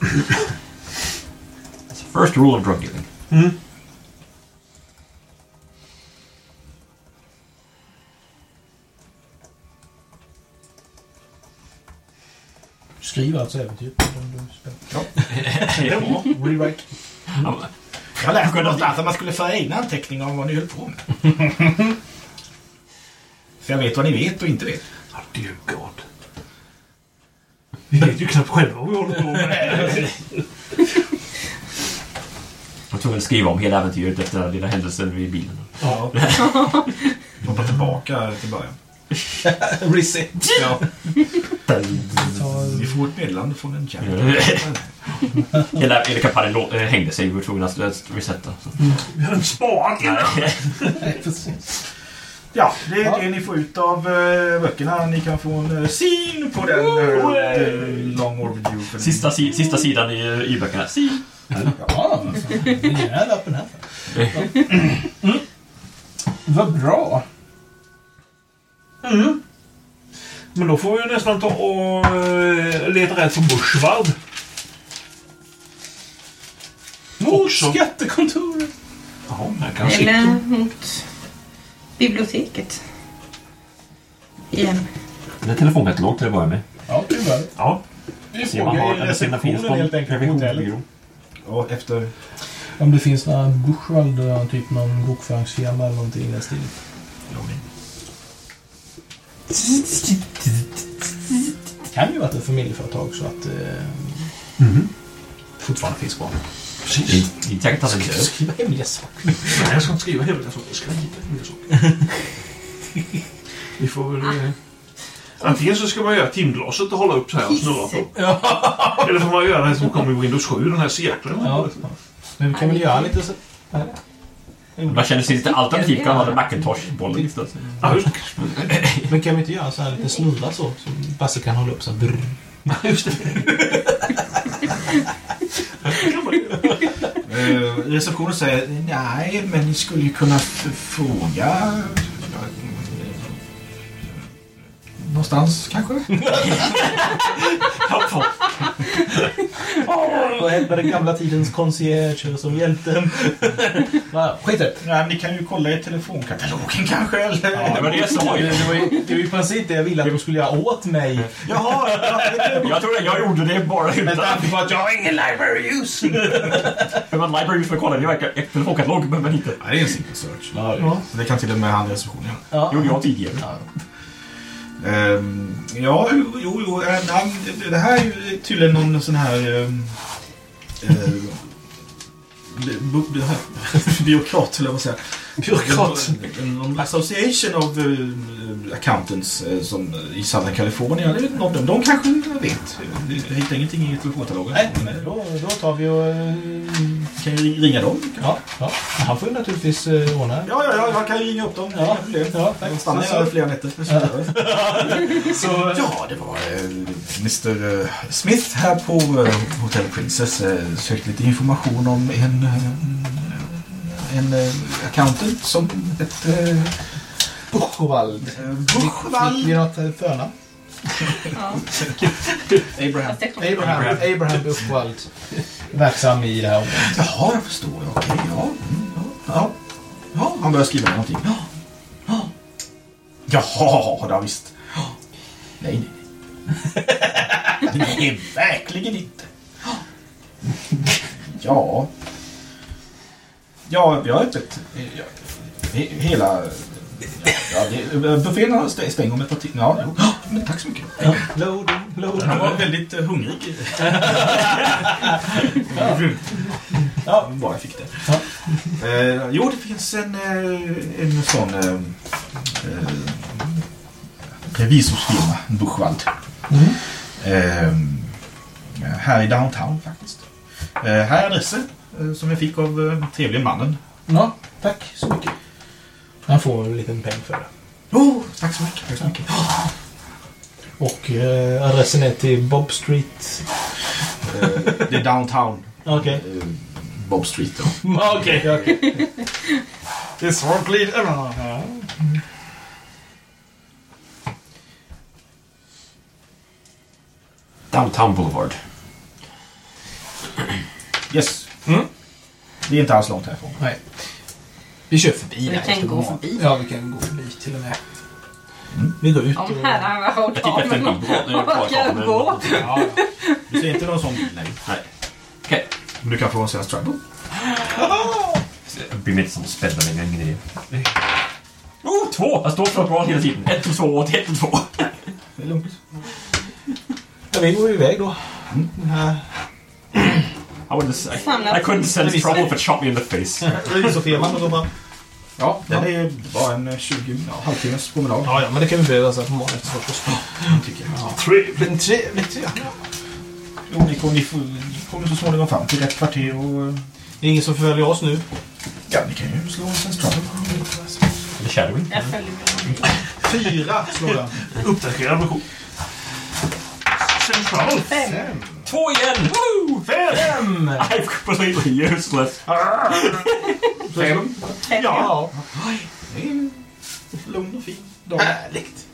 First rule of drug dealing. Skriv alltså äventyr. om du spelar. Det var rewrite. Ja, Jag lärde mig någonstans att man skulle föra egna anteckningar om vad ni höll på med. Så jag vet vad ni vet och inte vet. Oh, dear God. Vi vet ju knappt själva vad vi håller på med. Tvungen att skriva om hela äventyret efter den lilla händelsen vid bilen. Ja. Hoppa tillbaka till början. Reset. Ja. Vi får ett meddelande från en chatt. Hela, hela kampanjen eh, hängde sig. Vi var tvungna att resetta. Så. Vi har inte sparat innan. Ja, det är Ja. det ni får ut av uh, böckerna. Ni kan få en uh, syn på den uh, long overdue. Sista, si, sista sidan i, i böckerna. Si. Ja, rejäl öppen här. Mm. Vad bra. Men då får vi nästan ta och eh, leta rätt på Bushwald. Mot Också. skattekontoret! Ja, här kan Eller mot biblioteket. Igen. Det är telefonkatalog till att börja med. Ja, tyvärr. Ja. Vi Se om man har frågar i det finns receptionen helt enkelt på hotellet. Och efter... Om det finns några Bushwald, eh, typ någon bokföringsfirma eller någonting i den stilen. Det kan ju vara ett familjeföretag så att eh, fortfarande finns kvar. Precis. Det är inte säkert att han är död. Skriva hemliga saker. Nej, jag ska inte skriva hemliga saker. Jag skriva hemliga saker. Vi får väl... eh, Antingen så ska man göra timglaset och hålla upp så här och snurra på. Eller får man göra det som kommer i Windows 7, den här cirkeln. Ja. Men vi kan väl göra lite så... Man känner sig lite alternativt kan man ha Macintosh-bollen istället. Ja. Men kan vi inte göra så här lite snurra så? Som Basse kan hålla upp så här. Brr. Just det. Uh, receptionen säger nej, men ni skulle ju kunna fråga... Någonstans kanske? Vad hände den gamla tidens concierge som hjälpte en? Va, Skit i det. Nej, men ni kan ju kolla i telefonkatalogen kanske. Eller? Det var det jag sa Det ju. det var ju det var ju i princip det jag ville att de skulle göra åt mig. Jaha, ja, det- Jag tror att jag gjorde det bara Men utan... därför för att jag har ingen library use. Man library för att kolla, det verkar ett telefonkatalog behöver man inte. Ja, det är en simpel search. Ja. Det kan till och med han i receptionen göra. gjorde jag tidigare. Ehm, ja, jo, jo, eh, han- det- det här är ju tydligen någon sån här... ehm, eh, bu- bu- byråkrat, eller vad säga. Byråkrat. En association of eh, accountants eh, som, i Southern California. Jag inte om de, de kanske vet. Jag hittar ingenting i telefonkatalogen. Nej, men då, då tar vi och... eh, Kan ju ringa dem. Ja, ja. Han får ju naturligtvis eh, ordna det. Ja, ja, ja, jag kan ju ringa upp dem. Ja, Inga problem. ja, De stannar Så- flera nätter. Så, Ja, det var eh, Mr Smith här på eh, Hotel Princess. Eh, sökte lite information om en, eh, en eh, accountant som hette eh, Buchwald. eh, Fick vi Buchwald. något eh, förnamn? Ja. Abraham. Abraham, Abraham Buchwald. Verksam i det här området. Jaha, jag förstår. Okej, ja. Mm, ja, ja. Ja, han börjar skriva någonting. Ja. Ja. Jaha, ja, visst. Ja. Nej, nej, nej. Nej, verkligen inte. Ja. Ja, vi har öppet eh, hela... Ja, det, buffén har stä- stäng om ett par timmar. Ja, jo. Ja, men tack så mycket. Loading, loading. Han var väldigt eh, hungrig. ja, bara jag fick det. Ja. Eh, jo, det finns en, eh, en sån eh, eh, revisorsfirma, Buchwald. Eh, här i downtown faktiskt. Eh, här är adressen eh, som jag fick av eh, trevlige mannen. Ja, tack så mycket. Han får en liten peng för det. Oh, tack så mycket. Tack så mycket. Och eh, adressen är till Bob Street. Eh, det är downtown. Okej. Eh, Bob Street då. Okej, okej. Det är svårt lite. Ja. Downtown Boulevard. Yes. Mm. Det är inte alls långt härifrån. Nej. Vi kör förbi Vi kan gå mat. förbi. Ja, vi kan gå förbi till och med. Vi går ut Om och... herrarna har hört av mig. Orkar gå. Ja, Du ser inte någon sån bil? Nej. Nej. Okej. Men du kan få säga struggle. Jag bryr mig inte som spelare längre, ingen idé. Oh, två! Jag står för bra hela tiden. Ett och två, ett och två. Det är lugnt. ja, vi går iväg då. Den här I, wouldn't say, Samla- I couldn't sense trouble if it shot me in the face. revisorfirman går bra. Ja, den är bara en 20, ja, halvtimmes promenad. Ja, ja, men det kan vi behöva så här på morgonen efter frukost. tycker jag. Trevligt. Trevligt, ja. Jo, ni kommer, ni får, ni kommer så småningom fram till rätt kvarter och... Det är ingen som förföljer oss nu. Ja, ni kan ju slå en struggle. Eller shadowing. Jag följer med. Fyra slår jag. Uppdaterad version. Central. Två igen! Woo! Fem! I'm completely useless. Fem. Ja, lugn och fin dag. Härligt.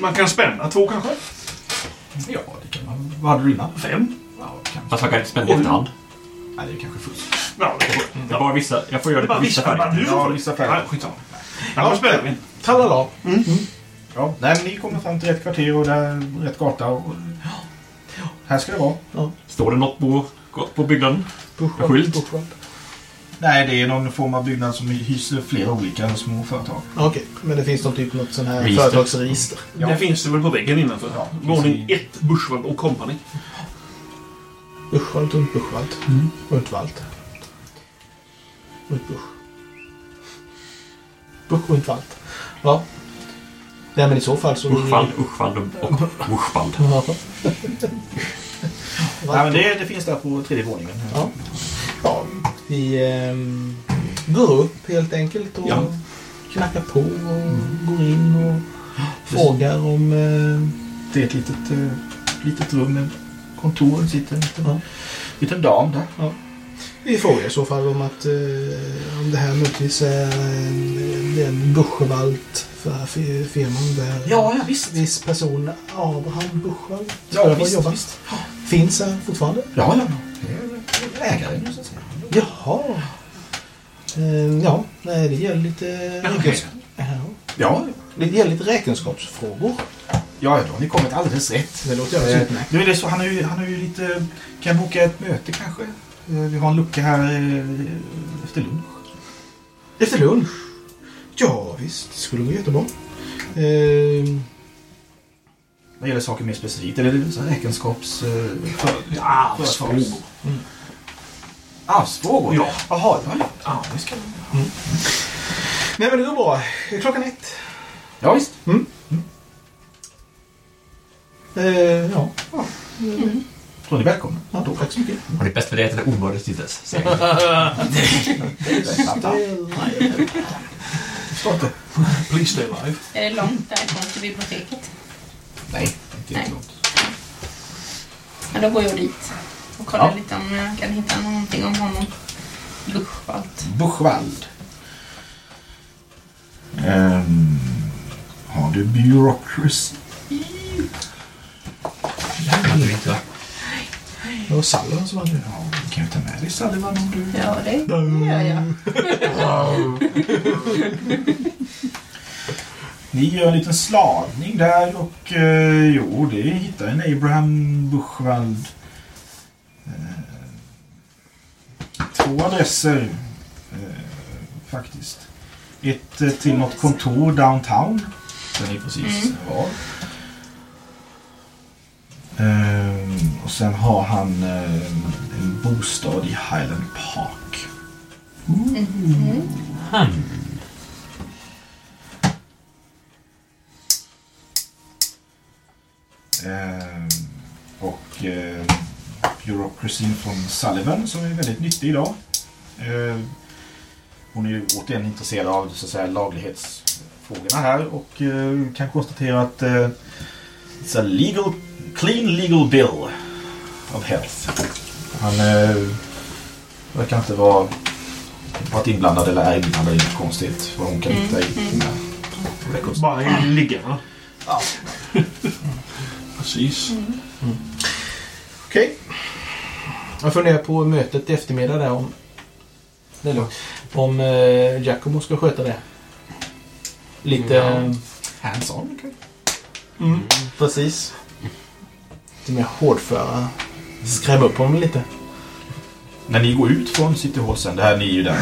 man kan spänna två kanske. Ja, det kan man. Vad hade du innan? Fem. Ja, kanske. Fast man kan inte spänna i efterhand. Nej, det är kanske fullt. Ja, det är bara vissa. Jag får göra det på vissa färger. Ja, vissa färger. Skitsamma. Ja, spelar vi. Tralala. Ja, nej, men ni kommer fram till rätt kvarter och där är rätt gata. Och, ja, här ska det vara. Står det något på, på byggnaden? Bushwald. Skylt. Bushwald. Nej, det är någon form av byggnad som hyser flera olika små företag. Okej, men det finns någon typ något sån här Register. företagsregister. Ja. Det finns det väl på väggen innanför. Ja, Våning 1, Bushwald och Company. Bushwald och Bushwald. Mm. Untwald. Untbusch. Busch och Untwald. Ja. Nej, men i så fall så... Uschvald, Uschvald och. Ja. Nej, men det, det finns där på tredje våningen. Ja. Ja, vi ehm, går upp helt enkelt och Ja. knackar på och går in och frågar om... Eh, Det är ett litet, eh, litet rum med kontor. Det sitter en liten, Ja. liten dam där. Vi frågar i så fall om att eh, om det här möjligtvis är en, den Buschwald för fi- firman där Ja, ja, visst. viss person, Abraham Buschwald, Ja, ja, visst, jobbat. visst. finns här fortfarande. Ja, ja. Är ägaren, så att säga. Jaha. Eh, ja, nej, det gäller lite, räkens- ja, Ja, det gäller lite räkenskapsfrågor. ja, ja, då har ni kommit alldeles rätt. Det låter alldeles Eh, utmärkt. Nu är det så, han har ju, han har ju lite... Kan jag boka ett möte kanske? Eh, Vi har en lucka här efter lunch. Efter lunch? Ja, visst. Det skulle gå jättebra. Eh, Vad gäller saker mer specifikt? Eller det så här räkenskaps... eh, Ja, företags- Arvsfrågor? Ja. Jaha, ja, ja. ja det ska nej, men det går bra. Klockan ett. Ja, visst. Eh, ja. Då är ni välkomna. ja, då, tack så mycket. Och det är bäst för dig att det är omöjligt till dess. inte. Please stay alive. Är det långt därifrån till biblioteket? Nej, inte Nej. jättelångt. Men då går jag dit och kollar Ja. lite om jag kan hitta någonting om honom. Buschwald. Buchwald. Ehm, har du bureaucracy? Hade du inte va? Det var Sullivan som var nu. Ja, du kan ju ta med dig Sullivan om du... Ja, det gör jag. Ni gör en liten slagning där och eh, jo, det hittar en Abraham Buchwald. Eh, två adresser eh, faktiskt. Ett eh, till något kontor downtown. Där ni precis Mm. var. Eh, och sen har han eh, en bostad i Highland Park. Eh, och eh, bureaucracyn från Sullivan som är väldigt nyttig idag. Hon är ju återigen intresserad av så att säga, laglighetsfrågorna här och kan konstatera att it's a legal, clean legal bill of health. Han eh, verkar inte vara varit inblandad eller är inblandad i något konstigt vad hon kan hitta i sina records. Bara i liggarna. Ja. Precis. Precis. Okej. Jag funderar på mötet i eftermiddag där om... Det är. Om eh, Giacomo ska sköta det. Lite... Ja. Hands-on kanske? Mm, precis. Lite mer hårdföra. Skrämma upp honom lite. När ni går ut från City Hall sen, det här ni är ju där.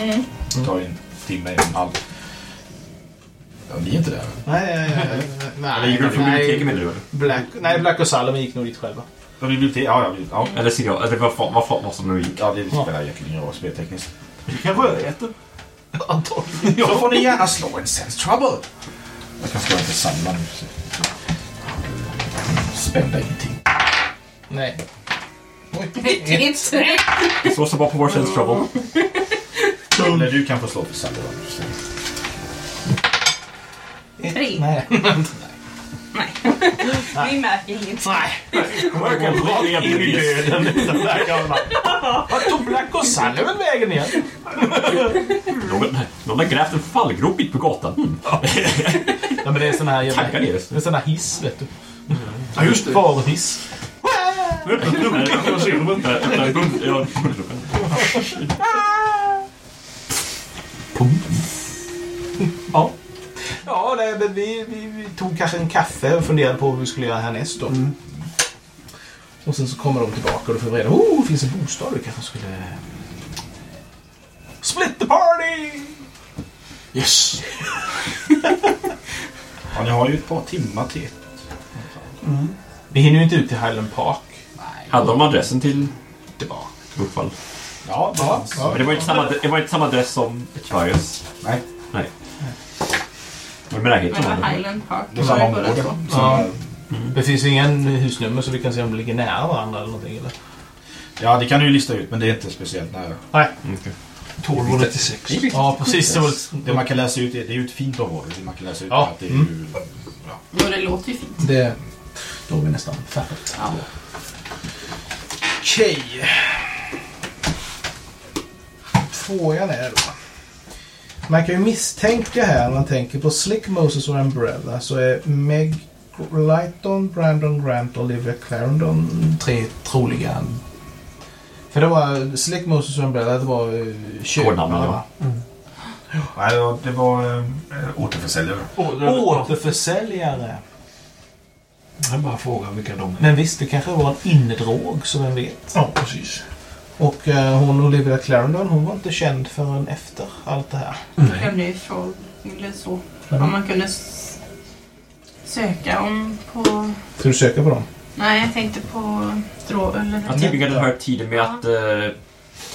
Mm. Det tar ju en timme, en halv. Ja, ni är inte där. Nej, nej, nej. nej, Eller gick du från biblioteket menar du? eller? Black, nej, Black och Sullivan gick nog dit själva. Ja, bibliotek, ja, ja, ja. Eller ser jag? Eller vad fan vad fan var som nu gick? Ja, det spelar egentligen ingen roll speltekniskt. Vi kanske äter. Antagligen. Så får ni gärna slå en sense trouble. Jag kan slå en tillsammans nu. Spända ingenting. Nej. Så bra på vår sense trouble. Eller du kan få slå tillsammans. Ett. Tre. Nej. Nej. Vi märker inget. Nej. Verkligen In i döden. Vart tog Black och Sullivan vägen igen? Någon, någon har grävt en fallgrop mitt på gatan. Mm. Ja, men det är sån här jävla... Tackar ner. Det är sån här hiss, vet du. Ja, just det. Varuhiss. Ja. Ja. Ja, nej, men vi, vi, vi tog kanske en kaffe och funderade på hur vi skulle göra härnäst då. Och sen så kommer de tillbaka och då får vi reda oh, det finns en bostad. Vi kanske skulle... Split the party! Yes. Ja, ni har ju ett par timmar till. Vi hinner ju inte ut till Highland Park. Hade de adressen till Tillbaka. Uppfall? Ja, ja. Men det var inte samma, det var inte samma adress som Etvarius. Nej, Nej. Var det med närheten? Men det var? Highland Park. det är samma var ju båda område. två. Ja. Det finns ingen husnummer så vi kan se om det ligger nära varandra eller någonting. Eller? Ja, det kan du ju lista ut, men det är inte speciellt nära. Nej. Mm, okej. 1296. Ja, precis. Det var Det man kan läsa ut, är- det är ju ett fint område. Det man kan läsa ut Ja. att det är Mm. ju... Jo, det låter ju fint. Det... Då är vi nästan färdigt. Ja. Okej. Frågan är då. Man kan ju misstänka här när man tänker på Slick Moses och Umbrella så är Meg Lighton, Brandon Grant och Olivia Clarendon tre troliga. För det var Slick Moses och Umbrella, det var köparna ja. va? Nej, det var, det var äh, återförsäljare. Återförsäljare. Jag bara frågar vilka de är. Men visst, det kanske var en innedrog, så vem vet. Ja, precis. Och eh, hon Olivia Clarendon, hon var inte känd förrän efter allt det här. Jag blev frågad eller så. Om man kunde söka om på... Ska du söka på dem? Nej, jag tänkte på drå... Eller... Jag tillbringade den här tiden med att eh,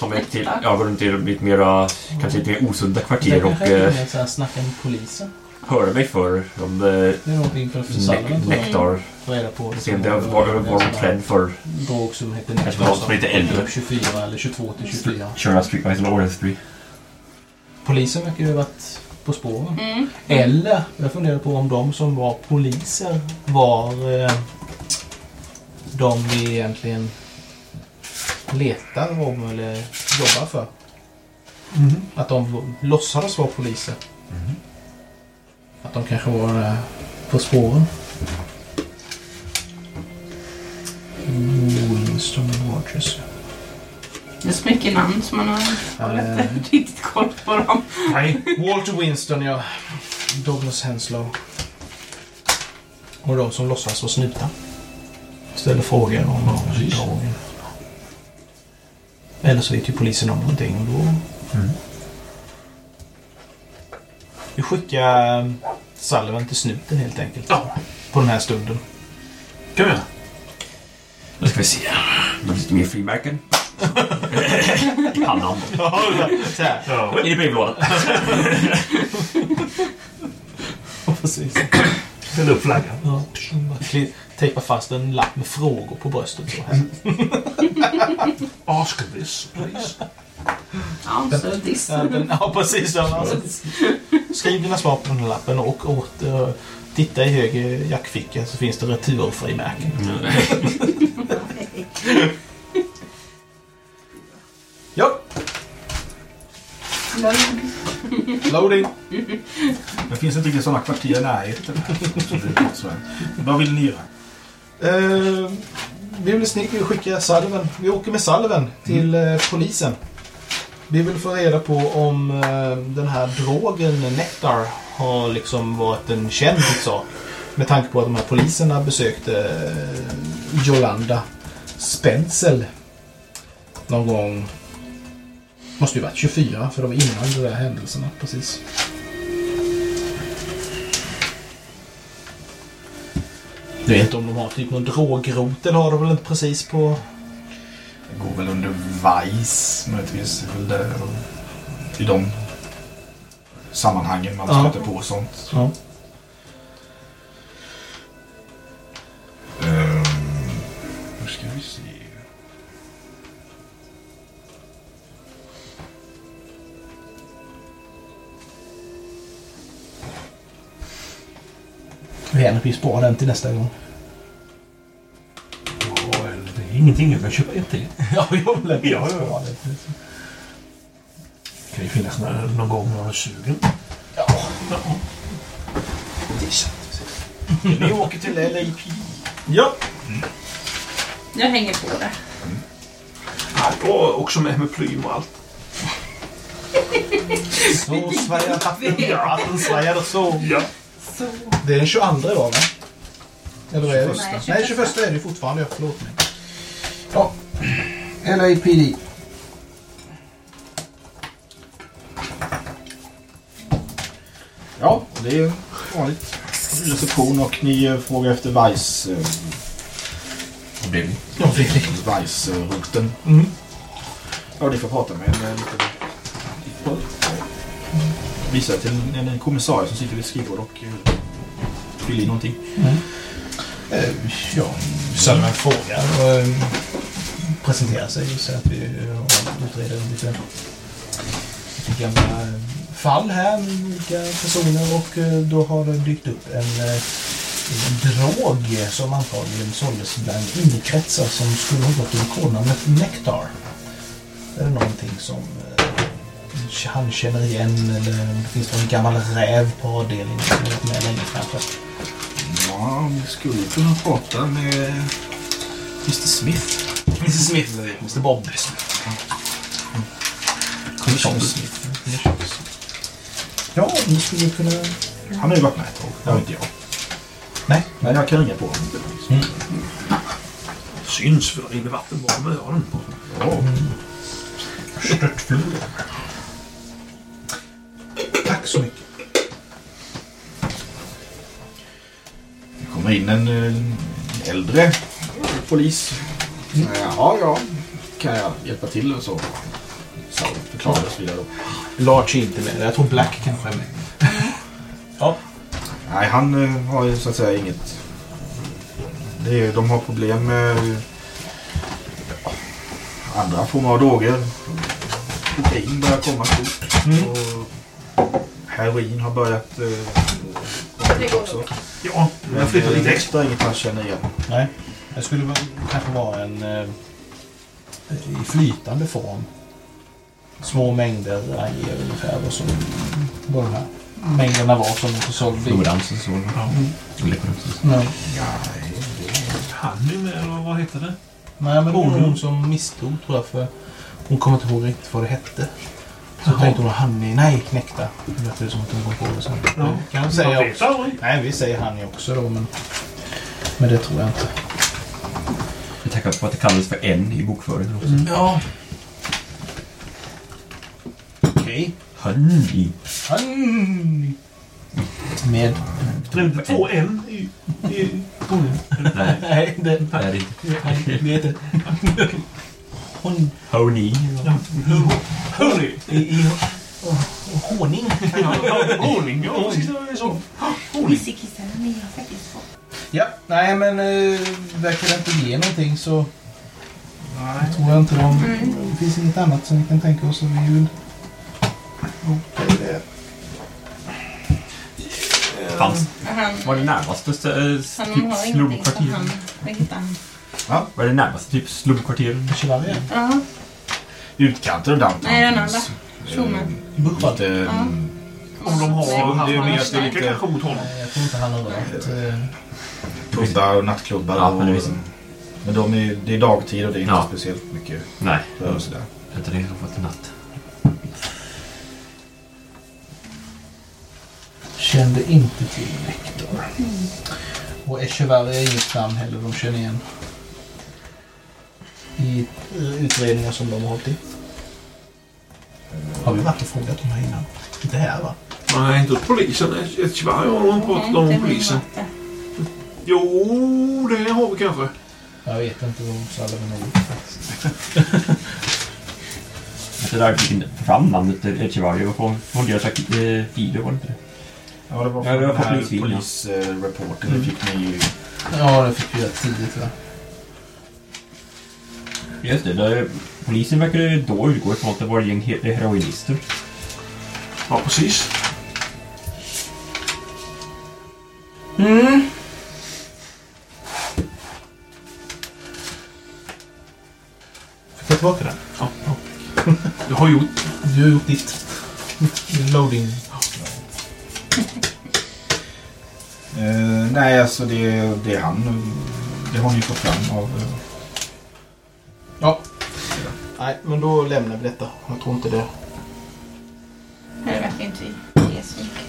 ta mig till, ja, gå runt i lite mera, kanske lite mer osunda kvarter och eh, så här snacka med polisen. Höra mig för om det Det är någonting för ne- församlingen jag. nektar. Reda på. Se om det var, var, var en trend för Drog som heter Kanske någon som är lite äldre. 24 eller 22 till 24. Köra Street, vad heter det, Orange Street? Polisen verkar ju ha varit på spåren. Mm. Eller, jag funderar på om de som var poliser var eh, de vi egentligen letar om eller jobbar för. Att de låtsades vara poliser. Att de kanske var eh, på spåren. Winston Rogers. Det är så mycket namn som man har Eh. inte riktigt koll på dem. Nej. Walter Winston, ja. Douglas Henslow. Och de som låtsas vara snutar. Ställer frågor om drogen. Eller så vet ju polisen om någonting och då... Vi skickar Sullivan till snuten helt enkelt. Ja. På den här stunden. Kan vi göra. Nu ska vi se. Det är lite mer frimärken. I pannan. Ja, så här. Ja. In i brevlådan. Precis. Ställ upp flaggan. Ja. Tejpa fast en lapp med frågor på bröstet. Så här. Ask this, please. Ja, precis. Skriv dina svar på den här lappen och åter, titta i höger jackficka så finns det returfrimärken. Ja, loading. Det finns inte riktigt sådana kvarter i närheten. Vad vill ni göra? Eh, vi vill skickar Sullivan. Vi åker med Sullivan till eh, polisen. Vi vill få reda på om eh, den här drogen Nectar har liksom varit en känd sak. Med tanke på att de här poliserna besökte eh, Jolanda Spencel någon gång. Måste ju varit 24 för det var innan de där händelserna precis. Jag vet inte om de har typ någon drogrot eller har de väl inte precis på... Det går väl under Vice möjligtvis. Det är väl där, I de sammanhangen man Ja. stöter på sånt. Ja. Um, nu ska vi se. Vi gärna vi spara den till nästa gång. Ingenting. Jag kan köpa ett till. ja, jag vill Ja, ja, ja. det. Kan ju finnas. När någon gång jag är sugen. Det är sant. Vi åker till LAP. Ja. Jag hänger på det. Ja, jag är också med med plym och allt. Så svajar hatten. Hatten svajar så. Ja. Så. Det är den 22 idag va? Eller är det? Nej, Nej, 21 är det fortfarande. Ja, förlåt mig. Ja. LAPD. Ja, det är vanligt. Reception och ni eh, frågar efter Vice. eh, Vad blev det? Vice-roten. Mm. Ja, ni får prata med en eh, liten... Visa till en, en kommissarie som sitter vid ett skrivbord och eh, fyller i någonting. Eh, ja, Sölman frågar och presentera sig och säga att vi eh, utreder lite, lite gamla fall här med olika personer och eh, då har det dykt upp en, eh, en drog som antagligen såldes bland innekretsar som skulle ha gått under kodnamnet Nectar. Är det någonting som han känner igen eller om det finns någon gammal räv på avdelningen som har varit med länge kanske? Ja, vi skulle kunna prata med Mr Smith. Mr Smith, Mr Bob. Commissioner Smith. Ja, ni skulle kunna... Han har ju varit med ett tag. Det har inte jag. Nej. Men jag kan ringa på honom. Syns för det rinner vatten bakom öronen. Ja. Störtfloden. Tack så mycket. Det kommer in en eh, äldre polis. Mm. Ja, ja. Kan jag hjälpa till och så? Så förklarar och så vidare. Larch är inte med. Jag tror Black kanske är med. Ja. Nej, han eh, har ju så att säga inget... Det är, de har problem med ja, andra former av droger. Kokain börjar komma stort. Och heroin har börjat eh, komma också. Ja, Men jag flyttar eh, lite extra. extra inget han känner igen. Nej. Det skulle kanske vara en... Eh, I flytande form. Små mängder anger ungefär vad som... Vad de här mängderna var som de sålde. i. Floransen så. Ja. Lekoransen. Nej. Honey med, eller vad heter det? Nej, men hon, Hon- som misstog tror jag för hon kommer inte ihåg riktigt vad det hette. Så Jaha. tänkte hon honey, nej knäckta. Det lät som att hon kom på det sen. Ja. Kan säga. Nej, vi säger honey också då men, men det tror jag inte. Tackar för att det kallades för en i bokföringen också. Ja. Okej. Honey. Honey. Med... Det är inte två N i, i tonen. Nej, Nej, det, det är det inte. nej, det heter... Hon... Honey. Ja. Honey. I, i, honung. Honung, ja. precis, det är Ja, nej men eh, verkar det inte ge någonting så nej. tror jag inte de... Det finns inget annat som vi kan tänka oss att vi vill... Okej, det. Fanns, Han, var det närmaste eh, han typ har ingenting så heter han? Var det närmaste typ slumpkvarter? Chihuahua? Ja, Utkanten av downtown. Nej, den andra. finns, Schumann. eh, Buffalo? Lite, Ja. Om de har det är mer att det är lite- kanske mot honom. Nej, jag tror inte han har rört... eh, pubbar och nattklubbar. Ja, och, men det visst. men de är, det är dagtid och det är inte Ja. speciellt mycket Nej, rörelse där. inte det fall till natt. Kände inte till Nektar. Och Echeverry är inget namn heller de känner igen. I eh, utredningar som de har hållit i. Har vi varit och frågat dem här innan? Inte här va? Nej, inte hos polisen. Sverige har de pratat om polisen. Jo, det har vi kanske. Jag vet inte vad Salomon har gjort faktiskt. Efter där fick inte fram namnet Echevarri och från, från deras eh, filer var det inte det? Ja, det var Ja, från det var den här ja. Det fick ni ju... Ja, det fick vi rätt tidigt va? Just det, där, polisen verkade då utgå ifrån att det var ett gäng he- heroinister. Ja, precis. Mm. Jag tillbaka den? Ja, ja. Du har gjort. Du har gjort ditt. Loading. Eh, nej, alltså det, det är han. Det har ni fått fram av... eh, Ja. Nej, men då lämnar vi detta. Jag tror inte det. Det verkar inte ge så mycket.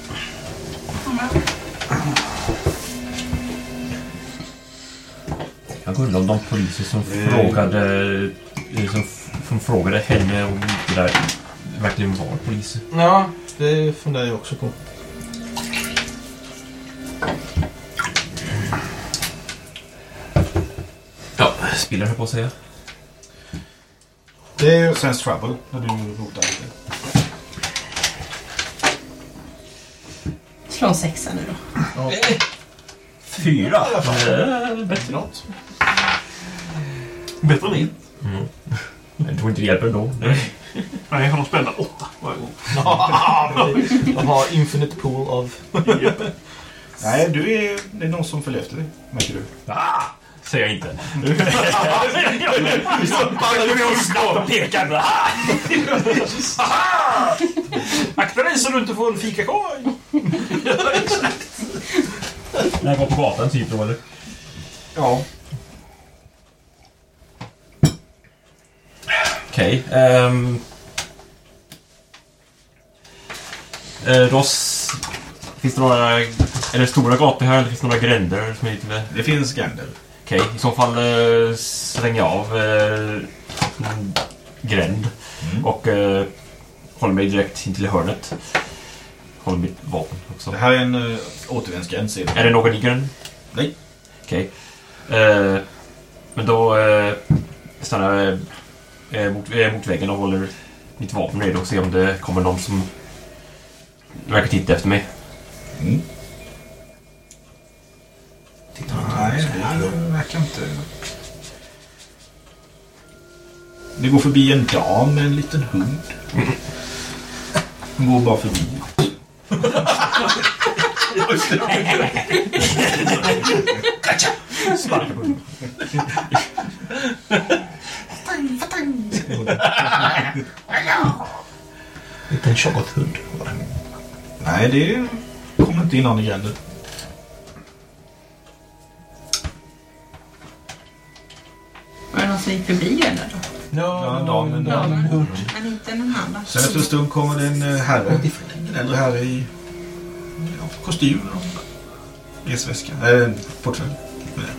Jag undrar om de poliser som Eh. frågade eh, som, som frågade henne om det där verkligen var poliser. Ja, det funderar jag också på. Ja, spiller höll på att säga. Det är Sense Trouble, när du rotar lite. Slå en sexa nu då. Fyra! Eh, bättre något. Bättre än ett. Jag tror inte det hjälper ändå. Nej. Nej, för de spänner åtta varje gång. De har infinite pool av... Nej, du är... Det är någon som följer efter dig, märker du. Ah! Säger jag inte. Och pekar. Ah! Akta dig så du inte får en fikakorg! När jag var på gatan typ då eller? Ja. Okej. ehm. Eh, finns det några... Är det stora gator här eller finns det några gränder som är lite... Det finns gränder. Okej, i så fall eh, slänger jag av eh, gränd och eh, håller mig direkt in till hörnet. Håller mitt vapen också. Det här är en uh, återvändsgränd, ser. Är det någon i gränden? Nej. Okej. Eh, men då eh, stannar jag eh, mot, eh, mot väggen och håller mitt vapen redo och ser om det kommer någon som verkar titta efter mig. Mm. Nej, det verkar inte... Det går förbi en dam med en liten hund. Hon går bara förbi. Liten tjockhund. Nej, det kommer inte in någon i gränden. Var det någon som gick förbi henne då? Ja, damen en hund. Men inte någon annan. Sen efter en stund kommer det en eh, herre. En äldre herre i ja, kostym och resväska. Äh, en portfölj. med det.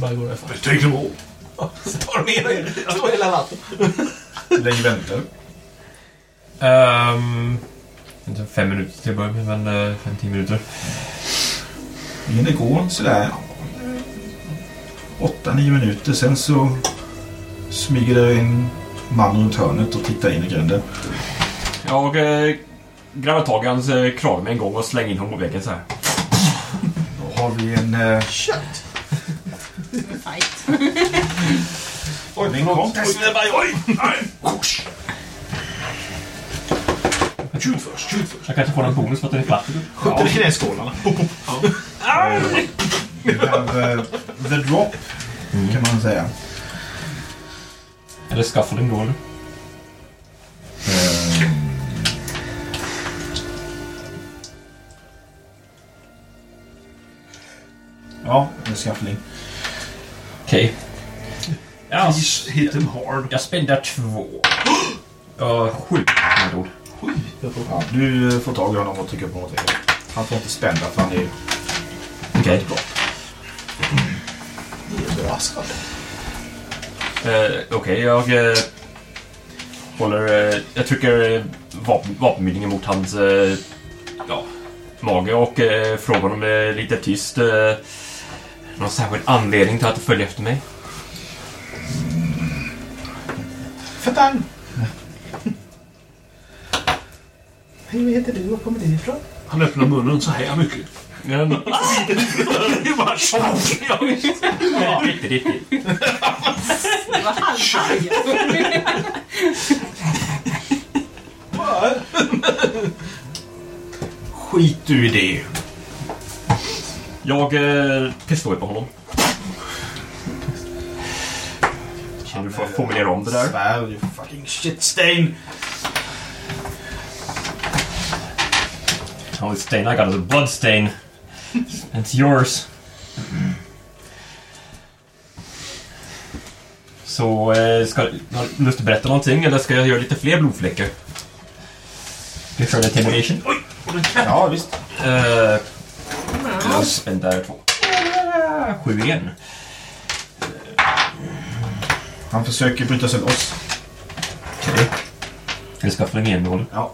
Bara går därifrån. Take them all. Står ner Står hela natten. Hur länge väntar du? Um, inte fem minuter till att börja med, men uh, fem, tio minuter. Det går sådär åtta, nio minuter. Sen så smyger det en man runt hörnet och tittar in i gränden. Jag uh, grabbar tag i hans uh, krage med en gång och slänger in honom på väggen så här. Då har vi en... Uh, Fight. Oj, en contest. Skjut först, skjut först. Jag kanske får en bonus för att den är platt. Skjuter i knäskålarna. Eh, The Drop, kan man säga. Eller scaffolding då eller? Ja, det är scaffolding. Okej. Okay. Hit them hard. Jag spenderar två. Ja, sju med ord. Sju? Ja, du eh, får tag i honom och trycker på något. Han får inte spända för han är... Okej. Okay. Överraskad. Eh, Okej, jag eh, håller... Eh, jag trycker eh, vapen, vapenmynningen mot hans eh, ja, mage och eh, frågar honom eh, lite tyst. Eh, någon särskild anledning till att du följer efter mig? Fatang! Hej, vad heter du? Var kommer du ifrån? Han öppnar munnen så här mycket. Men- Det tjock. Ja, riktigt, riktigt. Det var halvvarje. Skit du i det. Jag eh, pistol på honom. Kan du få formulera om det där? Svär, you fucking shit stain. The only stain I got is a blood stain. It's yours. Så, eh, ska har du lust att berätta någonting eller ska jag göra lite fler blodfläckar? Vi kör intimidation. Oj! Ja, visst. Uh, jag spänner två. Eh, Sju igen. Han försöker bryta sig loss. Okej. Jag ska få en enmål. Ja.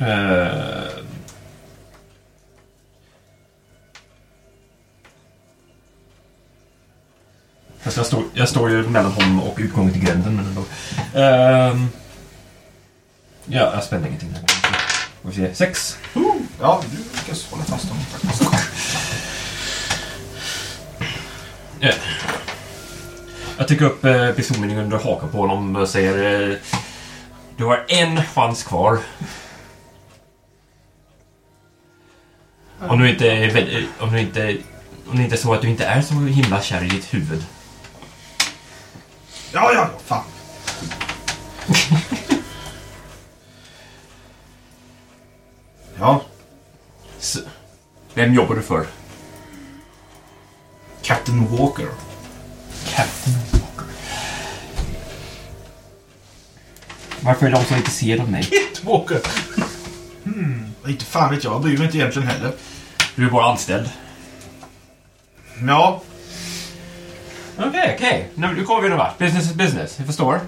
Uh, Fast jag står, jag står ju mellan honom och utgången till gränden, men ändå. Ehm, ja, jag spände ingenting den gången. Får vi se. Sex. Ja, du lyckas hålla fast honom faktiskt. Jag tycker upp eh, pistolmynningen under hakan på honom och säger... Eh, du har en chans kvar. Om du inte är eh, om du inte... Om det inte är så att du inte är så himla kär i ditt huvud. Ja, ja, fan. ja, Så, vem jobbar du för? Captain Walker. Captain Walker. Varför är de så intresserade av mig? Walker. Inte fan vet jag, jag bryr mig inte egentligen heller. Du är bara anställd. Ja, Okej, okej. Nu nu kommer vi någon vart. Business is business. Jag förstår.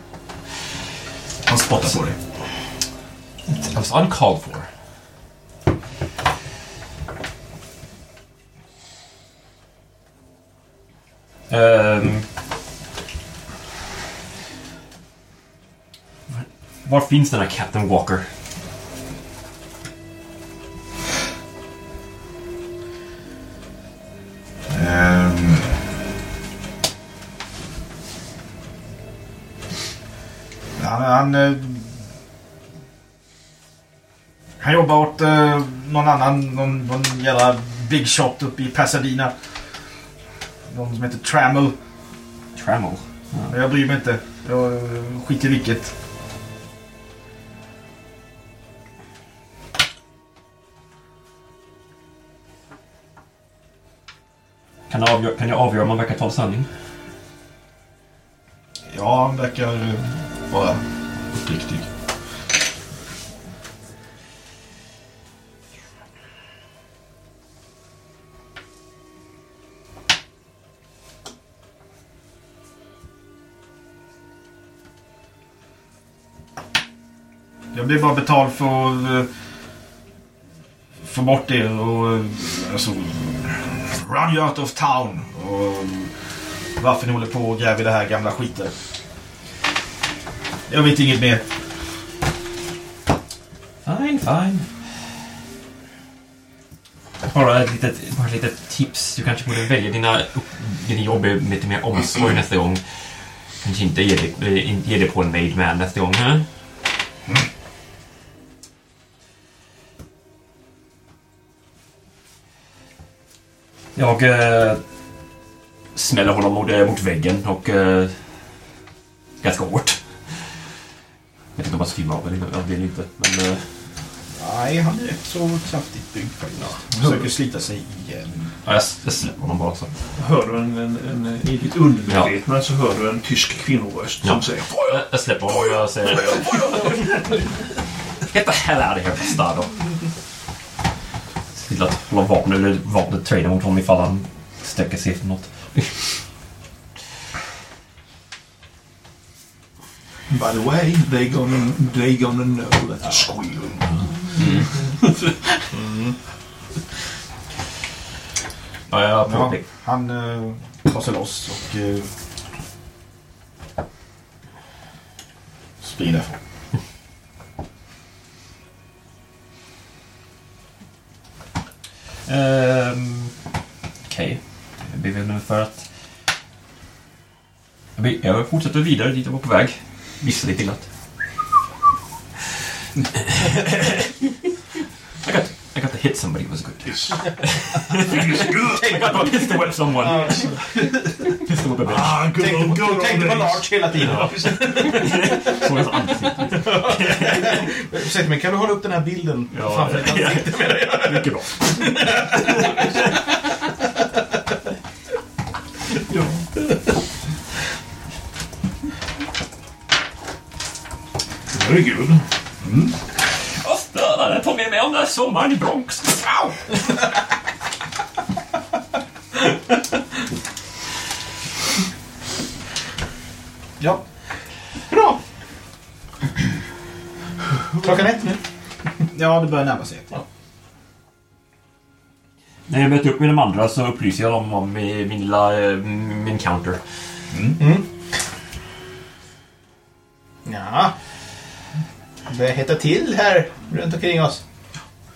han spottar på dig. I was uncalled for. Ehm. Var finns den här Captain Walker? Han, han, eh, han jobbar åt eh, någon annan, någon, någon jävla big shot uppe i Pasadena. Någon som heter Trammel. Trammel. Men Jag bryr mig inte. Jag eh, skiter i vilket. Kan jag avgöra, kan jag avgöra om man verkar tala sanning? Ja, han verkar eh, vara uppriktig. Jag blir bara betald för att eh, få bort er och eh, alltså, run you out of town. Och eh, varför ni håller på och gräver i det här gamla skiten. Jag vet inget mer. Fine, fine. Bara ett litet, bara ett litet tips. Du kanske borde välja dina, dina jobb med lite mer omsorg nästa gång. Kanske inte ge dig, eh, ge dig på en made man nästa gång. Huh? Jag eh, smäller honom mot, eh, mot väggen och... Eh, Jag vill inte. Men... eh, Nej, han är rätt så kraftigt byggd faktiskt. Han försöker slita sig igen. Ja, jag, jag släpper honom bara så. Hör du en, en, en, i ditt undermedvetna så hör du en tysk kvinnoröst Ja. som säger Jag, jag släpper honom och jag säger... Get the hell out of here, bastardo. Se till att hålla vapnet, eller vapnet trader mot honom ifall han sträcker sig efter något. By the way, they gonna, they gonna know that you're squealing. Ja, jag Ja, han eh, tar sig loss och eh, springer därifrån. Ehm, Okej. Jag blir väl nu för att... Jag, jag fortsätter vidare dit jag var på väg. Vissla lite glatt. I got, I got to hit somebody was good. Yes. I got to pistol whip someone. pistol whip a bitch. Ah, good old, good old Tänkte på days. Larch hela tiden. Så hans ansikte. Ursäkta mig, kan du hålla upp den här bilden Ja, framför ditt ansikte? Mycket bra. Ja. Very good. Vad störande. Ta med mig om den här sommaren i Bronx. Au! Ja. Bra. Klockan ett nu. Ja, det börjar närma sig. När jag möter upp med de andra så upplyser jag dem om min min lilla eh, min counter. Ja. Det hettar till här runt omkring oss.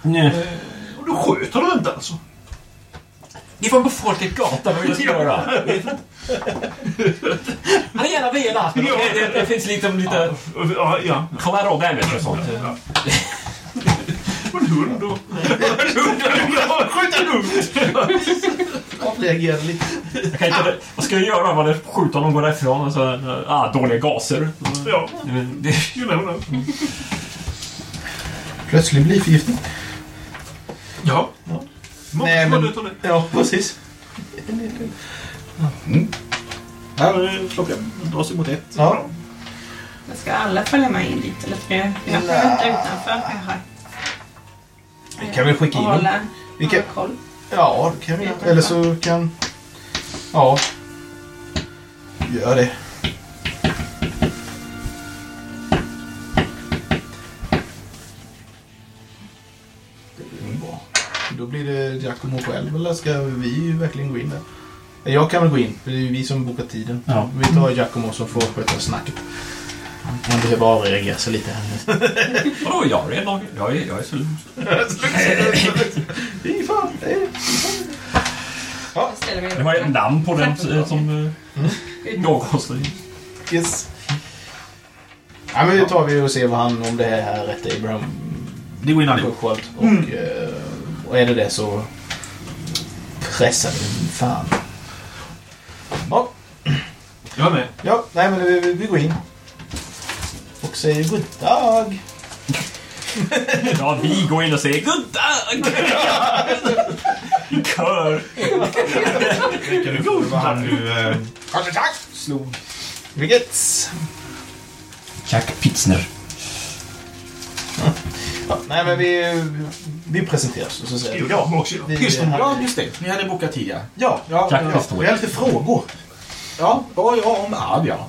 Nej. Och då sköter du inte alltså? Ni får befolka gatan, vad vill jag göra? Han är gärna velat. men. Det, det, det finns liksom lite Ja, ja. collateral damage och sånt. Och en hund då? Skjuta en hund! Avreagerade lite. Jag kan inte, vad ska jag göra? Var det skjuta någon går därifrån och så... Ah, dåliga gaser. Ja, det- you never know. Plötslig blyförgiftning. Ja. Många Nej, men-. Ja, precis. Här är klockan. Drar sig mot ett. Ja. Men Ska alla följa med in dit eller ska jag vänta utanför här? Vi kan väl skicka Och in dem. Vi kan-. Ja, det kan vi. Eller så kan... Ja. Gör det. Då blir det Giacomo själv eller ska vi verkligen gå in där? Jag kan väl gå in, för det är ju vi som bokar tiden. Ja. Vi tar Giacomo som får sköta snacket. Han behöver avreagera sig lite. Vadå, jag har redan... Jag är, jag är så lugn. Det är fan, det är... Jag ställer mig Det var ett namn på den eh, som... Mm. eh, Någon så- Yes. Ja, men nu tar vi och ser vad han, om det här är rätt Abraham Det går in allihop. Och, eh, och är det det så pressar vi fan. Ja, Jag med. ja nej men vi, vi- vi går in. Och säger god dag. Ja, vi går in och säger god dag! I kör. Vad han nu eh, Tack, slog. Vilket? Jack Pitzner. Ja, nej men vi, vi och så säger vi Ja, just det. Ni hade bokat tidigare. Ja, Ja, Jack ja, Pistol vi har lite frågor. Ja, ja, ja om arv, ja.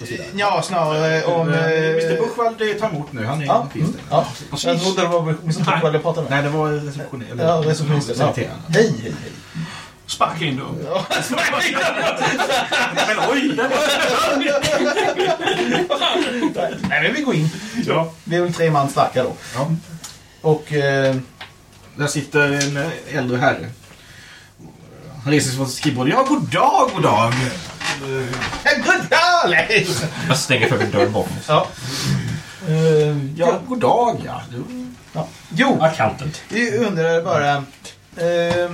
Och vidare. Ja, snarare om... Eh, Mr eh, Buchwald det tar emot nu. Han är Ja, ja. mm, ja. Jag trodde det var Mr Buchwald jag pratade med. Nej, det var reception... eller- Ja, receptionisten. Ja. Hej, hej, hej. Sparka in då. Men oj! Nej, men vi går in. Ja. Vi är väl tre man starka då. Ja. Och... Eh, Där sitter en eh, äldre herre. Han reser sig från sitt skrivbord. Ja, god dag, god dag. God dag! Nej. Jag stänger för dörren bakom oss. Ja. Eh, Ja, god dag, ja. Ja. Jo, Accountant. vi undrar bara... Eh,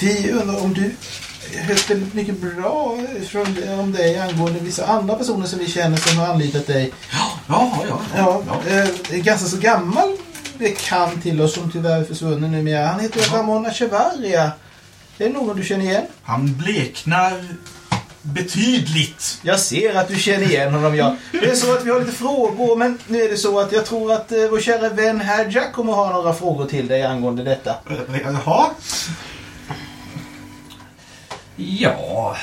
vi undrar om du hört väldigt mycket bra från, om dig angående vissa andra personer som vi känner som har anlitat dig. Ja, ja, ja. Ja, eh, en ganska så gammal bekant till oss som tyvärr är försvunnen numera. Han heter Ramon Echevarria. Det är någon du känner igen? Han bleknar betydligt. Jag ser att du känner igen honom, ja. Det är så att vi har lite frågor, men nu är det så att jag tror att eh, vår kära vän herr Jack kommer ha några frågor till dig angående detta. Eh, Jaha? Ja...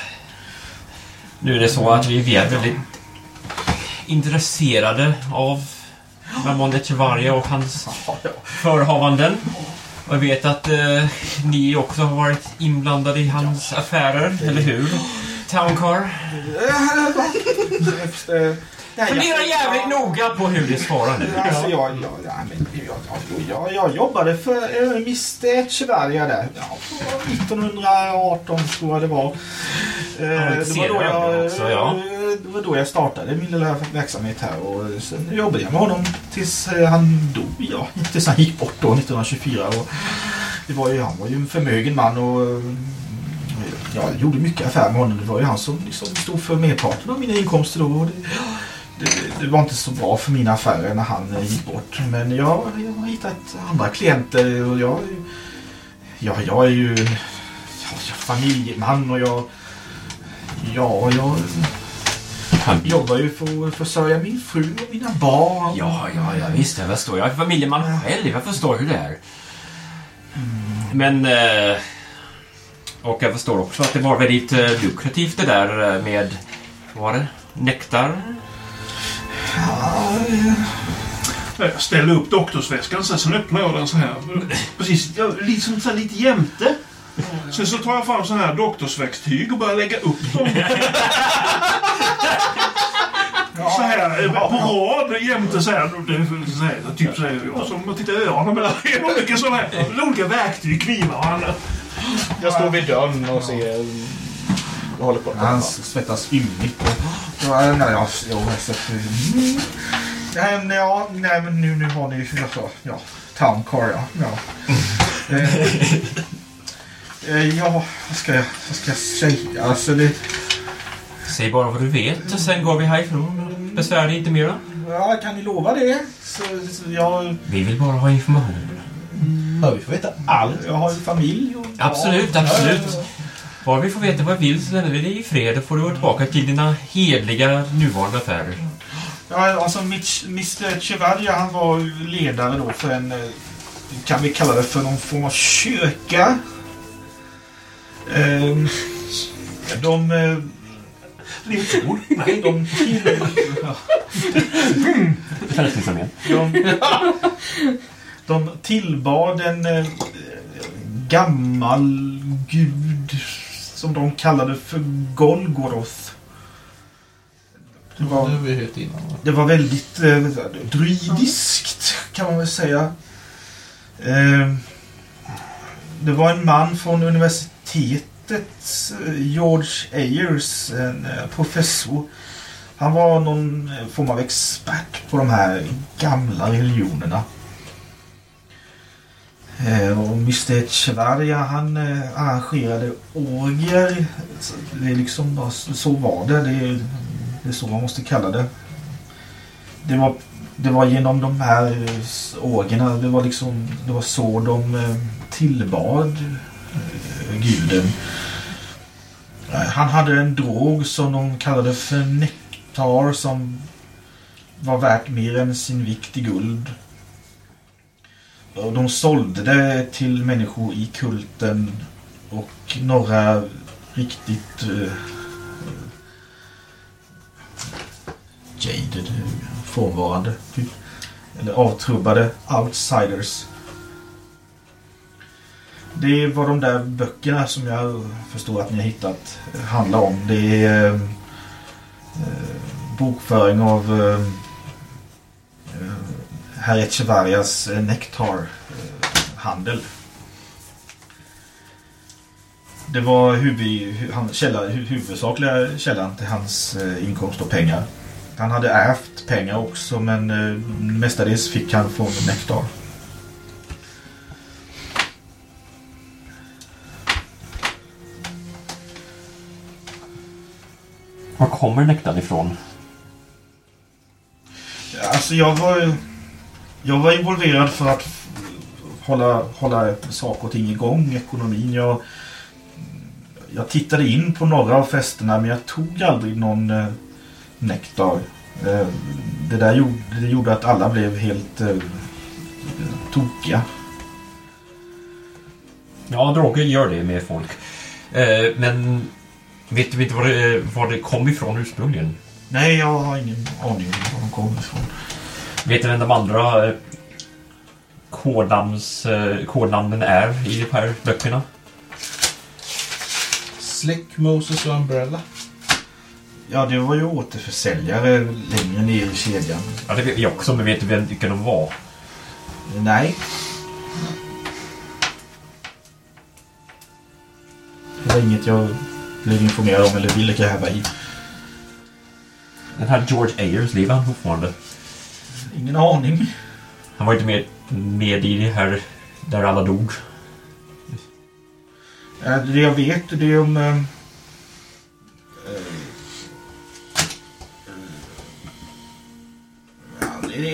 Nu är det så att vi, är väldigt intresserade av Ramon de Echevarria och hans förhavanden. Och jag vet att eh, ni också har varit inblandade i hans affärer, eller hur? Towncar. Fundera jävligt noga på hur ni svarar nu. Alltså, jag, jag, jag, jag, jag, jag jobbade för uh, Mr Echevarria där. Ja, på 1918 tror jag det var. Eh, det, var då jag, också, ja det var då jag startade min lilla verksamhet här och sen jobbade jag med honom tills eh, han dog. Ja, tills han gick bort då 1924. Och det var ju, han var ju en förmögen man och eh, jag gjorde mycket affärer med honom. Det var ju han som liksom stod för merparten av mina inkomster då. Och det, det, det var inte så bra för mina affärer när han eh, gick bort. Men jag, jag har hittat andra klienter och jag, ja, jag är ju jag, är familjeman och jag, ja, jag jobbar ju för att försörja min fru och mina barn. Ja, ja, ja visst. Jag förstår. Jag är familjeman själv. Jag förstår hur det är. Men... Eh, och jag förstår också att det var väldigt eh, lukrativt det där eh, med... Vad var det? Nektar? Jag ställer upp doktorsväskan sen, sen öppnar jag den så här. Precis, jag, liksom så här, lite jämte. Sen så tar jag fram så här doktorsverktyg och börjar lägga upp dem. Så här eh, på rad jämte så här. Det är så här typ så här. ja, Som man tittar i öronen med olika sådana här. Olika verktyg kring varandra. Jag står vid dörren och ser... Jag håller på. Han svettas ymnigt. och- Ja, nej, ja, ja, så mm. Nej, men ja, nej, men nu, nu har ni ju... Ja, ja, Town Car, ja. ja. Eh, eh, ja, vad ska, jag, vad ska jag säga? Alltså, det, Säg bara vad du vet och sen går vi härifrån. Besvär dig inte mera. ja, kan ni lova det? Så, så jag, Vi vill bara ha information. Ja, vi får veta allt. jag har en familj och Absolut, absolut. Bara vi får veta vad vi vill så lämnar vi dig i fred och får du gå tillbaka till dina hedliga nuvarande affärer. Ja, alltså Mr Chevarja han var ju ledare då för en, eh, kan vi kalla det för någon form av kyrka. Ehm, de... Livsord. Nej, de. Frälsningsarmén. De, de tillbad en eh, gammal gud som de kallade för Golgoroth. Det var, har vi hört innan. va? det var väldigt eh, druidiskt kan man väl säga. Eh, det var en man från universitetet, eh, George Ayers, en eh, professor. Han var någon eh, form av expert på de här gamla religionerna. Eh, och Mr Chevarja han arrangerade orgier. Så Det är liksom, bara så var det. Det är, det är så man måste kalla det. Det var, det var genom de här orgerna, orgierna, det var liksom, det var så de tillbad Eh, guden. Eh, han hade en drog som de kallade för nektar som var värt mer än sin vikt i guld. Och de sålde det till människor i kulten och några riktigt uh, jaded, frånvarande, typ. eller avtrubbade outsiders. Det var de där böckerna som jag förstår att ni har hittat handlar om. Det är eh, eh bokföring av eh, eh herr Echevarias eh, nektarhandel. Det var huvud, han, källa, huvudsakliga källan till hans eh, inkomst och pengar. Han hade ärvt pengar också men eh, mestadels fick han från nektar. Var kommer nektarn ifrån? Alltså jag var, jag var involverad för att hålla, hålla saker och ting igång, ekonomin. Jag, jag tittade in på några av festerna men jag tog aldrig någon eh, nektar. Eh, det där gjorde, det gjorde att alla blev helt eh, tokiga. Ja, droger gör det med folk. Eh, men vet du inte var det, var det kom ifrån ursprungligen? Nej, jag har ingen aning om var de kommer ifrån. Vet du vem de andra eh, kodnamns, eh, kodnamnen är i de här böckerna? Slick, Moses och Umbrella. Ja, det var ju återförsäljare längre ner i kedjan. Ja, det vet jag också, men vet du vem, vilka de var? Nej. Det var inget jag blev informerad om eller ville gräva i. Den här George Ayers, lever han fortfarande? Ingen aning. Han var inte med, med i det här där alla dog. Eh, Det jag vet det är om... eh, eh,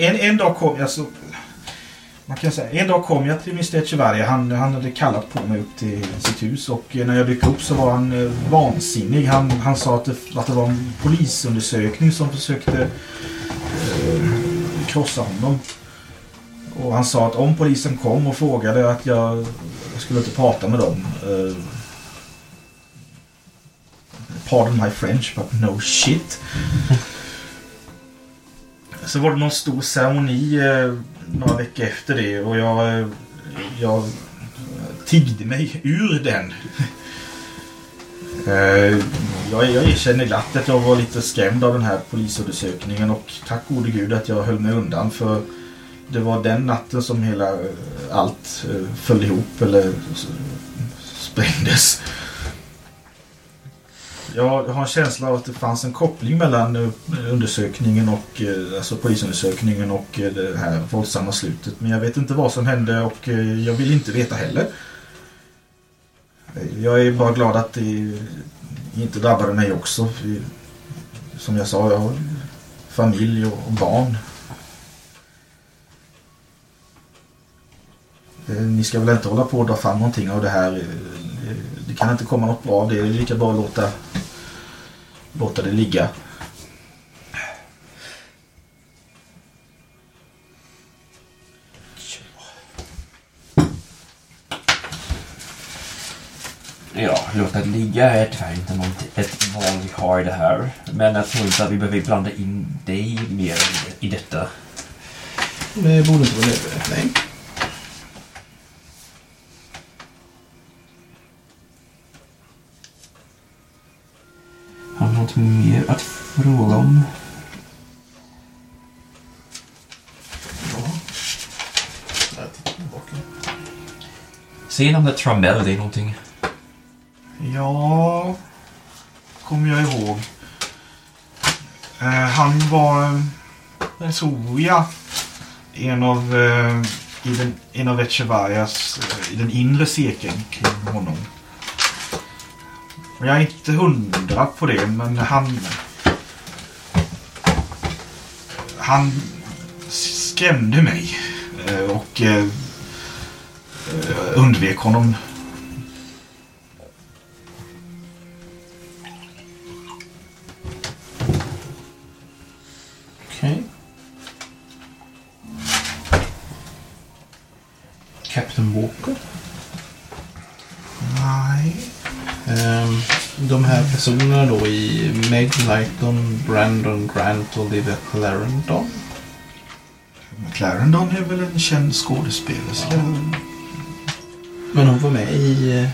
En, en dag kom jag så... Man kan säga, en dag kom jag till Mr. Echevarria. Han, han hade kallat på mig upp till sitt hus och eh, när jag dök upp så var han eh, vansinnig. Han, han sa att det, att det var en polisundersökning som försökte eh, krossa honom. Och han sa att om polisen kom och frågade att jag, jag skulle inte prata med dem. Eh, pardon my French, but no shit. Så var det någon stor ceremoni eh, några veckor efter det och jag, jag tiggde mig ur den. Eh, jag, jag erkänner glatt att jag var lite skrämd av den här polisundersökningen och tack gode gud att jag höll mig undan för det var den natten som hela eh, allt eh, föll ihop eller sprängdes. Jag har en känsla av att det fanns en koppling mellan eh, undersökningen och eh, alltså polisundersökningen och eh, det här våldsamma slutet. Men jag vet inte vad som hände och jag vill inte veta heller. Jag är bara glad att det inte drabbade mig också. Som jag sa, jag har familj och barn. Ni ska väl inte hålla på och dra fram någonting av det här. Eh, Det kan inte komma något bra av det. Det är lika bra att låta, låta det ligga. Ja, låta det ligga är tyvärr inte något, ett i det här. Men jag tror inte att vi behöver blanda in dig mer i, i detta. Det borde inte vara nödvändigt, nej. Har du något mer att fråga om? Tillbaka. Säg namnet Tramell, det är någonting. Ja, kommer jag ihåg. Eh, han var, eh, tror jag, en av, eh, i den, en av Echevarrias, eh, i den inre cirkeln kring honom. Jag är inte hundra på det, men han... Han skrämde mig eh, och eh, eh, undvek honom. Lighton, Brandon Grant och Olivia Clarendon. Clarendon är väl en känd skådespelerska? Men hon var med i eh,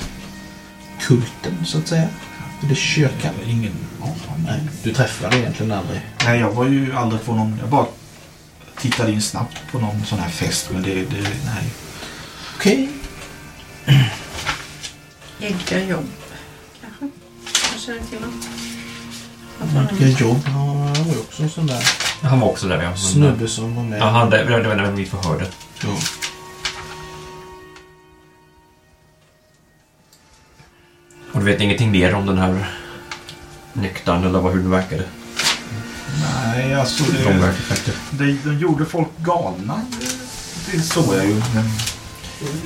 kulten så att säga. Eller kyrkan. Ingen Nej, du träffade egentligen aldrig. Nej, jag var ju aldrig på någon... Jag bara tittade in snabbt på någon sån här fest, men det... det nej. Okej. Edgar Jobb, kanske? Jag känner till honom. Edgar det? Jobb, han var ju också en sån där Han var också där, ja. Men- snubbe som var med. Ja, han, det, det var när vi förhörde. Ja. Och du vet ingenting mer om den här Nektarn eller vad hur det verkade. Nej, alltså det, Långverkeffekter. det, de gjorde folk galna. Det, det såg jag ju. Men,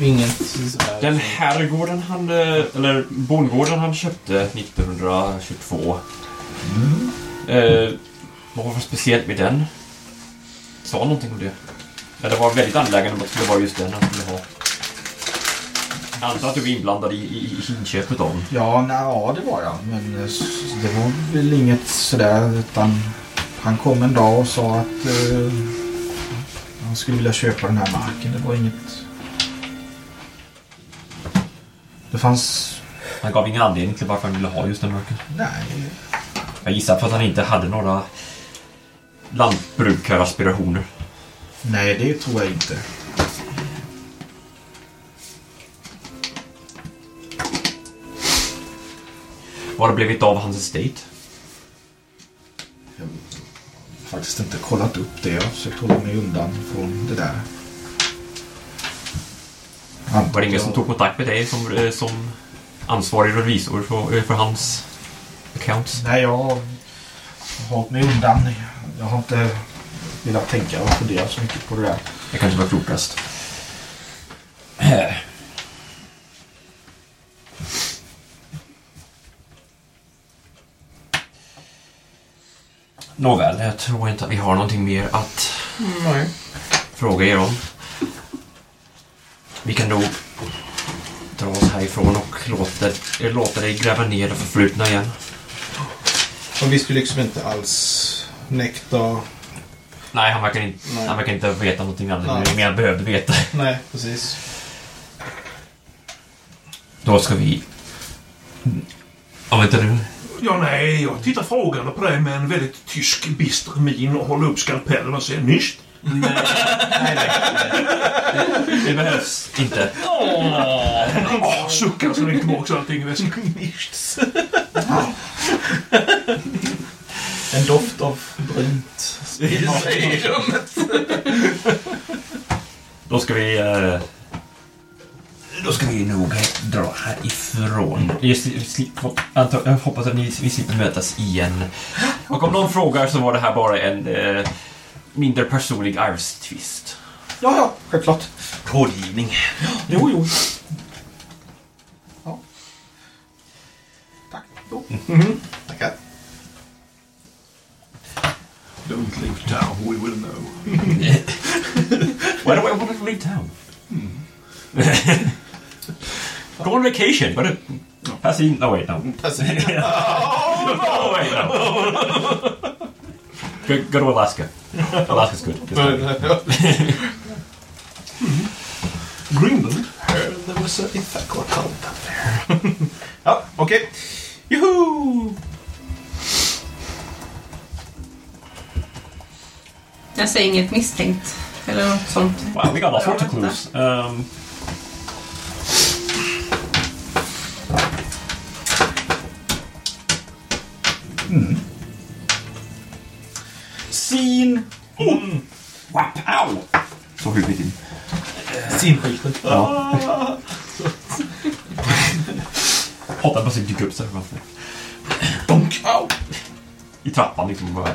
Inget sådär. Den herrgården han, eh, eller bondgården han köpte 1922. Eh, vad var speciellt med den? Sa någonting om det? Ja, det var väldigt angelägen om att det skulle vara just den han skulle ha. Jag antar att du var inblandad i, i, i inköpet av den. ja, nej, ja, det var jag. Men eh, det var väl inget sådär. Utan han kom en dag och sa att eh, han skulle vilja köpa den här marken. Det var inget... Det fanns... Han gav ingen anledning till varför han ville ha just den marken. Nej, Jag gissar på att han inte hade några lantbrukaraspirationer. nej det tror jag inte. Vad har det blivit av hans estate? Jag har faktiskt inte kollat upp det. Jag har försökt hålla mig undan från det där. Var det ingen som tog kontakt med dig som, eh, som ansvarig revisor för, eh, för hans accounts? Nej, jag har hållit mig undan. Jag har inte velat tänka och fundera så mycket på det där. Det kanske var klokast. Nåväl, jag tror inte att vi har någonting mer att Nej. fråga er om. Vi kan nog dra oss härifrån och låta, låta dig gräva ner det förflutna igen. Och visste ju liksom inte alls Nektar. Nej, han verkar inte, Nej. han verkar inte veta någonting annat än mer han behövde veta. Nej, precis. Då ska vi... Ja, vänta du. Ja, nej, jag tittar frågande på dig med en väldigt tysk bister min och håller upp skalpellen och säger nyst. Det behövs inte. Åh, suckar så lägger tillbaka allting i väskan. En doft av brunt. Då ska vi... eh, Då ska vi nog dra härifrån. Jag, sli- antar- jag hoppas att ni, vi slipper mötas igen. Och om någon frågar så var det här bara en eh, mindre personlig arvstvist. Ja, ja, självklart. Rådgivning. Jo, jo. Ja. Tack. Jo. Tackar. Don't leave town, we will know. Why do I want to leave town? Go on vacation, but... Uh, pass in... No, wait, no. oh, wait, no. Go, go to Alaska. Alaska's good. Just go. Greenland? There was a Ithaca cult up there. ja, okej. Juhu! Jag säger inget misstänkt. Eller något sånt. Wow, we got all sorts of clues. Um, Sinskiten. Ja. Hoppas bara dyker upp så här. Bonk! Au! I trappan liksom. Bara,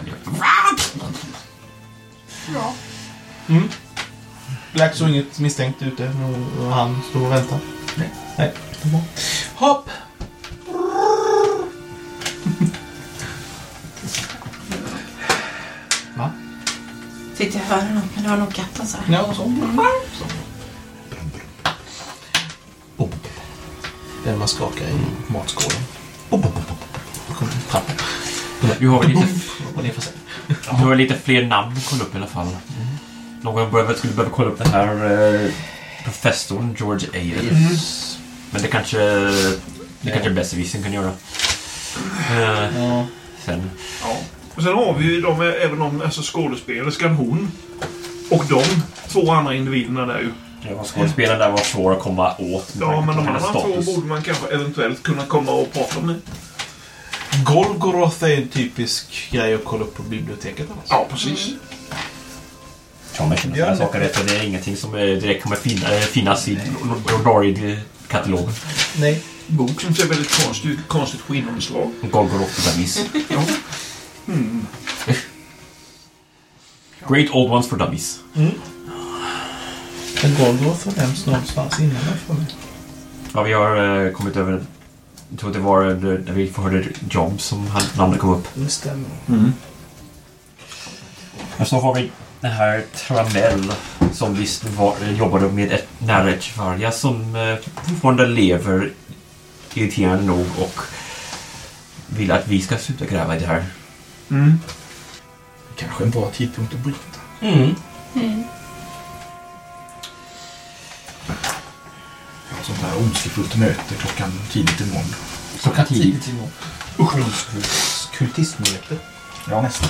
Black såg inget misstänkt ute och- och han stod och väntade. Nej. Nej. Hopp! Va? Sitter jag hör något, men det var nog katten så här. Ja, så. så. Den man skakar i matskålen. Kommer fram. Du har väl lite, Och du har väl lite fler namn att kolla upp i alla fall. Någon behöver, skulle behöva kolla upp den här eh, professorn George Ayers. Men det kanske, det kanske besserwissern kan göra. Eh, Ja. sen. Ja. Och sen har vi ju de, även de, alltså skådespelerskan hon. Och de två andra individerna där ju. Ja, skådespelaren där var svår att komma åt. Ja, men de andra två borde man kanske eventuellt kunna komma och prata med. Golgoroth är en typisk grej att kolla upp på biblioteket. Alltså. Ja, precis. ta mig känna sådana saker för det är ingenting som eh, direkt kommer finna, eh, finnas i ordinarie katalogen. Nej. Bok som ser väldigt konstigt ut. Konstigt skinnomslag. Golgoroth-dummies. Great Old Ones for Dummies. Men Golgoth var nämns någonstans innan här för mig. Ja, vi har eh, kommit över... Jag tror att det var eh, när vi hörde Job som han, namnet kom upp. Det stämmer. Och så har vi den här Tramell som visst var, jobbade med ett nära som eh, fortfarande lever irriterande nog och vill att vi ska sluta gräva i det här. Kanske en bra tidpunkt att bryta. Mm. Ja, sånt här ondskefullt möte klockan tidigt imorgon. Klockan tidigt. Kultistmöte. Ja, nästan.